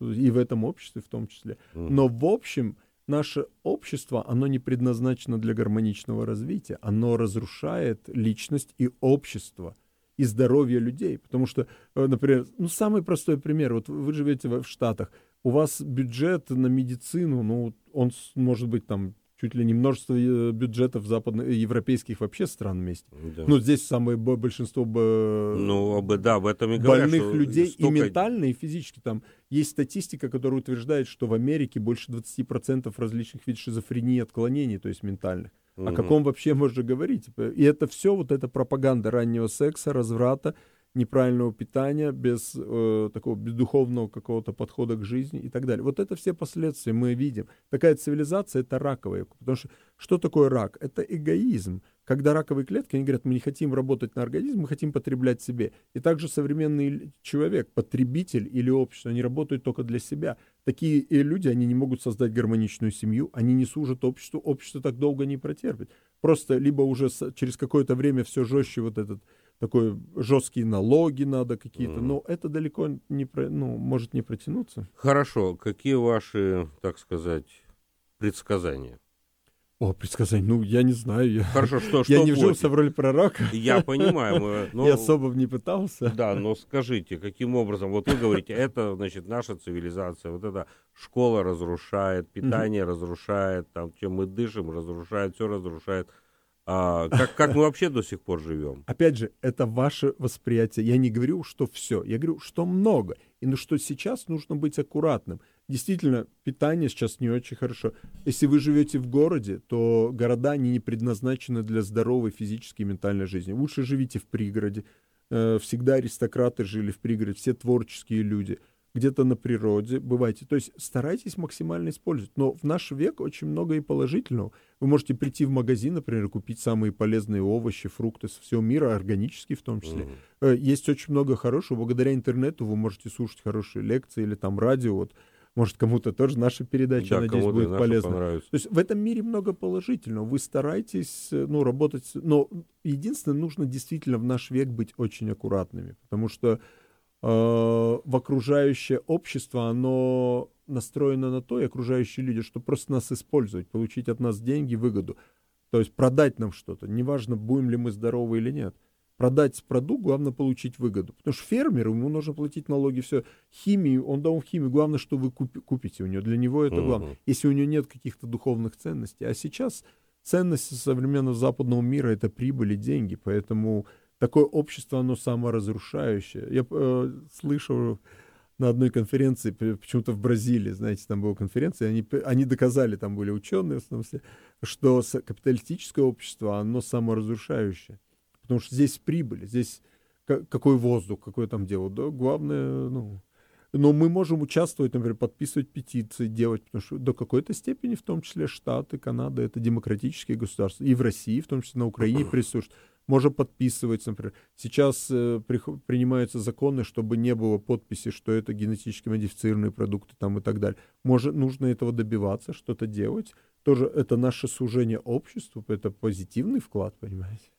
и в этом обществе в том числе. Mm. Но в общем, наше общество, оно не предназначено для гармоничного развития. Оно разрушает личность и общество и здоровье людей. Потому что, э, например, ну, самый простой пример. Вот вы живете в Штатах, у вас бюджет на медицину, ну, он может быть там чуть ли не множество э, бюджетов западноевропейских вообще стран вместе. Да. Ну, здесь самое большинство ну, да, об этом и говорят, больных людей столько... и ментально, и физически. Там есть статистика, которая утверждает, что в Америке больше 20% различных видов шизофрении, отклонений, то есть ментальных. Угу. О каком вообще можно говорить? И это все вот эта пропаганда раннего секса, разврата, неправильного питания, без э, такого бездуховного какого-то подхода к жизни и так далее. Вот это все последствия мы видим. Такая цивилизация — это раковая. Потому что что такое рак? Это эгоизм. Когда раковые клетки, они говорят, мы не хотим работать на организм, мы хотим потреблять себе. И также современный человек, потребитель или общество, они работают только для себя. Такие люди, они не могут создать гармоничную семью, они не служат обществу, общество так долго не протерпит. Просто либо уже через какое-то время все жестче вот этот такой жесткие налоги надо какие-то, mm. но это далеко не про, ну, может не протянуться. Хорошо, какие ваши, так сказать, предсказания? О, предсказание, ну, я не знаю. Я, Хорошо, что, что Я не вжился в роль пророка. Я понимаю. Но, я особо не пытался. Да, но скажите, каким образом, вот вы говорите, это, значит, наша цивилизация, вот эта школа разрушает, питание разрушает, там, чем мы дышим, разрушает, все разрушает. А, как, как мы вообще до сих пор живем? Опять же, это ваше восприятие. Я не говорю, что все. Я говорю, что много. И ну, что сейчас нужно быть аккуратным. Действительно, питание сейчас не очень хорошо. Если вы живете в городе, то города они не предназначены для здоровой физической и ментальной жизни. Лучше живите в пригороде. Э, всегда аристократы жили в пригороде, все творческие люди – где-то на природе, бывайте. То есть старайтесь максимально использовать. Но в наш век очень много и положительного. Вы можете прийти в магазин, например, купить самые полезные овощи, фрукты со всего мира, органические в том числе. Mm-hmm. Есть очень много хорошего. Благодаря интернету вы можете слушать хорошие лекции или там радио. Вот, может, кому-то тоже наша передача, да, надеюсь, будет полезна. Понравится. То есть в этом мире много положительного. Вы старайтесь э, ну, работать. Но единственное, нужно действительно в наш век быть очень аккуратными. Потому что в окружающее общество, оно настроено на то, и окружающие люди, что просто нас использовать, получить от нас деньги, выгоду. То есть продать нам что-то. Неважно, будем ли мы здоровы или нет. Продать продукт, главное получить выгоду. Потому что фермеру, ему нужно платить налоги, все. Химию, он дал в химию, главное, что вы купите у него. Для него это главное. Если у него нет каких-то духовных ценностей. А сейчас ценности современного западного мира — это прибыль и деньги. Поэтому такое общество, оно саморазрушающее. Я э, слышал на одной конференции, почему-то в Бразилии, знаете, там была конференция, они, они доказали, там были ученые в основном что капиталистическое общество, оно саморазрушающее. Потому что здесь прибыль, здесь какой воздух, какое там дело. Да, главное, ну, но мы можем участвовать, например, подписывать петиции, делать, потому что до какой-то степени, в том числе Штаты, Канада, это демократические государства. И в России, в том числе на Украине присутствуют. Можно подписывать, например. Сейчас э, при, принимаются законы, чтобы не было подписи, что это генетически модифицированные продукты там и так далее. Может, нужно этого добиваться, что-то делать. Тоже это наше служение обществу, это позитивный вклад, понимаете?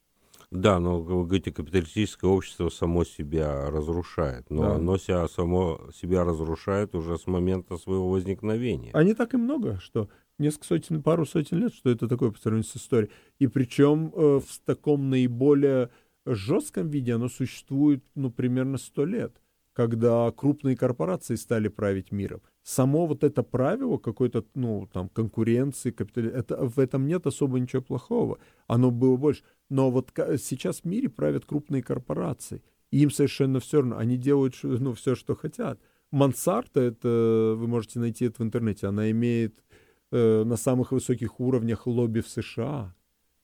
Да, но, вы говорите, капиталистическое общество само себя разрушает. Но да. оно себя, само себя разрушает уже с момента своего возникновения. А не так и много, что несколько сотен, пару сотен лет, что это такое по сравнению с историей. И причем э, в таком наиболее жестком виде оно существует, ну, примерно сто лет, когда крупные корпорации стали править миром. Само вот это правило какой-то, ну, там, конкуренции, капитали... это, в этом нет особо ничего плохого. Оно было больше. Но вот сейчас в мире правят крупные корпорации. Им совершенно все равно. Они делают ну, все, что хотят. Мансарта, это вы можете найти это в интернете, она имеет э, на самых высоких уровнях лобби в США.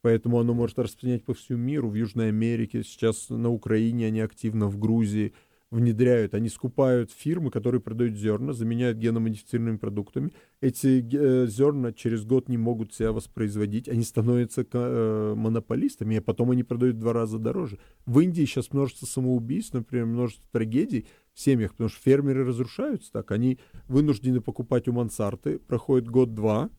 Поэтому оно может распространять по всему миру, в Южной Америке, сейчас на Украине они активно, в Грузии внедряют, они скупают фирмы, которые продают зерна, заменяют геномодифицированными продуктами. Эти э, зерна через год не могут себя воспроизводить, они становятся э, монополистами, а потом они продают в два раза дороже. В Индии сейчас множество самоубийств, например, множество трагедий семьях, потому что фермеры разрушаются так, они вынуждены покупать у мансарты, проходит год-два,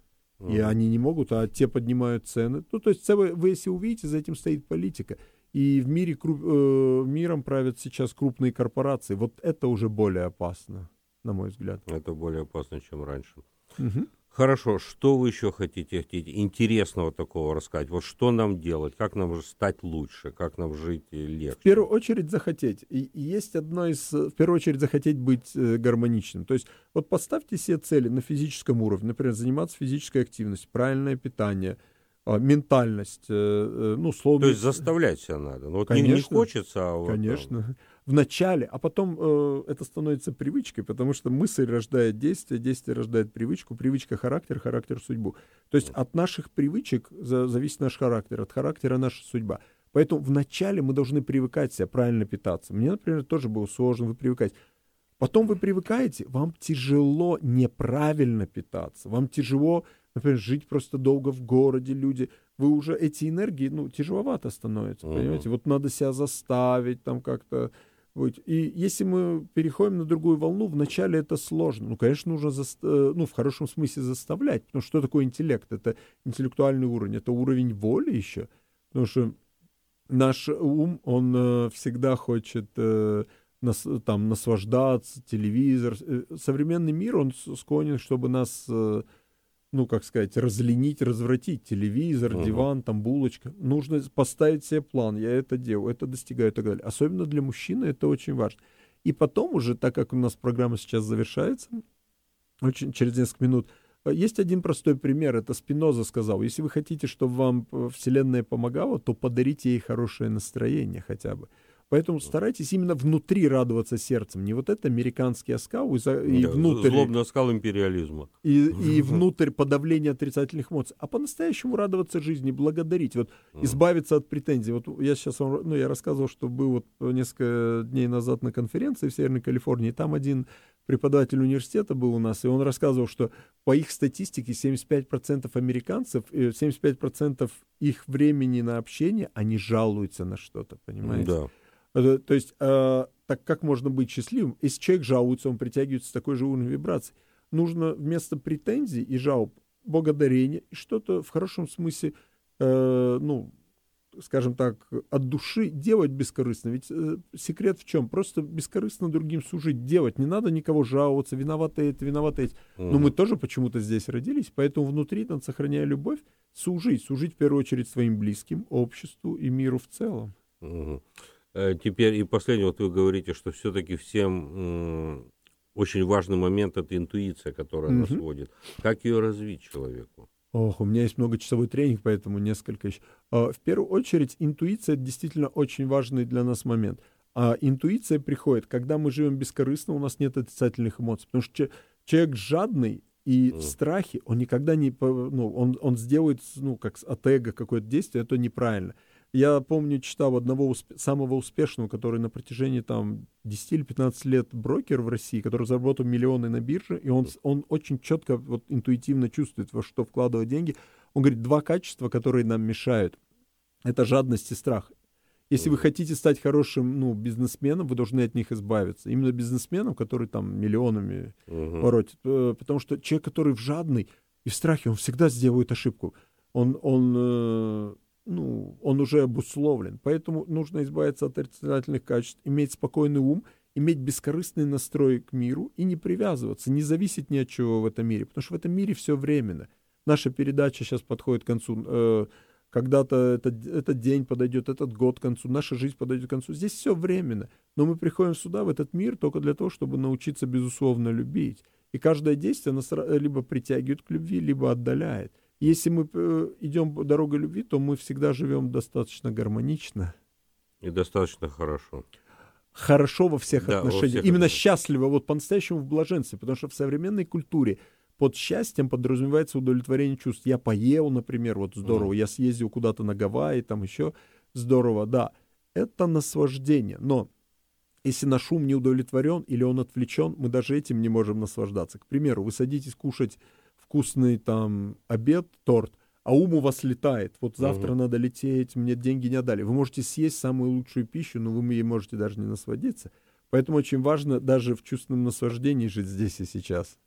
и они не могут, а те поднимают цены. Ну, то есть, вы, если увидите, за этим стоит политика. И в мире круп, э, миром правят сейчас крупные корпорации. Вот это уже более опасно, на мой взгляд. Это более опасно, чем раньше. Угу. Хорошо, что вы еще хотите, хотите интересного такого рассказать? Вот что нам делать, как нам стать лучше, как нам жить легче? В первую очередь захотеть. И, есть одно из, в первую очередь захотеть быть э, гармоничным. То есть вот поставьте себе цели на физическом уровне, например, заниматься физической активностью, правильное питание – а, ментальность, э, э, ну, словно... То есть заставлять себя надо. Ну, вот конечно, не, хочется, а вот... Конечно. В начале, а потом э, это становится привычкой, потому что мысль рождает действие, действие рождает привычку, привычка характер, характер судьбу. То есть от наших привычек за, зависит наш характер, от характера наша судьба. Поэтому вначале мы должны привыкать себя правильно питаться. Мне, например, тоже было сложно вы привыкать. Потом вы привыкаете, вам тяжело неправильно питаться, вам тяжело например, жить просто долго в городе, люди, вы уже эти энергии, ну, тяжеловато становится, uh-huh. понимаете? Вот надо себя заставить там как-то быть. И если мы переходим на другую волну, вначале это сложно. Ну, конечно, нужно, за, э, ну, в хорошем смысле заставлять. Потому что что такое интеллект? Это интеллектуальный уровень, это уровень воли еще. Потому что наш ум, он э, всегда хочет э, нас, там, наслаждаться, телевизор. Современный мир, он склонен, чтобы нас... Ну, как сказать, разленить, развратить телевизор, uh-huh. диван, там булочка. Нужно поставить себе план, я это делаю, это достигаю и так далее. Особенно для мужчины это очень важно. И потом уже, так как у нас программа сейчас завершается, очень через несколько минут, э, есть один простой пример, это Спиноза сказал, если вы хотите, чтобы вам э, Вселенная помогала, то подарите ей хорошее настроение хотя бы. Поэтому старайтесь именно внутри радоваться сердцем. Не вот это американский оскал и, за, и да, внутрь... Злобный оскал империализма. И, и внутрь подавления отрицательных эмоций. А по-настоящему радоваться жизни, благодарить. Вот избавиться от претензий. Вот я сейчас вам... Ну, я рассказывал, что был вот несколько дней назад на конференции в Северной Калифорнии. Там один преподаватель университета был у нас, и он рассказывал, что по их статистике 75% американцев, 75% э, их времени на общение, они жалуются на что-то, понимаете? Да. То есть, э, так как можно быть счастливым? Если человек жалуется, он притягивается с такой же уровнем вибраций. Нужно вместо претензий и жалоб благодарение и что-то в хорошем смысле, э, ну, скажем так, от души делать бескорыстно. Ведь э, секрет в чем? Просто бескорыстно другим служить, делать. Не надо никого жаловаться, виноваты это, виноваты эти. Mm. Но мы тоже почему-то здесь родились, поэтому внутри, надо, сохраняя любовь, служить. Служить в первую очередь своим близким, обществу и миру в целом. Mm. Э, теперь и последнее, вот вы говорите, что все-таки всем очень важный момент это интуиция, которая угу. нас водит. Как ее развить человеку? Ох, у меня есть многочасовой тренинг, поэтому несколько еще. А, в первую очередь, интуиция действительно очень важный для нас момент. А интуиция приходит, когда мы живем бескорыстно, у нас нет отрицательных эмоций. Потому что человек жадный и в страхе, он никогда не, ну, он, он сделает, ну, как от эго какое-то действие, это неправильно. Я помню, читал одного усп- самого успешного, который на протяжении там 10 или 15 лет брокер в России, который заработал миллионы на бирже, и он, он очень четко, вот интуитивно чувствует, во что вкладывать деньги. Он говорит, два качества, которые нам мешают. Это жадность и страх. Если вы хотите стать хорошим ну, бизнесменом, вы должны от них избавиться. Именно бизнесменом, который там миллионами uh-huh. воротит. Э, потому что человек, который в жадный и в страхе, он всегда сделает ошибку. Он, он э, ну, он уже обусловлен. Поэтому нужно избавиться от отрицательных качеств, иметь спокойный ум, иметь бескорыстный настрой к миру и не привязываться, не зависеть ни от чего в этом мире, потому что в этом мире все временно. Наша передача сейчас подходит к концу. Э, когда-то этот, этот день подойдет, этот год к концу, наша жизнь подойдет к концу. Здесь все временно. Но мы приходим сюда, в этот мир, только для того, чтобы научиться, безусловно, любить. И каждое действие нас либо притягивает к любви, либо отдаляет. Если мы э, идем дорогой любви, то мы всегда живем достаточно гармонично. И достаточно хорошо. Хорошо во всех да, отношениях. Во всех Именно отношениях. счастливо, вот по-настоящему в блаженстве. Потому что в современной культуре под счастьем подразумевается удовлетворение чувств. Я поел, например, вот здорово. Mm. Я съездил куда-то на Гавайи, там еще здорово, да. Это наслаждение. Но если наш ум не удовлетворен или он отвлечен, мы даже этим не можем наслаждаться. К примеру, вы садитесь кушать вкусный там обед, торт, а ум у вас летает. Вот завтра угу. надо лететь, мне деньги не отдали. Вы можете съесть самую лучшую пищу, но вы ей можете даже не насладиться. Поэтому очень важно даже в чувственном наслаждении жить здесь и сейчас.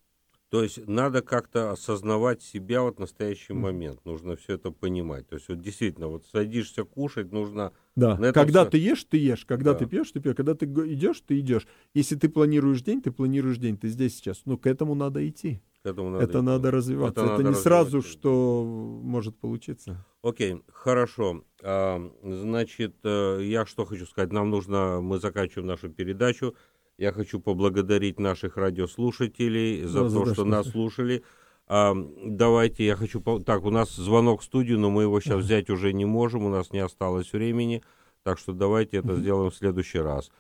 То есть надо как-то осознавать себя вот в настоящий момент. Нужно все это понимать. То есть вот действительно, вот садишься кушать, нужно... Да, когда все... ты ешь, ты ешь. Когда да. ты пьешь, ты пьешь. Когда ты идешь, ты идешь. Если ты планируешь день, ты планируешь день. Ты здесь сейчас. Но к этому надо идти. Этому надо это идти. надо развиваться. Это, это надо не сразу, что может получиться. Окей, хорошо. А, значит, э, я что хочу сказать. Нам нужно... Мы заканчиваем нашу передачу. Я хочу поблагодарить наших радиослушателей за ну, то, за что нас слушали. А, давайте, я хочу... Так, у нас звонок в студию, но мы его сейчас взять уже не можем, у нас не осталось времени. Так что давайте это сделаем в следующий раз.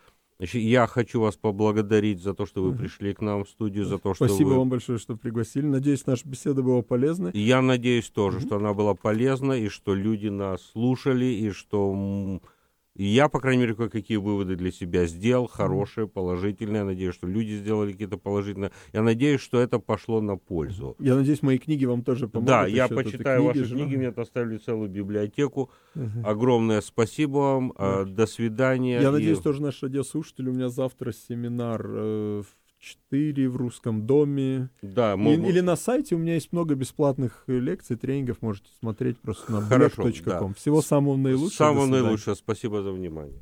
Я хочу вас поблагодарить за то, что вы пришли к нам в студию, за то, что Спасибо вы... вам большое, что пригласили. Надеюсь, наша беседа была полезна. Я надеюсь тоже, mm-hmm. что она была полезна, и что люди нас слушали, и что я, по крайней мере, кое-какие выводы для себя сделал, хорошие, положительные. Я надеюсь, что люди сделали какие-то положительные. Я надеюсь, что это пошло на пользу. Я надеюсь, мои книги вам тоже помогут. Да, я почитаю книги, ваши же. книги, мне оставили целую библиотеку. Угу. Огромное спасибо вам. Да. До свидания. Я и... надеюсь, тоже наши радиослушатели. У меня завтра семинар э, в 4 в русском доме. Да, мы... или, или на сайте у меня есть много бесплатных э, лекций, тренингов, можете смотреть просто на black.com. Да. Всего самого наилучшего. Самого наилучшего. Спасибо за внимание.